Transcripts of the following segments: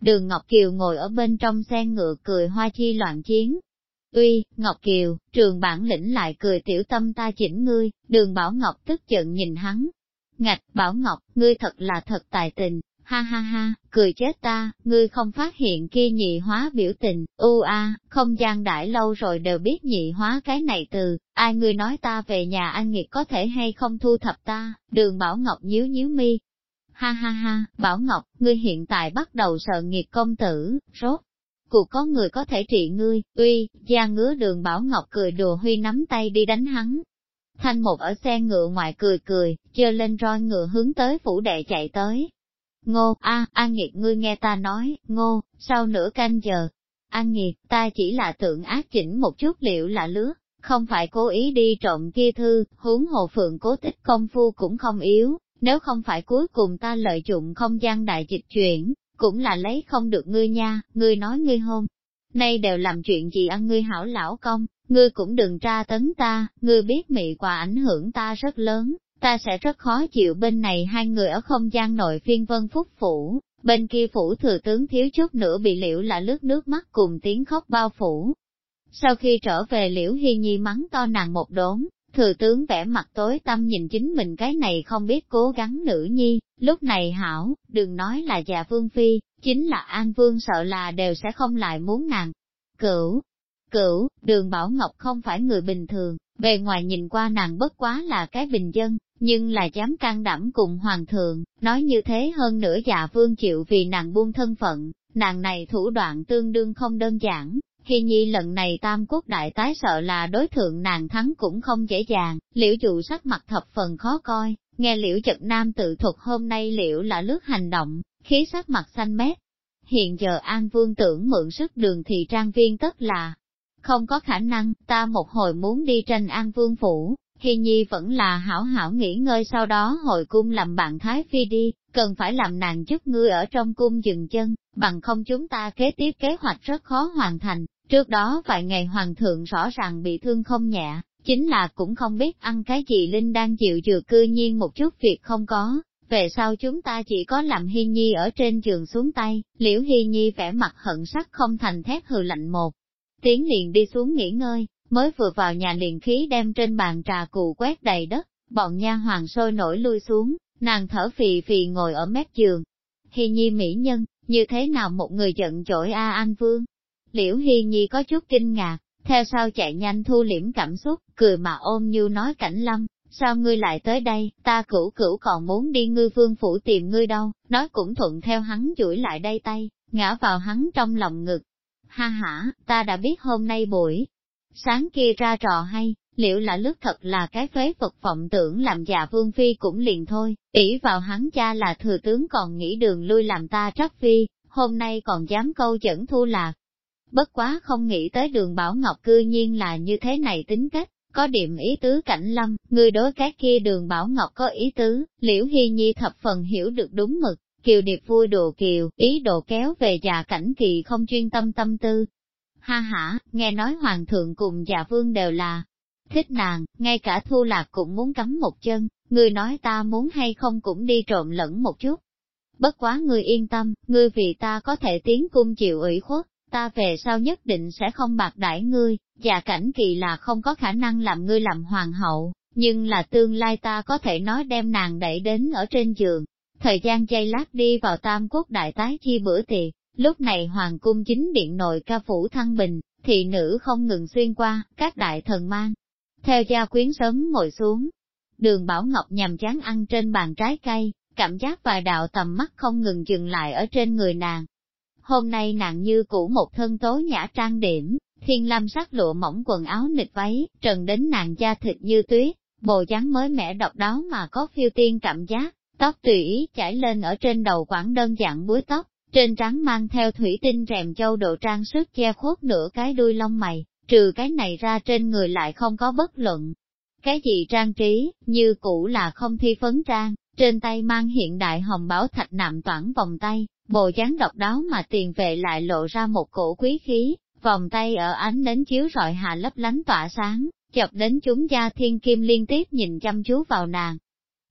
đường Ngọc Kiều ngồi ở bên trong xe ngựa cười hoa chi loạn chiến. Uy, Ngọc Kiều, trường bản lĩnh lại cười tiểu tâm ta chỉnh ngươi, đường Bảo Ngọc tức giận nhìn hắn. Ngạch, Bảo Ngọc, ngươi thật là thật tài tình, ha ha ha, cười chết ta, ngươi không phát hiện kia nhị hóa biểu tình, u a, không gian đãi lâu rồi đều biết nhị hóa cái này từ, ai ngươi nói ta về nhà anh nghiệt có thể hay không thu thập ta, đường Bảo Ngọc nhíu nhíu mi. Ha ha ha, Bảo Ngọc, ngươi hiện tại bắt đầu sợ nghiệt công tử, rốt. Cuộc có người có thể trị ngươi, uy, da ngứa đường Bảo Ngọc cười đùa huy nắm tay đi đánh hắn. Thanh một ở xe ngựa ngoài cười cười, chơ lên roi ngựa hướng tới phủ đệ chạy tới, Ngô, a, An Nghiệt ngươi nghe ta nói, ngô, sau nửa canh giờ. An Nghiệt, ta chỉ là tượng ác chỉnh một chút liệu là lứa, không phải cố ý đi trộm kia thư, huống hồ phượng cố tích công phu cũng không yếu, nếu không phải cuối cùng ta lợi dụng không gian đại dịch chuyển, cũng là lấy không được ngươi nha, ngươi nói ngươi hôn. Nay đều làm chuyện gì ăn ngươi hảo lão công, ngươi cũng đừng tra tấn ta, ngươi biết mị quà ảnh hưởng ta rất lớn, ta sẽ rất khó chịu bên này hai người ở không gian nội phiên vân phúc phủ, bên kia phủ thừa tướng thiếu chút nữa bị liễu là lướt nước mắt cùng tiếng khóc bao phủ. Sau khi trở về liễu hy nhi mắng to nàng một đốn, thừa tướng vẻ mặt tối tâm nhìn chính mình cái này không biết cố gắng nữ nhi, lúc này hảo, đừng nói là già vương phi, chính là an vương sợ là đều sẽ không lại muốn nàng. Cửu, cửu, đường Bảo Ngọc không phải người bình thường, bề ngoài nhìn qua nàng bất quá là cái bình dân, nhưng là dám can đảm cùng hoàng thượng, nói như thế hơn nữa già vương chịu vì nàng buông thân phận, nàng này thủ đoạn tương đương không đơn giản. Hi nhi lần này tam quốc đại tái sợ là đối thượng nàng thắng cũng không dễ dàng, liễu dụ sắc mặt thập phần khó coi, nghe liễu chật nam tự thuật hôm nay liễu là lướt hành động, khí sắc mặt xanh mét. Hiện giờ An Vương tưởng mượn sức đường thì trang viên tất là không có khả năng, ta một hồi muốn đi tranh An Vương Phủ, Hi Nhi vẫn là hảo hảo nghỉ ngơi sau đó hồi cung làm bạn Thái Phi đi, cần phải làm nàng giúp ngươi ở trong cung dừng chân, bằng không chúng ta kế tiếp kế hoạch rất khó hoàn thành. Trước đó vài ngày hoàng thượng rõ ràng bị thương không nhẹ, chính là cũng không biết ăn cái gì Linh đang chịu dừa cư nhiên một chút việc không có. Về sau chúng ta chỉ có làm Hi Nhi ở trên giường xuống tay, liễu Hi Nhi vẻ mặt hận sắc không thành thép hừ lạnh một. tiến liền đi xuống nghỉ ngơi, mới vừa vào nhà liền khí đem trên bàn trà cụ quét đầy đất, bọn nha hoàng sôi nổi lui xuống, nàng thở phì phì ngồi ở mép giường. Hi Nhi mỹ nhân, như thế nào một người giận chổi A An Vương? Liễu Hi Nhi có chút kinh ngạc, theo sau chạy nhanh thu liễm cảm xúc, cười mà ôm như nói cảnh lâm, sao ngươi lại tới đây, ta cửu cửu còn muốn đi ngư vương phủ tìm ngươi đâu, nói cũng thuận theo hắn chuỗi lại đây tay, ngã vào hắn trong lòng ngực. Ha ha, ta đã biết hôm nay buổi Sáng kia ra trò hay, liệu là lướt thật là cái phế vật vọng tưởng làm già vương phi cũng liền thôi, ỷ vào hắn cha là thừa tướng còn nghĩ đường lui làm ta trắc phi, hôm nay còn dám câu dẫn thu lạc. Bất quá không nghĩ tới đường Bảo Ngọc cư nhiên là như thế này tính cách, có điểm ý tứ cảnh lâm, người đối cái kia đường Bảo Ngọc có ý tứ, liễu hy nhi thập phần hiểu được đúng mực, kiều điệp vui đồ kiều, ý đồ kéo về già cảnh kỳ không chuyên tâm tâm tư, Ha ha, nghe nói hoàng thượng cùng già vương đều là thích nàng, ngay cả thu lạc cũng muốn cắm một chân, người nói ta muốn hay không cũng đi trộm lẫn một chút. Bất quá người yên tâm, ngươi vì ta có thể tiến cung chịu ủy khuất, ta về sau nhất định sẽ không bạc đãi ngươi, già cảnh kỳ là không có khả năng làm ngươi làm hoàng hậu, nhưng là tương lai ta có thể nói đem nàng đẩy đến ở trên giường. Thời gian chay lát đi vào tam quốc đại tái chi bữa tiệc, Lúc này hoàng cung chính điện nội ca phủ thăng bình, thị nữ không ngừng xuyên qua, các đại thần mang. Theo gia quyến sớm ngồi xuống, đường Bảo Ngọc nhằm chán ăn trên bàn trái cây, cảm giác vài đạo tầm mắt không ngừng dừng lại ở trên người nàng. Hôm nay nàng như cũ một thân tố nhã trang điểm, thiên lam sắc lụa mỏng quần áo nịch váy, trần đến nàng da thịt như tuyết, bồ dáng mới mẻ độc đáo mà có phiêu tiên cảm giác, tóc tùy ý chảy lên ở trên đầu quảng đơn giản búi tóc, trên trán mang theo thủy tinh rèm châu độ trang sức che khuất nửa cái đuôi lông mày, trừ cái này ra trên người lại không có bất luận. Cái gì trang trí, như cũ là không thi phấn trang, trên tay mang hiện đại hồng báo thạch nạm toản vòng tay, bộ dáng độc đáo mà tiền vệ lại lộ ra một cổ quý khí, vòng tay ở ánh đến chiếu rọi hạ lấp lánh tỏa sáng, chọc đến chúng gia thiên kim liên tiếp nhìn chăm chú vào nàng.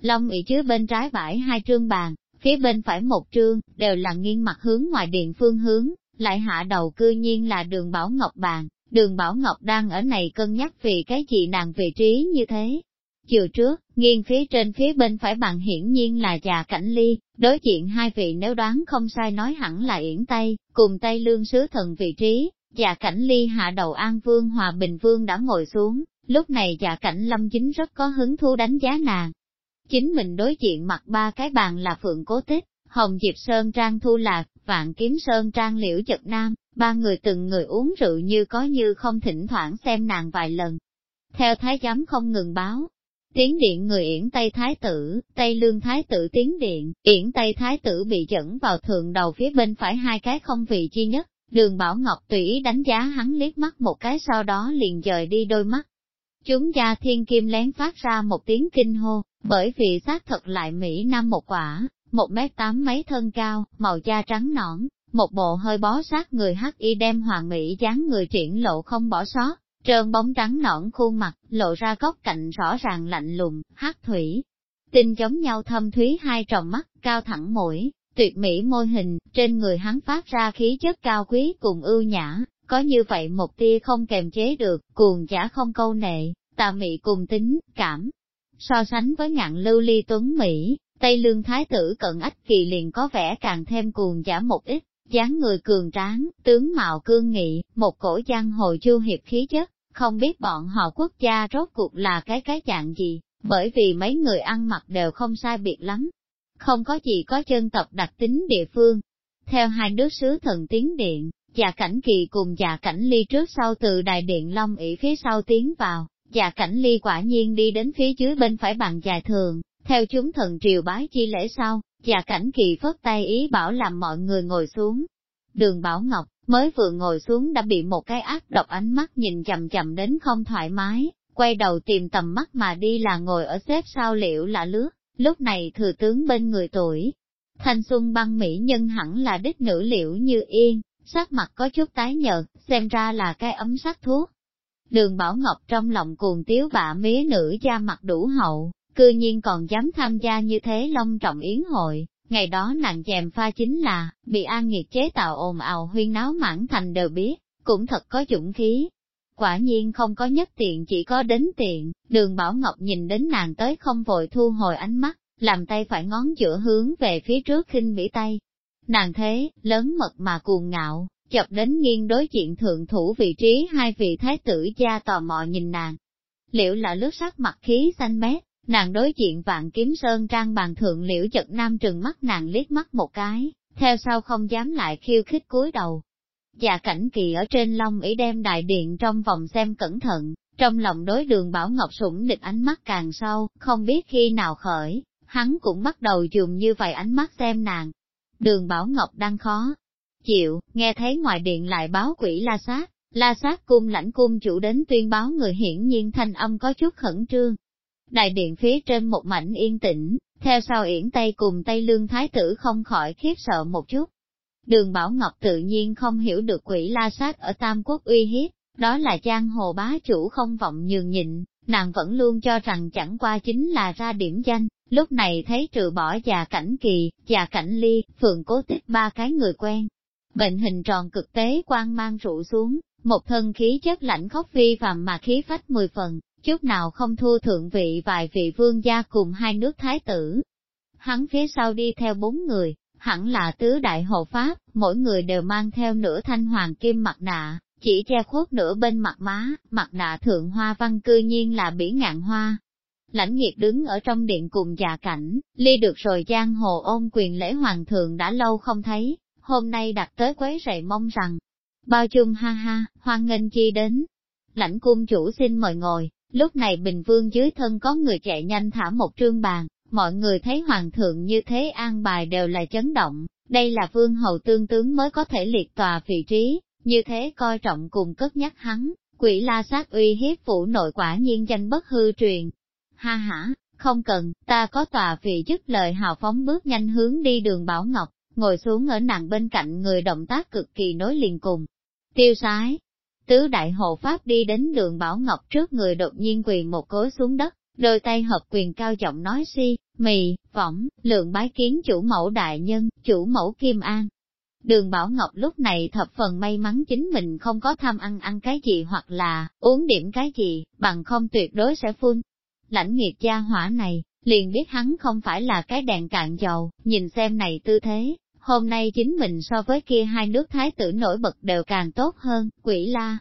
Long ủy chứa bên trái bãi hai trương bàn, phía bên phải một trương, đều là nghiêng mặt hướng ngoài điện phương hướng, lại hạ đầu cư nhiên là đường Bảo Ngọc bàn, đường Bảo Ngọc đang ở này cân nhắc vì cái gì nàng vị trí như thế. Chiều trước, nghiêng phía trên phía bên phải bàn hiển nhiên là già cảnh ly, đối diện hai vị nếu đoán không sai nói hẳn là yển Tây, cùng Tây Lương sứ thần vị trí, già cảnh ly hạ đầu An Vương Hòa Bình Vương đã ngồi xuống, lúc này già cảnh lâm chính rất có hứng thú đánh giá nàng. Chính mình đối diện mặt ba cái bàn là Phượng Cố Tích, Hồng Diệp Sơn Trang Thu Lạc, Vạn Kiếm Sơn Trang Liễu Chật Nam, ba người từng người uống rượu như có như không thỉnh thoảng xem nàng vài lần. Theo thái giám không ngừng báo, Tiến điện người Yển Tây Thái tử, Tây Lương Thái tử tiến điện, Yển Tây Thái tử bị dẫn vào thượng đầu phía bên phải hai cái không vị chi nhất, đường Bảo Ngọc tùy ý đánh giá hắn liếc mắt một cái sau đó liền dời đi đôi mắt. Chúng gia thiên kim lén phát ra một tiếng kinh hô, bởi vì xác thật lại Mỹ Nam một quả, một mét tám mấy thân cao, màu da trắng nõn, một bộ hơi bó sát người hắc y đem hoàng mỹ dáng người triển lộ không bỏ sót, trơn bóng trắng nõn khuôn mặt, lộ ra góc cạnh rõ ràng lạnh lùng, hát thủy. Tinh giống nhau thâm thúy hai tròng mắt, cao thẳng mũi, tuyệt mỹ môi hình, trên người hắn phát ra khí chất cao quý cùng ưu nhã, có như vậy một tia không kềm chế được, cuồng giả không câu nệ, tà mị cùng tính, cảm. So sánh với ngạn lưu ly tuấn Mỹ, Tây Lương Thái tử cận ách kỳ liền có vẻ càng thêm cuồng giả một ít, dáng người cường tráng, tướng mạo cương nghị, một cổ giang hồ chu hiệp khí chất, không biết bọn họ quốc gia rốt cuộc là cái cái dạng gì, bởi vì mấy người ăn mặc đều không sai biệt lắm. Không có gì có chân tộc đặc tính địa phương. Theo hai đứa sứ thần tiến điện, dạ cảnh kỳ cùng dạ cảnh ly trước sau từ đài điện long ỉ phía sau tiến vào, dạ cảnh ly quả nhiên đi đến phía dưới bên phải bàn dài thường, theo chúng thần triều bái chi lễ sau, và cảnh kỳ phất tay ý bảo làm mọi người ngồi xuống. Đường Bảo Ngọc, mới vừa ngồi xuống đã bị một cái ác độc ánh mắt nhìn chầm chầm đến không thoải mái, quay đầu tìm tầm mắt mà đi là ngồi ở xếp sau liệu là lướt, lúc này thừa tướng bên người tuổi. Thanh xuân băng mỹ nhân hẳn là đích nữ liễu như yên, sắc mặt có chút tái nhợt, xem ra là cái ấm sắc thuốc. Đường Bảo Ngọc trong lòng cuồng tiếu bạ mía nữ da mặt đủ hậu, cư nhiên còn dám tham gia như thế long trọng yến hội, Ngày đó nàng chèm pha chính là, bị an nghiệt chế tạo ồn ào huyên náo mãn thành đều biết, cũng thật có dũng khí. Quả nhiên không có nhất tiện chỉ có đến tiện, đường Bảo Ngọc nhìn đến nàng tới không vội thu hồi ánh mắt, làm tay phải ngón giữa hướng về phía trước khinh bỉ tay. Nàng thế, lớn mật mà cuồng ngạo, chập đến nghiêng đối diện thượng thủ vị trí hai vị thái tử gia tò mò nhìn nàng. Liệu là lướt sắc mặt khí xanh mét, Nàng đối diện vạn kiếm sơn trang bàn thượng liễu chật nam trừng mắt nàng liếc mắt một cái, theo sau không dám lại khiêu khích cúi đầu. Dạ cảnh kỳ ở trên long ý đem đại điện trong vòng xem cẩn thận, trong lòng đối đường Bảo Ngọc sủng địch ánh mắt càng sâu, không biết khi nào khởi, hắn cũng bắt đầu dùng như vậy ánh mắt xem nàng. Đường Bảo Ngọc đang khó chịu, nghe thấy ngoài điện lại báo quỷ la sát, la sát cung lãnh cung chủ đến tuyên báo người hiển nhiên thanh âm có chút khẩn trương, Đại điện phía trên một mảnh yên tĩnh, theo sau yển Tây cùng Tây Lương Thái tử không khỏi khiếp sợ một chút. Đường Bảo Ngọc tự nhiên không hiểu được quỷ la sát ở Tam Quốc uy hiếp, đó là giang hồ bá chủ không vọng nhường nhịn, nàng vẫn luôn cho rằng chẳng qua chính là ra điểm danh, lúc này thấy trừ bỏ già cảnh kỳ, già cảnh ly, phường cố tích ba cái người quen. Bệnh hình tròn cực tế quang mang rụ xuống, một thân khí chất lạnh khóc phi phàm mà khí phách mười phần, chút nào không thua thượng vị vài vị vương gia cùng hai nước thái tử. Hắn phía sau đi theo bốn người, hẳn là tứ đại hộ pháp, mỗi người đều mang theo nửa thanh hoàng kim mặt nạ, chỉ che khuất nửa bên mặt má, mặt nạ thượng hoa văn cư nhiên là bỉ ngạn hoa. Lãnh nghiệt đứng ở trong điện cùng già cảnh, ly được rồi giang hồ ôn quyền lễ hoàng thượng đã lâu không thấy, hôm nay đặt tới quấy rầy mong rằng, bao chung ha ha, hoan nghênh chi đến. Lãnh cung chủ xin mời ngồi, Lúc này Bình Vương dưới thân có người chạy nhanh thả một trương bàn, mọi người thấy Hoàng thượng như thế an bài đều là chấn động, đây là Vương Hầu Tương tướng mới có thể liệt tòa vị trí, như thế coi trọng cùng cất nhắc hắn, quỷ la sát uy hiếp phủ nội quả nhiên danh bất hư truyền. Ha ha, không cần, ta có tòa vị dứt lời hào phóng bước nhanh hướng đi đường Bảo Ngọc, ngồi xuống ở nàng bên cạnh người động tác cực kỳ nối liền cùng. Tiêu sái, Tứ đại hộ pháp đi đến đường Bảo Ngọc trước người đột nhiên quỳ một cối xuống đất, đôi tay hợp quyền cao giọng nói si, mì, võng, lượng bái kiến chủ mẫu đại nhân, chủ mẫu Kim An. Đường Bảo Ngọc lúc này thập phần may mắn chính mình không có tham ăn ăn cái gì hoặc là uống điểm cái gì, bằng không tuyệt đối sẽ phun. Lãnh nghiệt gia hỏa này, liền biết hắn không phải là cái đèn cạn dầu, nhìn xem này tư thế, hôm nay chính mình so với kia hai nước thái tử nổi bật đều càng tốt hơn, quỷ la.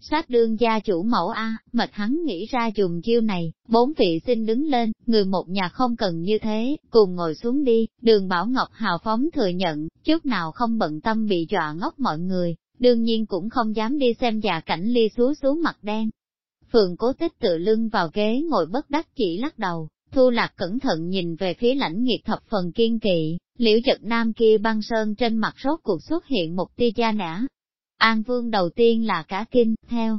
Sát đương gia chủ mẫu A, mệt hắn nghĩ ra dùng chiêu này, bốn vị xin đứng lên, người một nhà không cần như thế, cùng ngồi xuống đi, đường Bảo Ngọc hào phóng thừa nhận, chút nào không bận tâm bị dọa ngốc mọi người, đương nhiên cũng không dám đi xem già cảnh ly xuống xuống mặt đen. Phường cố tích tự lưng vào ghế ngồi bất đắc chỉ lắc đầu, Thu lạc cẩn thận nhìn về phía lãnh nghiệt thập phần kiên kỵ, liễu chật nam kia băng sơn trên mặt rốt cuộc xuất hiện một tia cha nã. An vương đầu tiên là cả kinh, theo.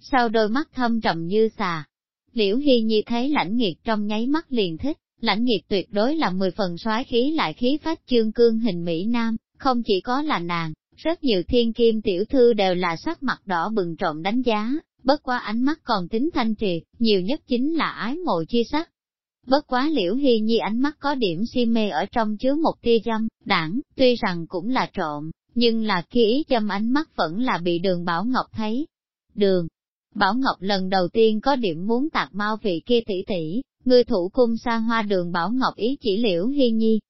Sau đôi mắt thâm trầm như xà. Liễu Hy Nhi thấy lãnh nghiệt trong nháy mắt liền thích, lãnh nghiệt tuyệt đối là mười phần soái khí lại khí phách chương cương hình Mỹ Nam, không chỉ có là nàng, rất nhiều thiên kim tiểu thư đều là sắc mặt đỏ bừng trộm đánh giá, bất qua ánh mắt còn tính thanh triệt, nhiều nhất chính là ái mộ chi sắc. Bất quá liễu hy nhi ánh mắt có điểm si mê ở trong chứa một tia dâm, đảng, tuy rằng cũng là trộm, nhưng là khi ý châm ánh mắt vẫn là bị đường Bảo Ngọc thấy. Đường, Bảo Ngọc lần đầu tiên có điểm muốn tạc mau vị kia tỷ tỷ, người thủ cung xa hoa đường Bảo Ngọc ý chỉ liễu hy nhi.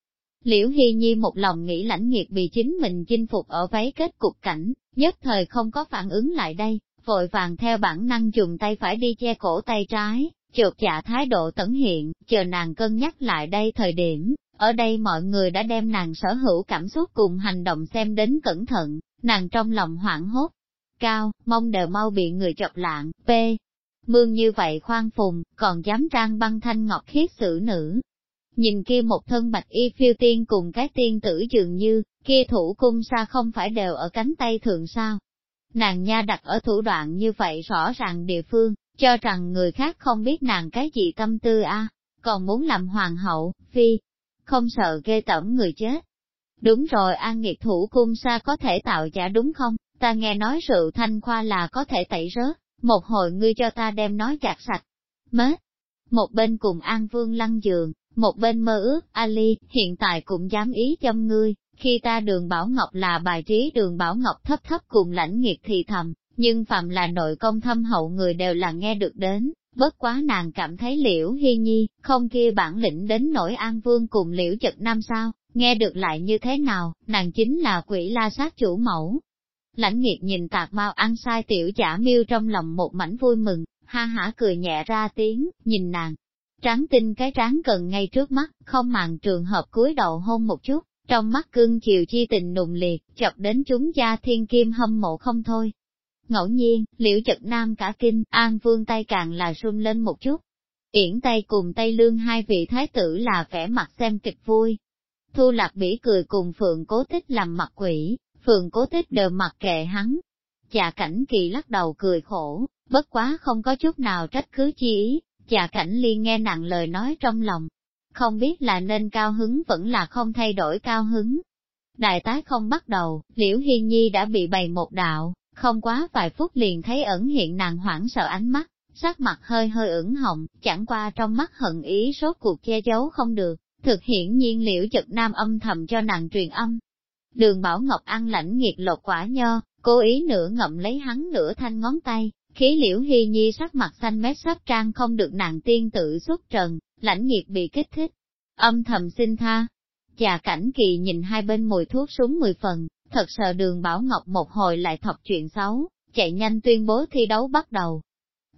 Liễu Hy Nhi một lòng nghĩ lãnh nghiệt bị chính mình chinh phục ở váy kết cục cảnh, nhất thời không có phản ứng lại đây, vội vàng theo bản năng dùng tay phải đi che cổ tay trái, chột dạ thái độ tẩn hiện, chờ nàng cân nhắc lại đây thời điểm, ở đây mọi người đã đem nàng sở hữu cảm xúc cùng hành động xem đến cẩn thận, nàng trong lòng hoảng hốt. Cao, mong đều mau bị người chọc lạng, p. Mương như vậy khoan phùng, còn dám trang băng thanh ngọc khiết xử nữ. Nhìn kia một thân bạch y phiêu tiên cùng cái tiên tử dường như, kia thủ cung xa không phải đều ở cánh tay thượng sao. Nàng nha đặt ở thủ đoạn như vậy rõ ràng địa phương, cho rằng người khác không biết nàng cái gì tâm tư a, còn muốn làm hoàng hậu, phi, không sợ ghê tẩm người chết. Đúng rồi an nghiệt thủ cung sa có thể tạo giả đúng không, ta nghe nói rượu thanh khoa là có thể tẩy rớt, một hồi ngươi cho ta đem nói chặt sạch. Mết, một bên cùng an vương lăn giường, một bên mơ ước, Ali, hiện tại cũng dám ý châm ngươi, khi ta đường Bảo Ngọc là bài trí đường Bảo Ngọc thấp thấp cùng lãnh nghiệt thì thầm, nhưng phạm là nội công thâm hậu người đều là nghe được đến, bất quá nàng cảm thấy liễu hy nhi, không kia bản lĩnh đến nỗi an vương cùng liễu chật nam sao, nghe được lại như thế nào, nàng chính là quỷ la sát chủ mẫu. Lãnh nghiệt nhìn tạc mau ăn sai tiểu giả miêu trong lòng một mảnh vui mừng, ha hả cười nhẹ ra tiếng, nhìn nàng. Tráng tinh cái tráng cần ngay trước mắt, không màng trường hợp cúi đầu hôn một chút, trong mắt cương chiều chi tình nùng liệt, chọc đến chúng gia thiên kim hâm mộ không thôi, Ngẫu nhiên, liễu chật nam cả kinh, an vương tay càng là run lên một chút. Yển tay cùng tay lương hai vị thái tử là vẻ mặt xem kịch vui. Thu lạc bỉ cười cùng phượng cố tích làm mặt quỷ, phượng cố tích đều mặc kệ hắn. Chà cảnh kỳ lắc đầu cười khổ, bất quá không có chút nào trách cứ chi ý, chà cảnh liên nghe nặng lời nói trong lòng. Không biết là nên cao hứng vẫn là không thay đổi cao hứng. Đại tái không bắt đầu, liễu hiên nhi đã bị bày một đạo, không quá vài phút liền thấy ẩn hiện nàng hoảng sợ ánh mắt, sắc mặt hơi hơi ửng hồng, chẳng qua trong mắt hận ý rốt cuộc che giấu không được, thực hiển nhiên liễu chật nam âm thầm cho nàng truyền âm. Đường Bảo Ngọc ăn lãnh nghiệt lột quả nho, cố ý nửa ngậm lấy hắn nửa thanh ngón tay, khí liễu hy nhi sắc mặt xanh mét sắp trang không được nàng tiên tự xuất trần, lãnh nghiệt bị kích thích. Âm thầm xin tha. Chà cảnh kỳ nhìn hai bên mùi thuốc súng mười phần, thật sợ đường Bảo Ngọc một hồi lại thọc chuyện xấu, chạy nhanh tuyên bố thi đấu bắt đầu.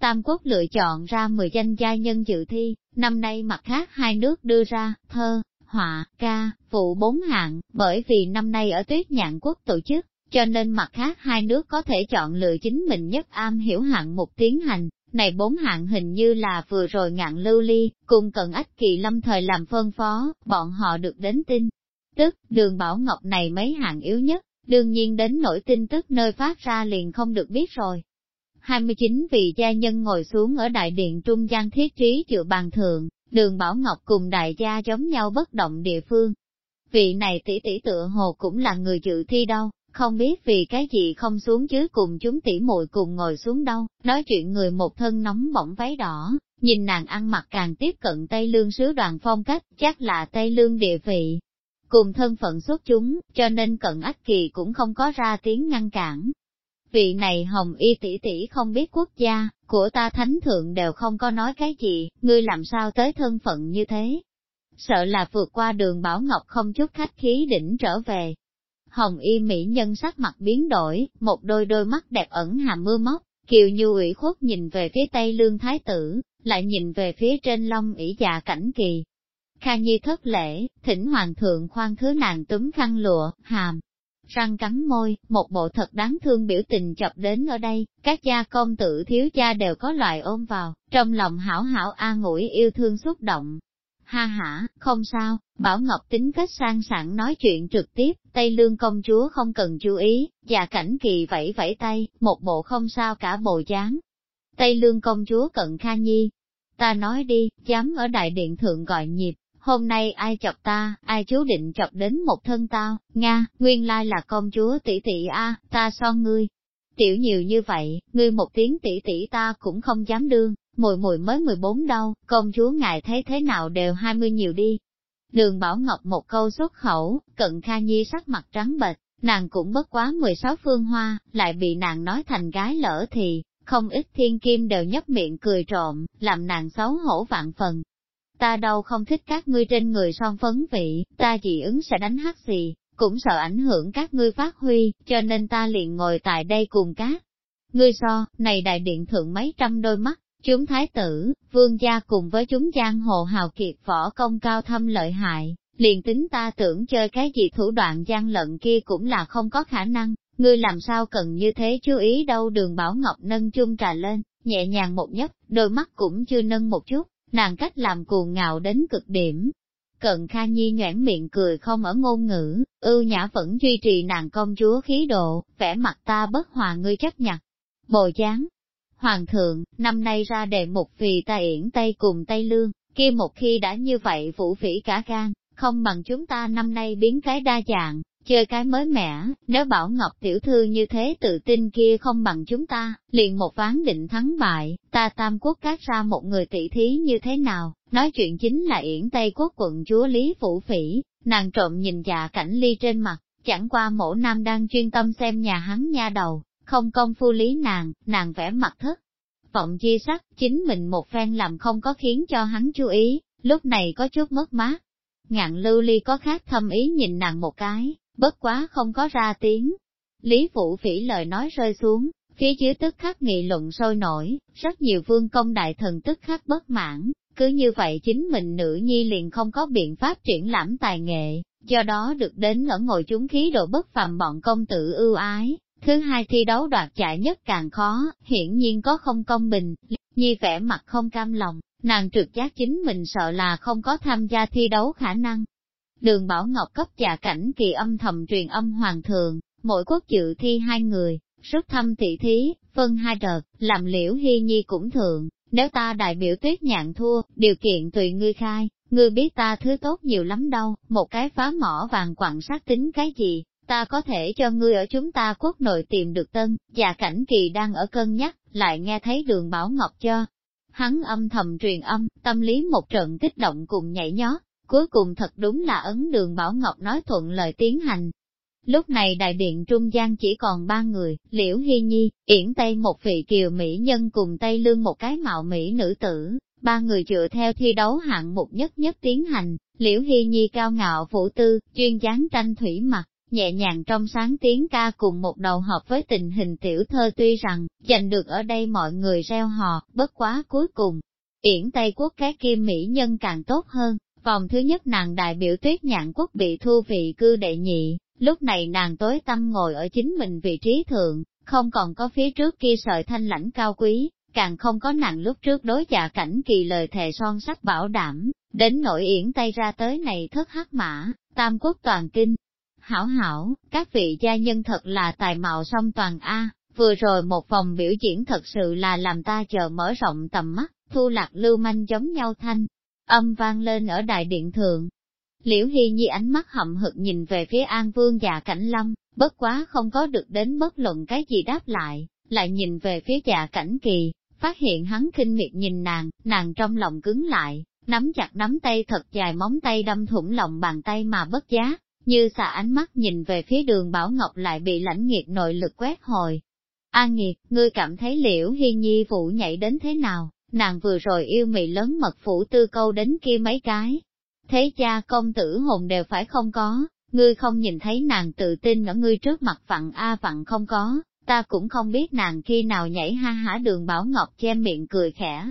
Tam Quốc lựa chọn ra 10 danh gia nhân dự thi, năm nay mặt khác hai nước đưa ra, thơ, họa, ca, phụ bốn hạng, bởi vì năm nay ở tuyết nhạn quốc tổ chức, cho nên mặt khác hai nước có thể chọn lựa chính mình nhất am hiểu hạng mục tiến hành. Này bốn hạng hình như là vừa rồi ngạn lưu ly, cùng cần ách kỳ lâm thời làm phân phó, bọn họ được đến tin. Tức, đường Bảo Ngọc này mấy hạng yếu nhất, đương nhiên đến nổi tin tức nơi phát ra liền không được biết rồi. 29 vị gia nhân ngồi xuống ở đại điện trung gian thiết trí chữa bàn thượng, đường Bảo Ngọc cùng đại gia giống nhau bất động địa phương. Vị này tỷ tỷ tựa hồ cũng là người dự thi đâu, không biết vì cái gì không xuống chứ cùng chúng tỷ muội cùng ngồi xuống đâu, nói chuyện người một thân nóng bỏng váy đỏ, nhìn nàng ăn mặc càng tiếp cận Tây Lương sứ đoàn phong cách, chắc là Tây Lương địa vị. Cùng thân phận xuất chúng, cho nên cận ách kỳ cũng không có ra tiếng ngăn cản. Vị này hồng y tỷ tỷ không biết quốc gia, của ta thánh thượng đều không có nói cái gì, ngươi làm sao tới thân phận như thế. Sợ là vượt qua đường Bảo Ngọc không chút khách khí đỉnh trở về. Hồng y mỹ nhân sắc mặt biến đổi, một đôi đôi mắt đẹp ẩn hàm mưa móc, kiều nhu ủy khuất nhìn về phía tây lương thái tử, lại nhìn về phía trên long ỷ già cảnh kỳ. Kha Nhi thất lễ, thỉnh hoàng thượng khoan thứ nàng túm khăn lụa, hàm, răng cắn môi, một bộ thật đáng thương biểu tình chọc đến ở đây, các gia công tử thiếu gia đều có loại ôm vào, trong lòng hảo hảo an ủi yêu thương xúc động. Ha ha, không sao, Bảo Ngọc tính cách sang sảng nói chuyện trực tiếp, Tây Lương công chúa không cần chú ý, và cảnh kỳ vẫy vẫy tay, một bộ không sao cả bộ dáng. Tây Lương công chúa cận Kha Nhi, ta nói đi, dám ở đại điện thượng gọi nhịp, hôm nay ai chọc ta, ai chú định chọc đến một thân tao, Nga, nguyên lai là công chúa tỷ tỷ a, ta so ngươi. Tiểu nhiều như vậy, ngươi một tiếng tỷ tỷ ta cũng không dám đương, mùi mùi mới 14 đâu, công chúa ngài thấy thế nào đều 20 nhiều đi. Đường Bảo Ngọc một câu xuất khẩu, cận Kha Nhi sắc mặt trắng bệch, nàng cũng bất quá 16 phương hoa, lại bị nàng nói thành gái lỡ thì, không ít thiên kim đều nhấp miệng cười trộm, làm nàng xấu hổ vạn phần. Ta đâu không thích các ngươi trên người son phấn vị, ta chỉ ứng sẽ đánh hát gì, cũng sợ ảnh hưởng các ngươi phát huy, cho nên ta liền ngồi tại đây cùng các. Ngươi so, này đại điện thượng mấy trăm đôi mắt, chúng thái tử, vương gia cùng với chúng giang hồ hào kiệt võ công cao thâm lợi hại, liền tính ta tưởng chơi cái gì thủ đoạn gian lận kia cũng là không có khả năng, ngươi làm sao cần như thế chú ý đâu đường Bảo Ngọc nâng chung trà lên, nhẹ nhàng một nhấp, đôi mắt cũng chưa nâng một chút, nàng cách làm cuồng ngạo đến cực điểm. Cận Kha Nhi nhoảng miệng cười không ở ngôn ngữ, ưu nhã vẫn duy trì nàng công chúa khí độ, vẻ mặt ta bất hòa ngươi chấp nhặt. Bồ chán. Hoàng thượng, năm nay ra đề mục vì ta yển Tây cùng Tây Lương, kia một khi đã như vậy vũ phỉ cả gan, không bằng chúng ta năm nay biến cái đa dạng, chơi cái mới mẻ, nếu bảo Ngọc Tiểu Thư như thế tự tin kia không bằng chúng ta, liền một ván định thắng bại, ta tam quốc cát ra một người tỷ thí như thế nào, nói chuyện chính là yển Tây quốc quận chúa Lý Phủ Phỉ, nàng trộm nhìn dạ cảnh ly trên mặt, chẳng qua mổ nam đang chuyên tâm xem nhà hắn nha đầu, không công phu lý nàng, nàng vẽ mặt thất. Vọng chi sắc, chính mình một phen làm không có khiến cho hắn chú ý, lúc này có chút mất mát. Ngạn lưu ly có khác thâm ý nhìn nàng một cái, bất quá không có ra tiếng. Lý Vũ Phỉ lời nói rơi xuống, phía dưới tức khắc nghị luận sôi nổi, rất nhiều vương công đại thần tức khắc bất mãn, cứ như vậy chính mình nữ nhi liền không có biện pháp triển lãm tài nghệ, do đó được đến ở ngồi chúng khí độ bất phàm bọn công tử ưu ái. Thứ hai thi đấu đoạt chạy nhất càng khó, hiển nhiên có không công bình, nhi vẻ mặt không cam lòng, nàng trực giác chính mình sợ là không có tham gia thi đấu khả năng, Đường Bảo Ngọc cấp giả cảnh kỳ âm thầm truyền âm hoàng thượng, mỗi quốc dự thi hai người, rất thăm tỷ thí, phân hai đợt, làm liễu hy nhi cũng thượng, nếu ta đại biểu tuyết nhạn thua, điều kiện tùy ngươi khai, ngươi biết ta thứ tốt nhiều lắm đâu, một cái phá mỏ vàng quặng sát tính cái gì, ta có thể cho ngươi ở chúng ta quốc nội tìm được tân, và cảnh kỳ đang ở cân nhắc, lại nghe thấy đường Bảo Ngọc cho. Hắn âm thầm truyền âm, tâm lý một trận kích động cùng nhảy nhót, Cuối cùng thật đúng là ấn đường Bảo Ngọc nói thuận lời tiến hành. Lúc này đại điện trung gian chỉ còn ba người, Liễu Hy Nhi, Yển Tây một vị kiều Mỹ nhân cùng Tây Lương một cái mạo Mỹ nữ tử, ba người dựa theo thi đấu hạng mục nhất nhất tiến hành, Liễu Hy Nhi cao ngạo phụ tư, chuyên dáng tranh thủy mặt, nhẹ nhàng trong sáng tiếng ca cùng một đầu hợp với tình hình tiểu thơ tuy rằng, giành được ở đây mọi người reo hò, bất quá cuối cùng. Yển Tây quốc cái kim mỹ nhân càng tốt hơn, Vòng thứ nhất nàng đại biểu tuyết nhạn quốc bị thu vị cư đệ nhị, lúc này nàng tối tâm ngồi ở chính mình vị trí thượng, không còn có phía trước kia sợi thanh lãnh cao quý, càng không có nàng lúc trước đối dạ cảnh kỳ lời thề son sắc bảo đảm, đến nội yển tay ra tới này thất hắc mã, tam quốc toàn kinh. Hảo hảo, các vị gia nhân thật là tài mạo song toàn A, vừa rồi một vòng biểu diễn thật sự là làm ta chờ mở rộng tầm mắt, thu lạc lưu manh giống nhau thanh, âm vang lên ở đại điện thượng. Liễu Hy Nhi ánh mắt hậm hực nhìn về phía An Vương già Cảnh Lâm, bất quá không có được đến bất luận cái gì đáp lại, lại nhìn về phía già Cảnh Kỳ, phát hiện hắn kinh miệt nhìn nàng, nàng trong lòng cứng lại, nắm chặt nắm tay thật dài móng tay đâm thủng lòng bàn tay mà bất giá, như xà ánh mắt nhìn về phía đường Bảo Ngọc lại bị lãnh nghiệt nội lực quét hồi. an nghiệt, ngươi cảm thấy liễu hy nhi phụ nhảy đến thế nào, nàng vừa rồi yêu mị lớn mật phủ tư câu đến kia mấy cái. Thế cha công tử hồn đều phải không có, ngươi không nhìn thấy nàng tự tin ở ngươi trước mặt vặn A vặn không có, ta cũng không biết nàng khi nào nhảy ha hả đường Bảo Ngọc che miệng cười khẽ.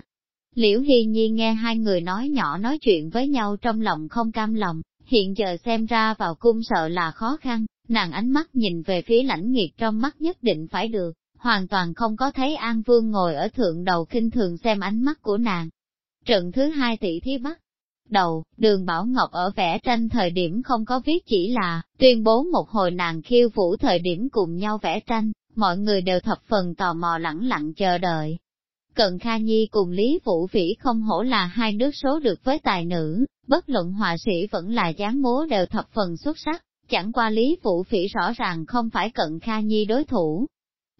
Liễu Hy Nhi nghe hai người nói nhỏ nói chuyện với nhau trong lòng không cam lòng, hiện giờ xem ra vào cung sợ là khó khăn, nàng ánh mắt nhìn về phía lãnh nghiệt trong mắt nhất định phải được, hoàn toàn không có thấy An Vương ngồi ở thượng đầu kinh thường xem ánh mắt của nàng. Trận thứ hai tỷ thí bắt đầu, đường Bảo Ngọc ở vẽ tranh thời điểm không có viết chỉ là, tuyên bố một hồi nàng khiêu vũ thời điểm cùng nhau vẽ tranh, mọi người đều thập phần tò mò lẳng lặng chờ đợi. Cận Kha Nhi cùng Lý Vũ Vĩ không hổ là hai nước số được với tài nữ, bất luận họa sĩ vẫn là dáng múa đều thập phần xuất sắc, chẳng qua Lý Vũ Vĩ rõ ràng không phải Cận Kha Nhi đối thủ.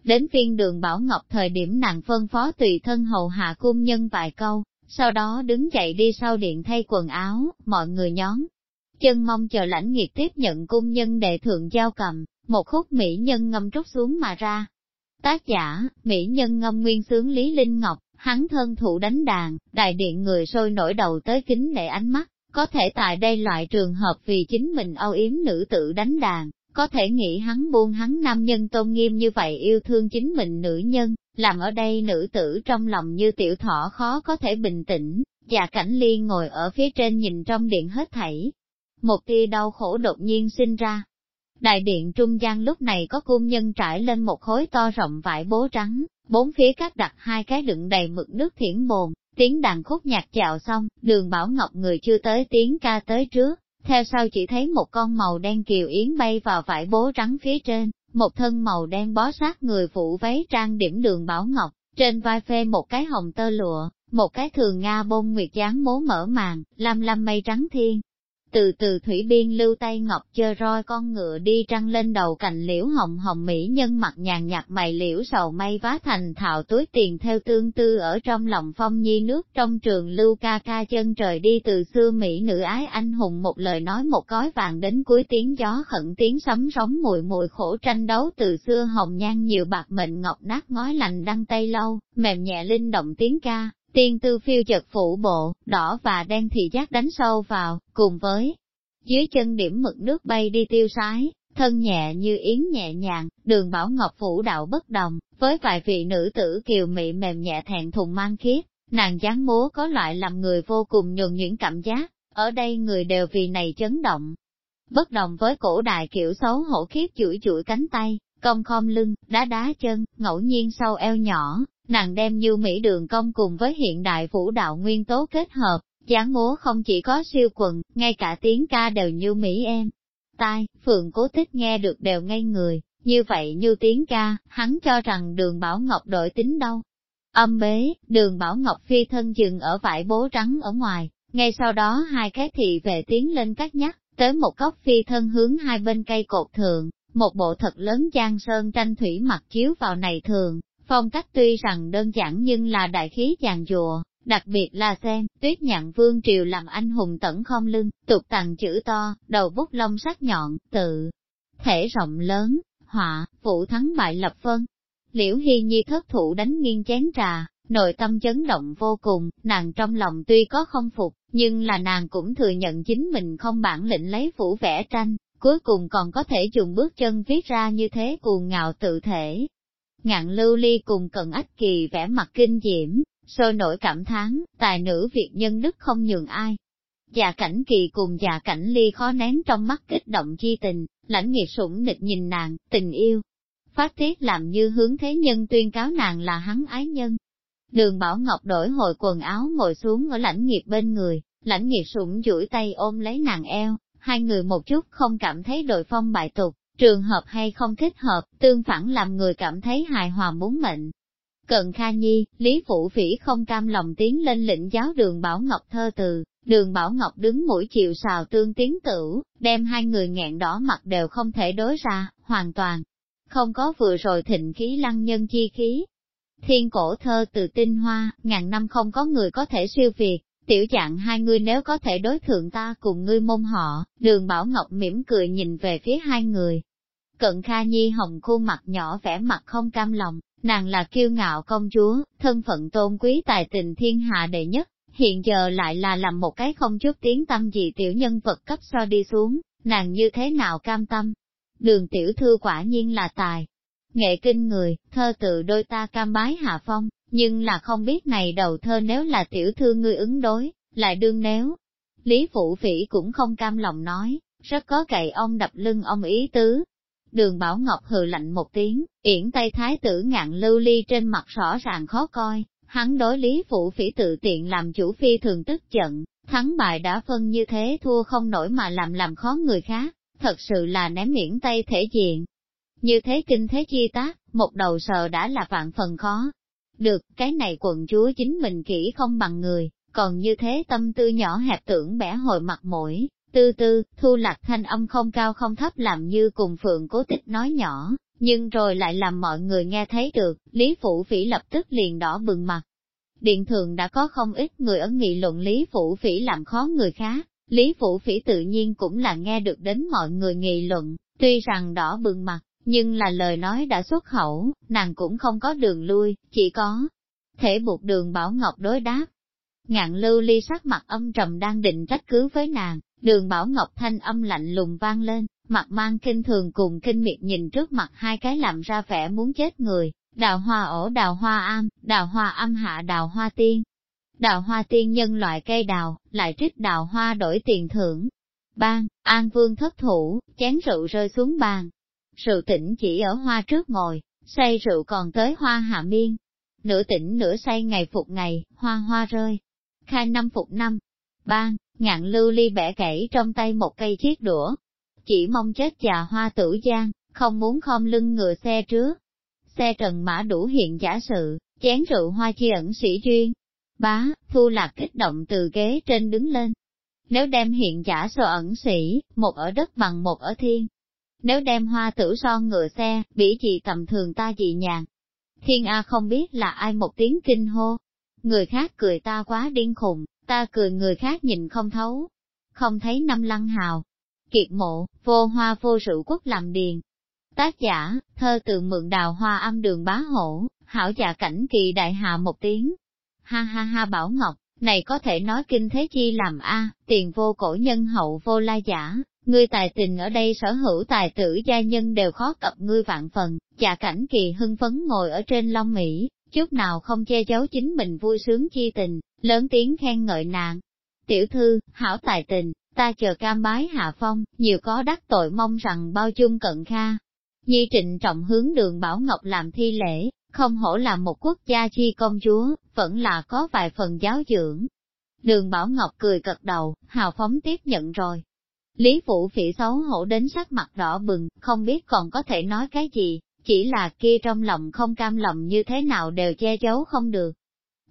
Đến phiên đường Bảo Ngọc thời điểm nàng phân phó tùy thân hầu hạ cung nhân vài câu, sau đó đứng dậy đi sau điện thay quần áo, mọi người nhón. Chân mong chờ lãnh nghiệt tiếp nhận cung nhân đệ thượng giao cầm, một khúc mỹ nhân ngâm trút xuống mà ra. Tác giả, mỹ nhân ngâm nguyên sướng Lý Linh Ngọc, hắn thân thủ đánh đàn, đại điện người sôi nổi đầu tới kính để ánh mắt, có thể tại đây loại trường hợp vì chính mình âu yếm nữ tự đánh đàn, có thể nghĩ hắn buông hắn nam nhân tôn nghiêm như vậy yêu thương chính mình nữ nhân, làm ở đây nữ tử trong lòng như tiểu thọ khó có thể bình tĩnh, và cảnh liên ngồi ở phía trên nhìn trong điện hết thảy. Một tia đau khổ đột nhiên sinh ra, Đại điện trung gian lúc này có cung nhân trải lên một khối to rộng vải bố trắng, bốn phía các đặt hai cái đựng đầy mực nước thiển bồn, tiếng đàn khúc nhạc chào xong, đường Bảo Ngọc người chưa tới tiếng ca tới trước, theo sau chỉ thấy một con màu đen kiều yến bay vào vải bố trắng phía trên, một thân màu đen bó sát người phụ váy trang điểm đường Bảo Ngọc, trên vai phê một cái hồng tơ lụa, một cái thường Nga bông nguyệt dáng mố mở màn, lam lam mây trắng thiên, từ từ thủy biên lưu tay ngọc chơ roi con ngựa đi trăng lên đầu cành liễu hồng hồng mỹ nhân mặt nhàn nhạt mày liễu sầu mây vá thành thạo túi tiền theo tương tư ở trong lòng phong nhi nước trong trường lưu ca ca chân trời đi từ xưa mỹ nữ ái anh hùng một lời nói một gói vàng đến cuối tiếng gió khẩn tiếng sấm sóng mùi mùi khổ tranh đấu từ xưa hồng nhan nhiều bạc mệnh ngọc nát ngói lành đăng tay lâu, mềm nhẹ linh động tiếng ca, Tiên tư phiêu chật phủ bộ, đỏ và đen thì giác đánh sâu vào, cùng với dưới chân điểm mực nước bay đi tiêu sái, thân nhẹ như yến nhẹ nhàng, đường bảo ngọc phủ đạo bất đồng, với vài vị nữ tử kiều mị mềm nhẹ thẹn thùng mang khiết, nàng dáng múa có loại làm người vô cùng nhuần nhuyễn cảm giác, ở đây người đều vì này chấn động. Bất đồng với cổ đại kiểu xấu hổ khiếp chuỗi chuỗi cánh tay, cong khom lưng, đá đá chân, ngẫu nhiên sâu eo nhỏ, Nàng đem như Mỹ đường công cùng với hiện đại vũ đạo nguyên tố kết hợp, dáng múa không chỉ có siêu quần, ngay cả tiếng ca đều như Mỹ em. Tai, Phượng cố tích nghe được đều ngây người, như vậy như tiếng ca, hắn cho rằng đường Bảo Ngọc đổi tính đâu. Âm bế, đường Bảo Ngọc phi thân dừng ở vải bố trắng ở ngoài, ngay sau đó hai cái thị về tiến lên cắt nhắc, tới một góc phi thân hướng hai bên cây cột thường, một bộ thật lớn trang sơn tranh thủy mặt chiếu vào này thường, Phong cách tuy rằng đơn giản nhưng là đại khí chàng dùa, đặc biệt là xem, tuyết nhạn vương triều làm anh hùng tẩn không lưng, tục tặng chữ to, đầu bút lông sắc nhọn, tự, thể rộng lớn, họa, phụ thắng bại lập phân. Liễu Hy Nhi thất thủ đánh nghiêng chén trà, nội tâm chấn động vô cùng, nàng trong lòng tuy có không phục, nhưng là nàng cũng thừa nhận chính mình không bản lĩnh lấy phủ vẽ tranh, cuối cùng còn có thể dùng bước chân viết ra như thế cuồng ngạo tự thể, Ngạn lưu ly cùng cận ách kỳ vẽ mặt kinh diễm, sôi nổi cảm thán, tài nữ Việt nhân đức không nhường ai. Già cảnh kỳ cùng già cảnh ly khó nén trong mắt kích động chi tình, lãnh nghiệt sủng nịch nhìn nàng, tình yêu. Phát tiết làm như hướng thế nhân tuyên cáo nàng là hắn ái nhân. Đường Bảo Ngọc đổi hồi quần áo ngồi xuống ở lãnh nghiệp bên người, lãnh nghiệp sủng duỗi tay ôm lấy nàng eo, hai người một chút không cảm thấy đội phong bại tục, trường hợp hay không thích hợp, tương phản làm người cảm thấy hài hòa muốn mệnh. Cận Kha Nhi, Lý Phụ Phỉ không cam lòng tiến lên lĩnh giáo đường Bảo Ngọc thơ từ, đường Bảo Ngọc đứng mũi chịu sào tương tiến tử, đem hai người nghẹn đỏ mặt đều không thể đối ra, hoàn toàn, không có vừa rồi thịnh khí lăng nhân chi khí. thiên cổ thơ từ tinh hoa, ngàn năm không có người có thể siêu việt, tiểu dạng hai người nếu có thể đối thượng ta cùng ngươi môn họ, đường Bảo Ngọc mỉm cười nhìn về phía hai người. Cận Kha Nhi hồng khuôn mặt nhỏ vẻ mặt không cam lòng, nàng là kiêu ngạo công chúa, thân phận tôn quý tài tình thiên hạ đệ nhất, hiện giờ lại là làm một cái không chút tiếng tâm gì tiểu nhân vật cấp so đi xuống, nàng như thế nào cam tâm. Đường tiểu thư quả nhiên là tài. Nghệ kinh người, thơ tự đôi ta cam bái hạ phong, nhưng là không biết này đầu thơ nếu là tiểu thư ngươi ứng đối, lại đương nếu. Lý Phụ Phỉ cũng không cam lòng nói, rất có cậy ông đập lưng ông ý tứ. Đường Bảo Ngọc hừ lạnh một tiếng, yển tay thái tử ngạn lưu ly trên mặt rõ ràng khó coi, hắn đối Lý Phụ Phỉ tự tiện làm chủ phi thường tức giận, thắng bại đã phân như thế thua không nổi mà làm làm khó người khác, thật sự là ném miễn tay thể diện. Như thế kinh thế chi tác, một đầu sờ đã là vạn phần khó, được, cái này quận chúa chính mình kỹ không bằng người, còn như thế tâm tư nhỏ hẹp tưởng bẻ hồi mặt mũi, tư tư, thu lạc thanh âm không cao không thấp làm như cùng phượng cố tích nói nhỏ, nhưng rồi lại làm mọi người nghe thấy được, Lý Phủ Phỉ lập tức liền đỏ bừng mặt. Điện thường đã có không ít người ở nghị luận Lý Phủ Phỉ làm khó người khác, Lý Phủ Phỉ tự nhiên cũng là nghe được đến mọi người nghị luận, tuy rằng đỏ bừng mặt, nhưng là lời nói đã xuất khẩu, nàng cũng không có đường lui, chỉ có thể buộc đường Bảo Ngọc đối đáp. Ngạn lưu ly sắc mặt âm trầm đang định trách cứ với nàng, đường Bảo Ngọc thanh âm lạnh lùng vang lên, mặt mang kinh thường cùng kinh miệt nhìn trước mặt hai cái làm ra vẻ muốn chết người, đào hoa ổ đào hoa am, đào hoa âm hạ đào hoa tiên. Đào hoa tiên nhân loại cây đào, lại trích đào hoa đổi tiền thưởng. bang An Vương thất thủ, chén rượu rơi xuống bàn, rượu tỉnh chỉ ở hoa trước ngồi, say rượu còn tới hoa hạ miên. Nửa tỉnh nửa say ngày phục ngày, hoa hoa rơi. Khai năm phục năm. Ban, ngạn lưu ly bẻ gãy trong tay một cây chiếc đũa. Chỉ mong chết già hoa tử giang, không muốn khom lưng ngựa xe trước. Xe trần mã đủ hiện giả sự, chén rượu hoa chi ẩn sĩ duyên. Bá, thu lạc kích động từ ghế trên đứng lên. Nếu đem hiện giả sơ ẩn sĩ, một ở đất bằng một ở thiên, nếu đem hoa tử son ngựa xe, bỉ chị tầm thường ta dị nhàn. Thiên A không biết là ai một tiếng kinh hô. Người khác cười ta quá điên khùng, ta cười người khác nhìn không thấu. Không thấy năm lăng hào. Kiệt mộ, vô hoa vô sự quốc làm điền. Tác giả, thơ từ mượn đào hoa âm đường bá hổ, hảo giả cảnh kỳ đại hạ một tiếng. Ha ha ha bảo ngọc, này có thể nói kinh thế chi làm a tiền vô cổ nhân hậu vô la giả, Ngươi tài tình ở đây sở hữu tài tử gia nhân đều khó cập ngươi vạn phần, chà cảnh kỳ hưng phấn ngồi ở trên long Mỹ, chút nào không che giấu chính mình vui sướng chi tình, lớn tiếng khen ngợi nàng. Tiểu thư, hảo tài tình, ta chờ cam bái hạ phong, nhiều có đắc tội mong rằng bao chung cận kha. Nhi trịnh trọng hướng đường Bảo Ngọc làm thi lễ, không hổ là một quốc gia chi công chúa, vẫn là có vài phần giáo dưỡng. Đường Bảo Ngọc cười cật đầu, hào phóng tiếp nhận rồi, Lý Phụ Phỉ xấu hổ đến sắc mặt đỏ bừng, không biết còn có thể nói cái gì, chỉ là kia trong lòng không cam lòng như thế nào đều che giấu không được.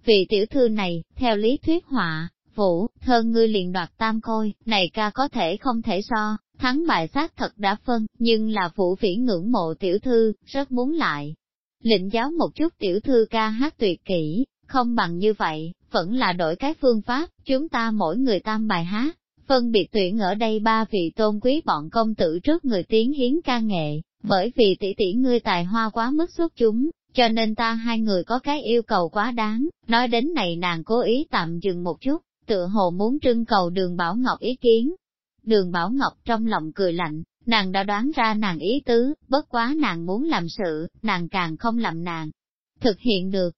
Vì tiểu thư này, theo lý thuyết họa, Vũ, thơ ngươi liền đoạt tam côi, này ca có thể không thể so, thắng bại sát thật đã phân, nhưng là Vũ Phỉ ngưỡng mộ tiểu thư, rất muốn lại. lệnh giáo một chút tiểu thư ca hát tuyệt kỹ, không bằng như vậy, vẫn là đổi cái phương pháp, chúng ta mỗi người tam bài hát, phân biệt tuyển ở đây ba vị tôn quý bọn công tử trước người tiến hiến ca nghệ, bởi vì tỷ tỷ ngươi tài hoa quá mức xuất chúng, cho nên ta hai người có cái yêu cầu quá đáng, nói đến này nàng cố ý tạm dừng một chút, tựa hồ muốn trưng cầu đường Bảo Ngọc ý kiến. Đường Bảo Ngọc trong lòng cười lạnh, nàng đã đoán ra nàng ý tứ, bất quá nàng muốn làm sự, nàng càng không làm nàng. Thực hiện được,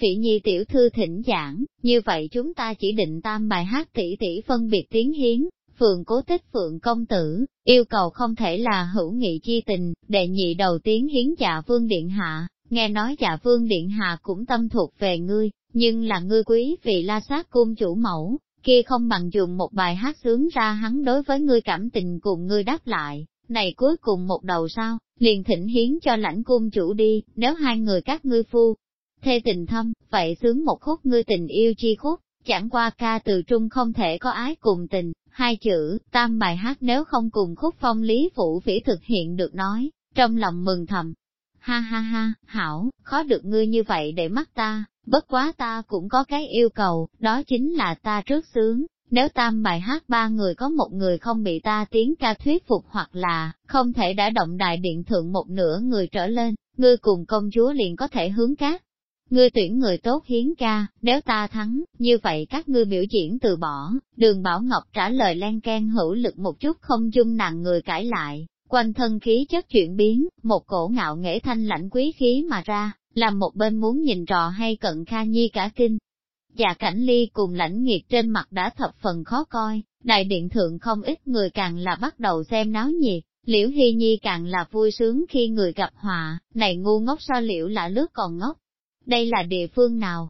Phỉ nhi tiểu thư thỉnh giảng, như vậy chúng ta chỉ định tam bài hát tỷ tỷ phân biệt tiếng hiến, phượng cố tích phượng công tử, yêu cầu không thể là hữu nghị chi tình, đệ nhị đầu tiếng hiến dạ vương điện hạ, nghe nói dạ vương điện hạ cũng tâm thuộc về ngươi, nhưng là ngươi quý vì la sát cung chủ mẫu, kia không bằng dùng một bài hát sướng ra hắn đối với ngươi cảm tình cùng ngươi đáp lại, này cuối cùng một đầu sao, liền thỉnh hiến cho lãnh cung chủ đi, nếu hai người các ngươi phu, thê tình thâm, vậy sướng một khúc ngươi tình yêu chi khúc, chẳng qua ca từ trung không thể có ái cùng tình, hai chữ, tam bài hát nếu không cùng khúc phong lý phụ phỉ thực hiện được nói, trong lòng mừng thầm. Ha ha ha, hảo, khó được ngươi như vậy để mắt ta, bất quá ta cũng có cái yêu cầu, đó chính là ta trước sướng. Nếu tam bài hát ba người có một người không bị ta tiếng ca thuyết phục hoặc là không thể đã động đại điện thượng một nửa người trở lên, ngươi cùng công chúa liền có thể hướng cát. Ngươi tuyển người tốt hiến ca, nếu ta thắng, như vậy các ngươi biểu diễn từ bỏ, đường Bảo Ngọc trả lời len can hữu lực một chút không dung nàng người cãi lại, quanh thân khí chất chuyển biến, một cổ ngạo nghệ thanh lãnh quý khí mà ra, làm một bên muốn nhìn trò hay cận kha nhi cả kinh. Và cảnh ly cùng lãnh nghiệt trên mặt đã thập phần khó coi, đại điện thượng không ít người càng là bắt đầu xem náo nhiệt, liễu hy nhi càng là vui sướng khi người gặp họa, này ngu ngốc so liễu là lướt còn ngốc. Đây là địa phương nào?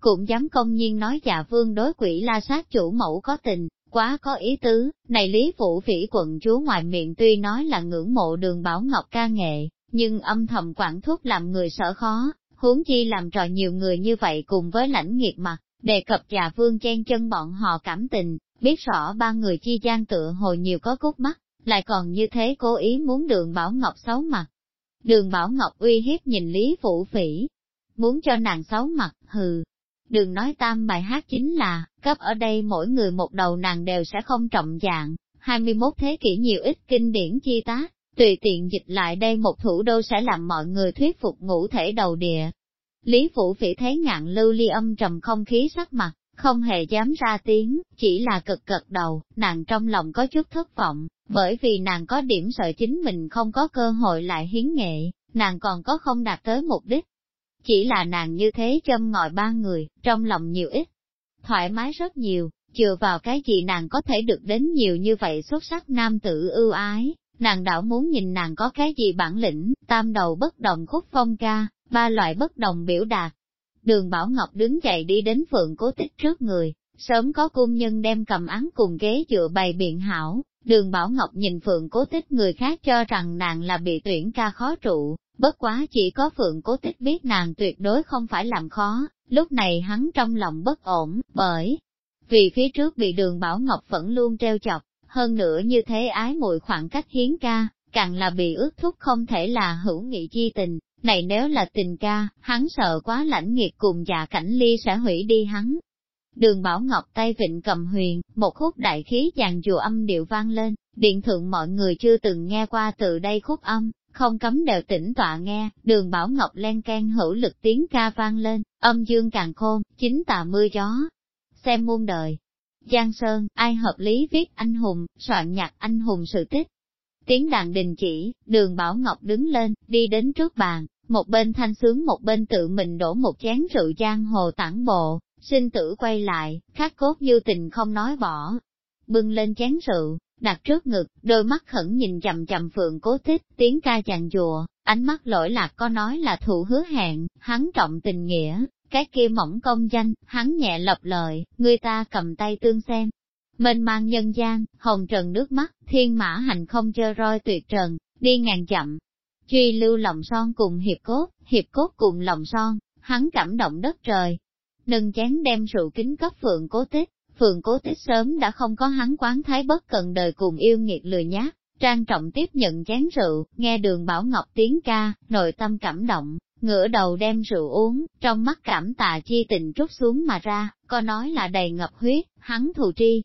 Cũng dám công nhiên nói dạ vương đối quỷ la sát chủ mẫu có tình, quá có ý tứ, này Lý Phủ Phỉ quận chúa ngoài miệng tuy nói là ngưỡng mộ đường Bảo Ngọc ca nghệ, nhưng âm thầm quản thúc làm người sợ khó, huống chi làm trò nhiều người như vậy cùng với lãnh nghiệt mặt, đề cập già vương chen chân bọn họ cảm tình, biết rõ ba người chi gian tựa hồi nhiều có cút mắt, lại còn như thế cố ý muốn đường Bảo Ngọc xấu mặt. Đường Bảo Ngọc uy hiếp nhìn Lý Phủ Phỉ, muốn cho nàng xấu mặt, hừ, Đừng nói tam bài hát chính là, cấp ở đây mỗi người một đầu nàng đều sẽ không trọng dạng, 21 thế kỷ nhiều ít kinh điển chi tá, tùy tiện dịch lại đây một thủ đô sẽ làm mọi người thuyết phục ngũ thể đầu địa. Lý Phủ Phỉ thấy ngạn lưu ly âm trầm không khí sắc mặt, không hề dám ra tiếng, chỉ là cực cực đầu, nàng trong lòng có chút thất vọng, bởi vì nàng có điểm sợ chính mình không có cơ hội lại hiến nghệ, nàng còn có không đạt tới mục đích, chỉ là nàng như thế châm ngòi ba người, trong lòng nhiều ít, thoải mái rất nhiều, chừa vào cái gì nàng có thể được đến nhiều như vậy xuất sắc nam tử ưu ái, nàng đảo muốn nhìn nàng có cái gì bản lĩnh, tam đầu bất đồng khúc phong ca, ba loại bất đồng biểu đạt. Đường Bảo Ngọc đứng dậy đi đến phượng cố tích trước người, sớm có cung nhân đem cầm án cùng ghế dựa bày biện hảo, đường Bảo Ngọc nhìn phượng cố tích người khác cho rằng nàng là bị tuyển ca khó trụ, Bất quá chỉ có Phượng Cố Tích biết nàng tuyệt đối không phải làm khó, lúc này hắn trong lòng bất ổn, bởi vì phía trước bị đường Bảo Ngọc vẫn luôn treo chọc, hơn nữa như thế ái mùi khoảng cách hiến ca, càng là bị ước thúc không thể là hữu nghị chi tình, này nếu là tình ca, hắn sợ quá lãnh nghiệt cùng già cảnh ly sẽ hủy đi hắn. Đường Bảo Ngọc tay vịnh cầm huyền, một khúc đại khí dàn dùa âm điệu vang lên, điện thượng mọi người chưa từng nghe qua từ đây khúc âm, không cấm đều tỉnh tọa nghe, đường Bảo Ngọc len can hữu lực tiếng ca vang lên, âm dương càng khôn, chính tà mưa gió. Xem muôn đời. Giang Sơn, ai hợp lý viết anh hùng, soạn nhạc anh hùng sự tích. Tiếng đàn đình chỉ, đường Bảo Ngọc đứng lên, đi đến trước bàn, một bên thanh sướng một bên tự mình đổ một chén rượu giang hồ tản bộ, sinh tử quay lại, khắc cốt như tình không nói bỏ. Bưng lên chén rượu, đặt trước ngực, đôi mắt khẩn nhìn chầm chầm phượng cố tích, tiếng ca chàng dùa, ánh mắt lỗi lạc có nói là thụ hứa hẹn, hắn trọng tình nghĩa, cái kia mỏng công danh, hắn nhẹ lập lời, người ta cầm tay tương xem. Mênh mang nhân gian, hồng trần nước mắt, thiên mã hành không chơ roi tuyệt trần, đi ngàn chậm. Truy lưu lòng son cùng hiệp cốt, hiệp cốt cùng lòng son, hắn cảm động đất trời. Nâng chén đem rượu kính cấp phượng cố tích, Phượng cố tích sớm đã không có hắn quán thái bất cần đời cùng yêu nghiệt lười nhát, trang trọng tiếp nhận chén rượu, nghe đường Bảo Ngọc tiếng ca, nội tâm cảm động, ngửa đầu đem rượu uống, trong mắt cảm tà chi tình trút xuống mà ra, có nói là đầy ngập huyết, hắn thù tri.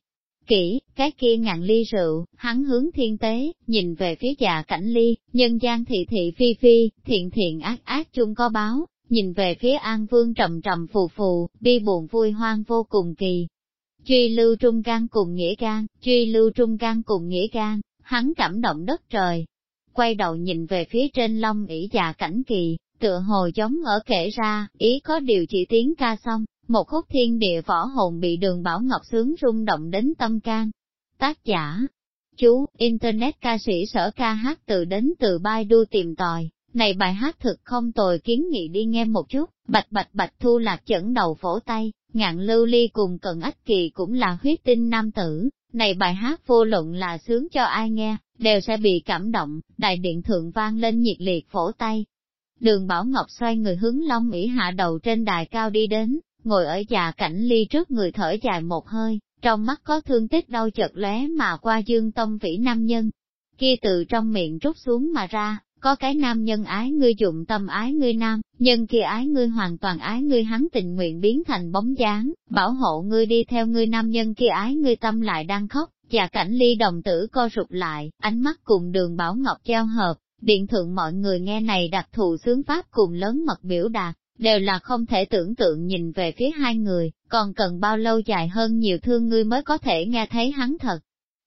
Kỹ, cái kia ngàn ly rượu, hắn hướng thiên tế, nhìn về phía già cảnh ly, nhân gian thị thị phi phi, thiện thiện ác ác chung có báo, nhìn về phía an vương trầm trầm phù phù, bi buồn vui hoang vô cùng kỳ, Truy lưu trung can cùng nghĩa can, truy lưu trung can cùng nghĩa can, hắn cảm động đất trời. Quay đầu nhìn về phía trên long ỉ già cảnh kỳ, tựa hồ giống ở kể ra, ý có điều chỉ tiếng ca xong, một khúc thiên địa võ hồn bị đường Bảo Ngọc sướng rung động đến tâm can. Tác giả, chú, Internet ca sĩ sở ca hát từ đến từ Baidu tìm tòi, này bài hát thực không tồi kiến nghị đi nghe một chút, bạch bạch bạch thu lạc chẩn đầu phổ tay, ngạn lưu ly cùng cận ách kỳ cũng là huyết tinh nam tử, này bài hát vô luận là sướng cho ai nghe, đều sẽ bị cảm động, đại điện thượng vang lên nhiệt liệt phổ tay. Đường Bảo Ngọc xoay người hướng Long Mỹ hạ đầu trên đài cao đi đến, ngồi ở già cảnh ly trước người thở dài một hơi, trong mắt có thương tích đau chật lóe mà qua dương tông vĩ nam nhân. Kia từ trong miệng rút xuống mà ra, có cái nam nhân ái ngươi dụng tâm ái ngươi nam, nhân kia ái ngươi hoàn toàn ái ngươi hắn tình nguyện biến thành bóng dáng, bảo hộ ngươi đi theo ngươi nam nhân kia ái ngươi tâm lại đang khóc, và cảnh ly đồng tử co rụt lại, ánh mắt cùng đường Bảo Ngọc giao hợp, điện thượng mọi người nghe này đặc thù sướng pháp cùng lớn mật biểu đạt, đều là không thể tưởng tượng nhìn về phía hai người, còn cần bao lâu dài hơn nhiều thương ngươi mới có thể nghe thấy hắn thật.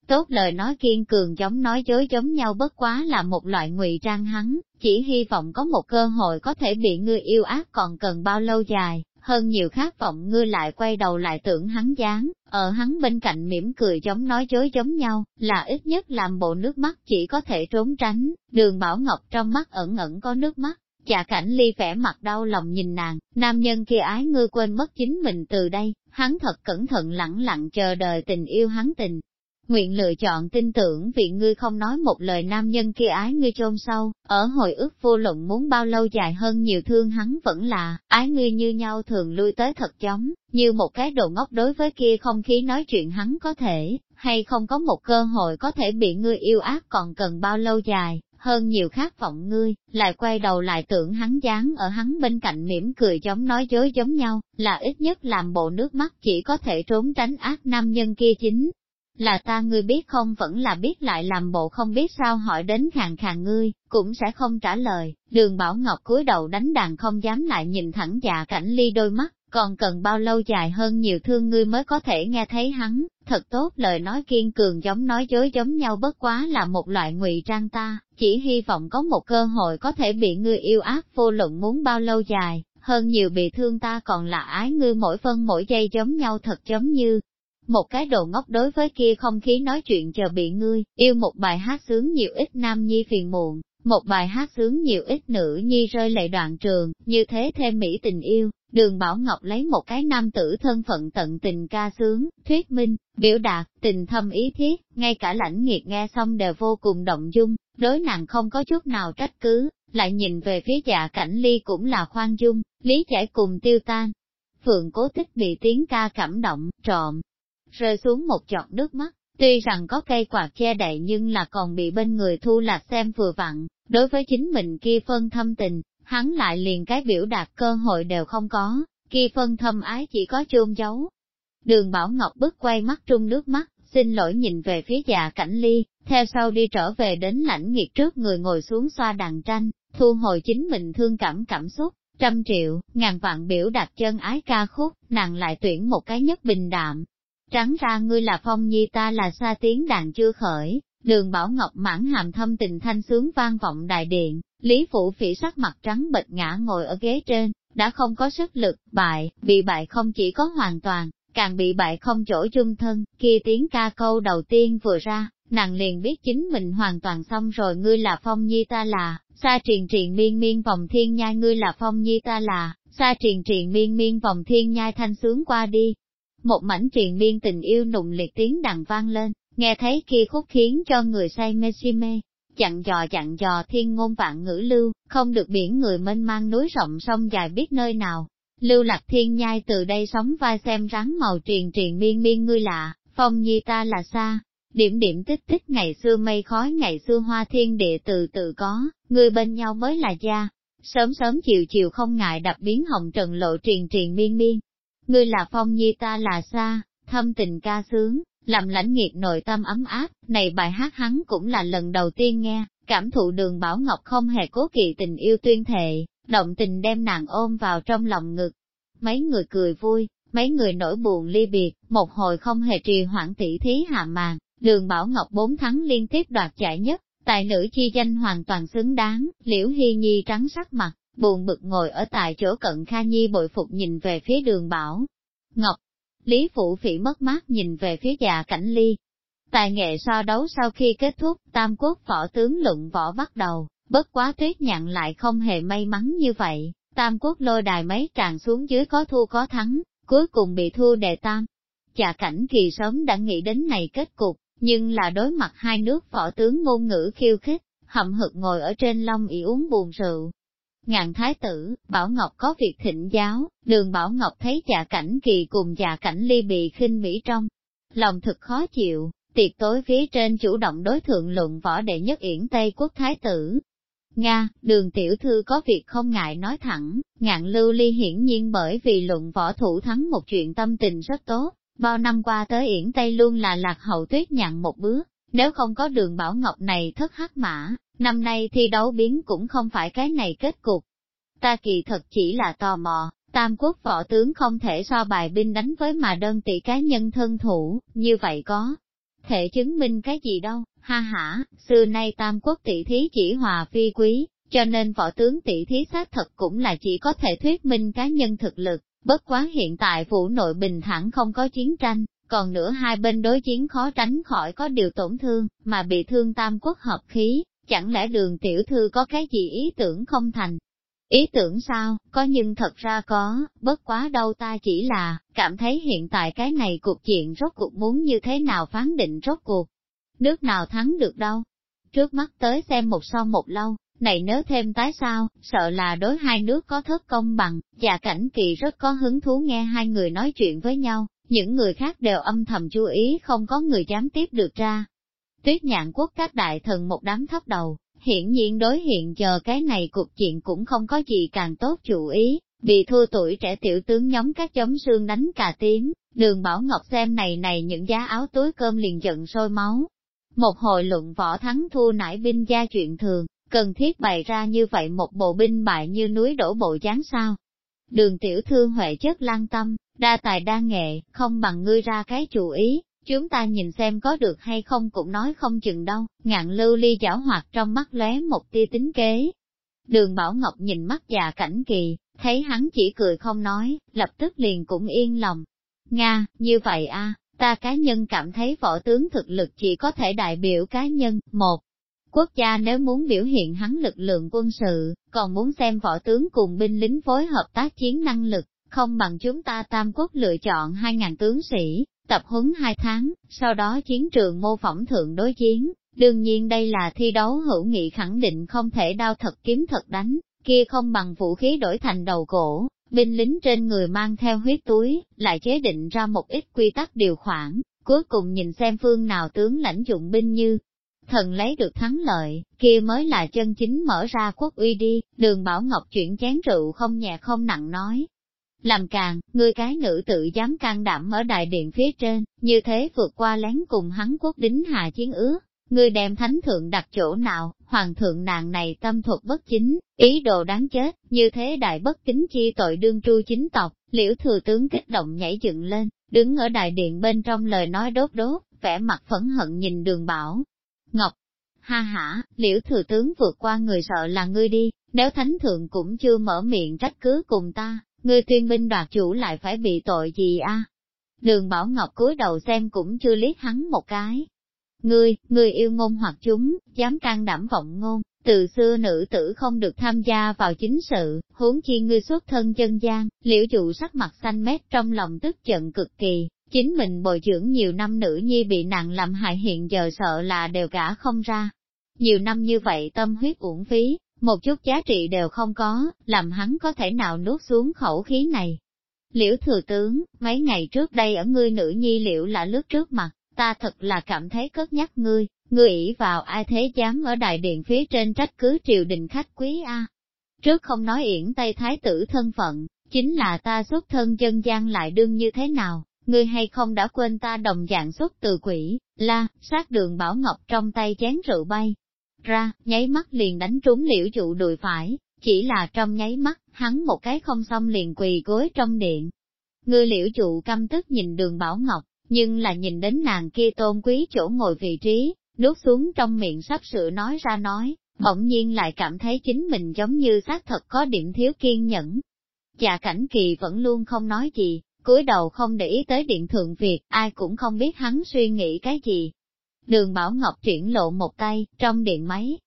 Tốt lời nói kiên cường giống nói dối giống nhau bất quá là một loại ngụy trang hắn, chỉ hy vọng có một cơ hội có thể bị ngươi yêu ác còn cần bao lâu dài, hơn nhiều khát vọng ngươi lại quay đầu lại tưởng hắn dáng, ở hắn bên cạnh mỉm cười giống nói dối giống nhau, là ít nhất làm bộ nước mắt chỉ có thể trốn tránh, đường Bảo Ngọc trong mắt ẩn ẩn có nước mắt. Chà cảnh ly vẻ mặt đau lòng nhìn nàng, nam nhân kia ái ngươi quên mất chính mình từ đây, hắn thật cẩn thận lặng lặng chờ đợi tình yêu hắn tình, nguyện lựa chọn tin tưởng vì ngươi không nói một lời nam nhân kia ái ngươi chôn sâu, ở hồi ức vô luận muốn bao lâu dài hơn nhiều thương hắn vẫn là, ái ngươi như nhau thường lui tới thật chóng, như một cái đồ ngốc đối với kia không khí nói chuyện hắn có thể, hay không có một cơ hội có thể bị ngươi yêu ác còn cần bao lâu dài, hơn nhiều khát vọng ngươi, lại quay đầu lại tưởng hắn dáng ở hắn bên cạnh mỉm cười giống nói dối giống nhau, là ít nhất làm bộ nước mắt chỉ có thể trốn tránh ác nam nhân kia chính, là ta ngươi biết không vẫn là biết lại làm bộ không biết sao hỏi đến khàn khàn ngươi, cũng sẽ không trả lời, đường Bảo Ngọc cúi đầu đánh đàn không dám lại nhìn thẳng dạ cảnh ly đôi mắt, còn cần bao lâu dài hơn nhiều thương ngươi mới có thể nghe thấy hắn, thật tốt lời nói kiên cường giống nói dối giống nhau bất quá là một loại ngụy trang ta, chỉ hy vọng có một cơ hội có thể bị ngươi yêu ác vô luận muốn bao lâu dài, hơn nhiều bị thương ta còn là ái ngươi mỗi phân mỗi giây giống nhau thật giống như, một cái đồ ngốc đối với kia không khí nói chuyện chờ bị ngươi, yêu một bài hát sướng nhiều ít nam nhi phiền muộn, một bài hát sướng nhiều ít nữ nhi rơi lệ đoạn trường, như thế thêm mỹ tình yêu, đường Bảo Ngọc lấy một cái nam tử thân phận tận tình ca sướng, thuyết minh, biểu đạt, tình thâm ý thiết, ngay cả lãnh nghiệt nghe xong đều vô cùng động dung, đối nàng không có chút nào trách cứ, lại nhìn về phía dạ cảnh ly cũng là khoan dung, lý giải cùng tiêu tan. Phượng cố tích bị tiếng ca cảm động, trộm, rơi xuống một giọt nước mắt. Tuy rằng có cây quạt che đậy nhưng là còn bị bên người thu lạc xem vừa vặn, đối với chính mình kia phân thâm tình, hắn lại liền cái biểu đạt cơ hội đều không có, kia phân thâm ái chỉ có chôn giấu. Đường Bảo Ngọc bức quay mắt trung nước mắt, xin lỗi nhìn về phía già cảnh ly, theo sau đi trở về đến lãnh nghiệt trước người ngồi xuống xoa đàn tranh, thu hồi chính mình thương cảm cảm xúc, trăm triệu, ngàn vạn biểu đạt chân ái ca khúc, nàng lại tuyển một cái nhất bình đạm, Trắng ra ngươi là phong nhi ta là xa tiếng đàn chưa khởi, đường Bảo Ngọc mãn hàm thâm tình thanh sướng vang vọng đại điện, Lý Phụ Phỉ sắc mặt trắng bệch ngã ngồi ở ghế trên, đã không có sức lực, bại, bị bại không chỉ có hoàn toàn, càng bị bại không chỗ chung thân, kia tiếng ca câu đầu tiên vừa ra, nàng liền biết chính mình hoàn toàn xong rồi. Ngươi là phong nhi ta là, xa triền triền miên miên vòng thiên nhai. Ngươi là phong nhi ta là, xa triền triền miên miên vòng thiên nhai. Thanh sướng qua đi, một mảnh triền miên tình yêu nùng liệt tiếng đàn vang lên, nghe thấy kia khúc khiến cho người say mê si mê, chặn dò chặn dò thiên ngôn vạn ngữ lưu, không được biển người mênh mang núi rộng sông dài biết nơi nào. Lưu lạc thiên nhai từ đây sống vai xem rắn màu triền triền miên miên ngươi lạ, phong nhi ta là xa, điểm điểm tích tích ngày xưa mây khói ngày xưa hoa thiên địa từ từ có, người bên nhau mới là gia. Sớm sớm chiều chiều không ngại đập biến hồng trần lộ triền triền miên miên, Ngươi là phong nhi ta là xa, thâm tình ca sướng, làm lãnh nghiệt nội tâm ấm áp, này bài hát hắn cũng là lần đầu tiên nghe, cảm thụ đường Bảo Ngọc không hề cố kỵ tình yêu tuyên thệ, động tình đem nàng ôm vào trong lòng ngực. Mấy người cười vui, mấy người nỗi buồn ly biệt, một hồi không hề trì hoãn tỷ thí hạ màn, đường Bảo Ngọc bốn thắng liên tiếp đoạt giải nhất, tài nữ chi danh hoàn toàn xứng đáng, liễu hy nhi trắng sắc mặt, buồn bực ngồi ở tại chỗ cận Kha Nhi bội phục nhìn về phía đường bảo. Ngọc, Lý Phụ Phỉ mất mát nhìn về phía già cảnh ly. Tài nghệ so đấu sau khi kết thúc, Tam Quốc võ tướng luận võ bắt đầu, bất quá tuyết nhận lại không hề may mắn như vậy, Tam Quốc lôi đài mấy tràn xuống dưới có thua có thắng, cuối cùng bị thua đề tam. Chà cảnh kỳ sớm đã nghĩ đến này kết cục, nhưng là đối mặt hai nước võ tướng ngôn ngữ khiêu khích, hậm hực ngồi ở trên long ỉ uống buồn rượu, Ngạn thái tử, Bảo Ngọc có việc thịnh giáo, đường Bảo Ngọc thấy dạ cảnh kỳ cùng dạ cảnh ly bị khinh mỹ trong. Lòng thực khó chịu, tiệc tối phía trên chủ động đối thượng luận võ đệ nhất yển Tây quốc thái tử. Nga, đường tiểu thư có việc không ngại nói thẳng, ngạn lưu ly hiển nhiên bởi vì luận võ thủ thắng một chuyện tâm tình rất tốt, bao năm qua tới Yển Tây luôn là lạc hậu tuyết nhặn một bước, nếu không có đường bảo ngọc này thất hắc mã, năm nay thi đấu biến cũng không phải cái này kết cục. Ta kỳ thật chỉ là tò mò, tam quốc võ tướng không thể so bài binh đánh với mà đơn tỷ cá nhân thân thủ, như vậy có thể chứng minh cái gì đâu, ha ha, xưa nay tam quốc tỷ thí chỉ hòa phi quý, cho nên võ tướng tỷ thí xác thật cũng là chỉ có thể thuyết minh cá nhân thực lực, bất quá hiện tại phủ nội bình thẳng không có chiến tranh, còn nữa hai bên đối chiến khó tránh khỏi có điều tổn thương, mà bị thương tam quốc hợp khí, chẳng lẽ đường tiểu thư có cái gì ý tưởng không thành. Ý tưởng sao, có nhưng thật ra có, bất quá đâu ta chỉ là, cảm thấy hiện tại cái này cuộc chuyện rốt cuộc muốn như thế nào phán định rốt cuộc. Nước nào thắng được đâu. Trước mắt tới xem một so một lâu, này nếu thêm tái sao, sợ là đối hai nước có thất công bằng, và cảnh kỳ rất có hứng thú nghe hai người nói chuyện với nhau, những người khác đều âm thầm chú ý không có người dám tiếp được ra. Tuyết nhạn quốc các đại thần một đám thấp đầu, hiển nhiên đối hiện giờ cái này cuộc chuyện cũng không có gì càng tốt chủ ý, vì thua tuổi trẻ tiểu tướng nhóm các chống xương đánh cà tím, đường Bảo Ngọc xem này này những giá áo túi cơm liền giận sôi máu. Một hồi luận võ thắng thua nải binh gia chuyện thường, cần thiết bày ra như vậy một bộ binh bại như núi đổ bộ dáng sao. Đường tiểu Thương huệ chất lan tâm, đa tài đa nghệ, không bằng ngươi ra cái chủ ý, chúng ta nhìn xem có được hay không cũng nói không chừng đâu, ngạn lưu ly giảo hoạt trong mắt lóe một tia tính kế. Đường Bảo Ngọc nhìn mắt già cảnh kỳ, thấy hắn chỉ cười không nói, lập tức liền cũng yên lòng. Nga, như vậy a, ta cá nhân cảm thấy võ tướng thực lực chỉ có thể đại biểu cá nhân, một. Quốc gia nếu muốn biểu hiện hắn lực lượng quân sự, còn muốn xem võ tướng cùng binh lính phối hợp tác chiến năng lực, không bằng chúng ta Tam Quốc lựa chọn 2.000 tướng sĩ, tập huấn 2 tháng, sau đó chiến trường mô phỏng thượng đối chiến. Đương nhiên đây là thi đấu hữu nghị khẳng định không thể đao thật kiếm thật đánh, kia không bằng vũ khí đổi thành đầu cổ, binh lính trên người mang theo huyết túi, lại chế định ra một ít quy tắc điều khoản, cuối cùng nhìn xem phương nào tướng lãnh dụng binh như. Thần lấy được thắng lợi, kia mới là chân chính mở ra quốc uy đi, đường Bảo Ngọc chuyển chén rượu không nhẹ không nặng nói, làm càng, người cái nữ tự dám can đảm ở đại điện phía trên, như thế vượt qua lén cùng hắn quốc đính hạ chiến ước. Người đem thánh thượng đặt chỗ nào, hoàng thượng nàng này tâm thuật bất chính, ý đồ đáng chết, như thế đại bất kính chi tội đương tru chính tộc, liễu thừa tướng kích động nhảy dựng lên, đứng ở đại điện bên trong lời nói đốt đốt, vẻ mặt phẫn hận nhìn đường bảo. Ngọc, ha ha, liễu thừa tướng vượt qua người sợ là ngươi đi, nếu thánh thượng cũng chưa mở miệng trách cứ cùng ta, ngươi tuyên binh đoạt chủ lại phải bị tội gì a? Đường Bảo Ngọc cúi đầu xem cũng chưa liếc hắn một cái. Ngươi, ngươi yêu ngôn hoặc chúng, dám can đảm vọng ngôn, từ xưa nữ tử không được tham gia vào chính sự, huống chi ngươi xuất thân chân gian, liễu dụ sắc mặt xanh mét trong lòng tức giận cực kỳ, chính mình bồi dưỡng nhiều năm nữ nhi bị nạn làm hại hiện giờ sợ là đều cả không ra. Nhiều năm như vậy tâm huyết uổng phí, một chút giá trị đều không có, làm hắn có thể nào nuốt xuống khẩu khí này. Liễu thừa tướng, mấy ngày trước đây ở ngươi nữ nhi liễu là lướt trước mặt, ta thật là cảm thấy cất nhắc ngươi, ngươi ỷ vào ai thế dám ở đại điện phía trên trách cứ triều đình khách quý a. Trước không nói yển Tây Thái tử thân phận, chính là ta xuất thân dân gian lại đương như thế nào, ngươi hay không đã quên ta đồng dạng xuất từ quỷ, la, sát đường bảo ngọc trong tay chén rượu bay, ra, nháy mắt liền đánh trúng liễu dụ đùi phải, chỉ là trong nháy mắt, hắn một cái không xong liền quỳ gối trong điện. Ngươi liễu dụ căm tức nhìn đường Bảo Ngọc, nhưng là nhìn đến nàng kia tôn quý chỗ ngồi vị trí, nuốt xuống trong miệng sắp sửa nói ra nói, bỗng nhiên lại cảm thấy chính mình giống như xác thật có điểm thiếu kiên nhẫn. Dạ cảnh kỳ vẫn luôn không nói gì, cúi đầu không để ý tới điện thượng việc, ai cũng không biết hắn suy nghĩ cái gì, Đường Bảo Ngọc triển lộ một tay, trong điện máy.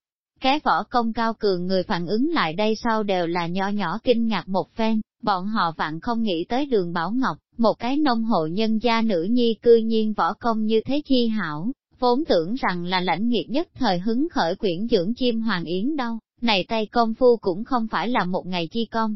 Cái võ công cao cường người phản ứng lại đây sau đều là nho nhỏ kinh ngạc một phen, bọn họ vạn không nghĩ tới đường Bảo Ngọc, một cái nông hộ nhân gia nữ nhi cư nhiên võ công như thế chi hảo, vốn tưởng rằng là lãnh nghiệt nhất thời hứng khởi quyển dưỡng chim hoàng yến đâu, này tay công phu cũng không phải là một ngày chi công,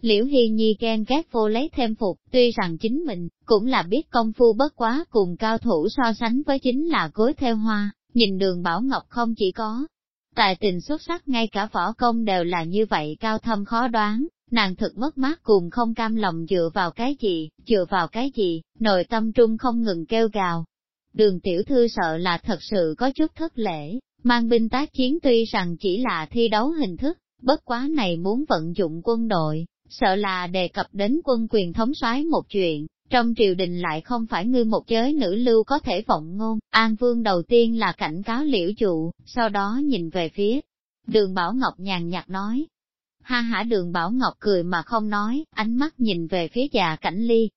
Liễu Hy Nhi ghen ghét vô lấy thêm phục, tuy rằng chính mình, cũng là biết công phu bất quá cùng cao thủ so sánh với chính là cối theo hoa, nhìn đường Bảo Ngọc không chỉ có Tài tình xuất sắc ngay cả võ công đều là như vậy cao thâm khó đoán, nàng thực mất mát cùng không cam lòng dựa vào cái gì, dựa vào cái gì, nội tâm trung không ngừng kêu gào. Đường tiểu thư sợ là thật sự có chút thất lễ, mang binh tác chiến tuy rằng chỉ là thi đấu hình thức, bất quá này muốn vận dụng quân đội, sợ là đề cập đến quân quyền thống soái một chuyện, trong triều đình lại không phải ngươi một giới nữ lưu có thể vọng ngôn, An Vương đầu tiên là cảnh cáo liễu trụ, sau đó nhìn về phía. Đường Bảo Ngọc nhàn nhạt nói. Ha hả đường Bảo Ngọc cười mà không nói, ánh mắt nhìn về phía già cảnh ly.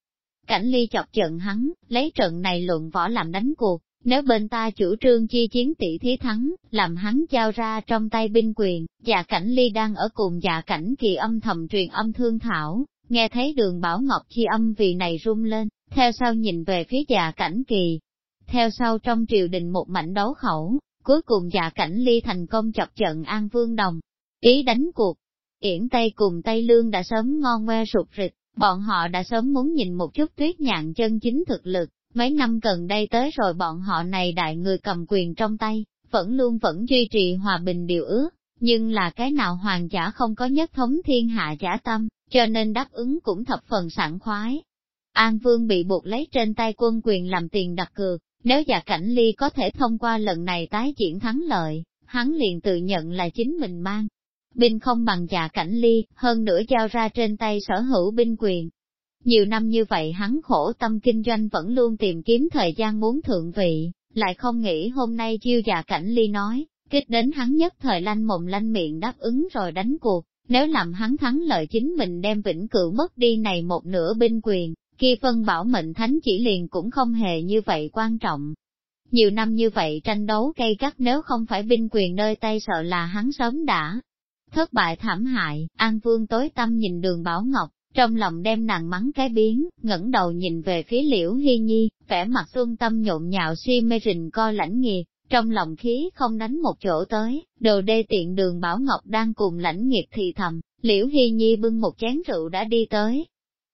Cảnh ly chọc trận hắn, lấy trận này luận võ làm đánh cuộc, nếu bên ta chủ trương chi chiến tỷ thí thắng, làm hắn giao ra trong tay binh quyền, dạ cảnh ly đang ở cùng dạ cảnh kỳ âm thầm truyền âm thương thảo, nghe thấy đường Bảo Ngọc chi âm vì này rung lên, theo sau nhìn về phía dạ cảnh kỳ. Theo sau trong triều đình một mảnh đấu khẩu, cuối cùng dạ cảnh ly thành công chọc trận An Vương Đồng. Ý đánh cuộc, Yển Tây cùng Tây Lương đã sớm ngon ngoe sụt rịch, bọn họ đã sớm muốn nhìn một chút tuyết nhạn chân chính thực lực, mấy năm gần đây tới rồi bọn họ này đại người cầm quyền trong tay, vẫn luôn vẫn duy trì hòa bình điều ước, nhưng là cái nào hoàng giả không có nhất thống thiên hạ giả tâm, cho nên đáp ứng cũng thập phần sẵn khoái. An Vương bị buộc lấy trên tay quân quyền làm tiền đặt cược, nếu giả cảnh ly có thể thông qua lần này tái diễn thắng lợi, hắn liền tự nhận là chính mình mang. Binh không bằng giả cảnh ly, hơn nữa giao ra trên tay sở hữu binh quyền. Nhiều năm như vậy hắn khổ tâm kinh doanh vẫn luôn tìm kiếm thời gian muốn thượng vị, lại không nghĩ hôm nay chiêu già cảnh ly nói, kích đến hắn nhất thời lanh mồm lanh miệng đáp ứng rồi đánh cuộc, nếu làm hắn thắng lợi chính mình đem vĩnh cửu mất đi này một nửa binh quyền, kia phân bảo mệnh thánh chỉ liền cũng không hề như vậy quan trọng. Nhiều năm như vậy tranh đấu cây gắt nếu không phải binh quyền nơi tay sợ là hắn sớm đã. Thất bại thảm hại, An Vương tối tâm nhìn đường Bảo Ngọc, trong lòng đem nàng mắng cái biến, ngẩng đầu nhìn về phía liễu hy nhi, vẻ mặt xuân tâm nhộn nhạo suy mê rình co lãnh nghiệt, trong lòng khí không đánh một chỗ tới, đồ đê tiện đường Bảo Ngọc đang cùng lãnh nghiệt thì thầm, liễu hy nhi bưng một chén rượu đã đi tới.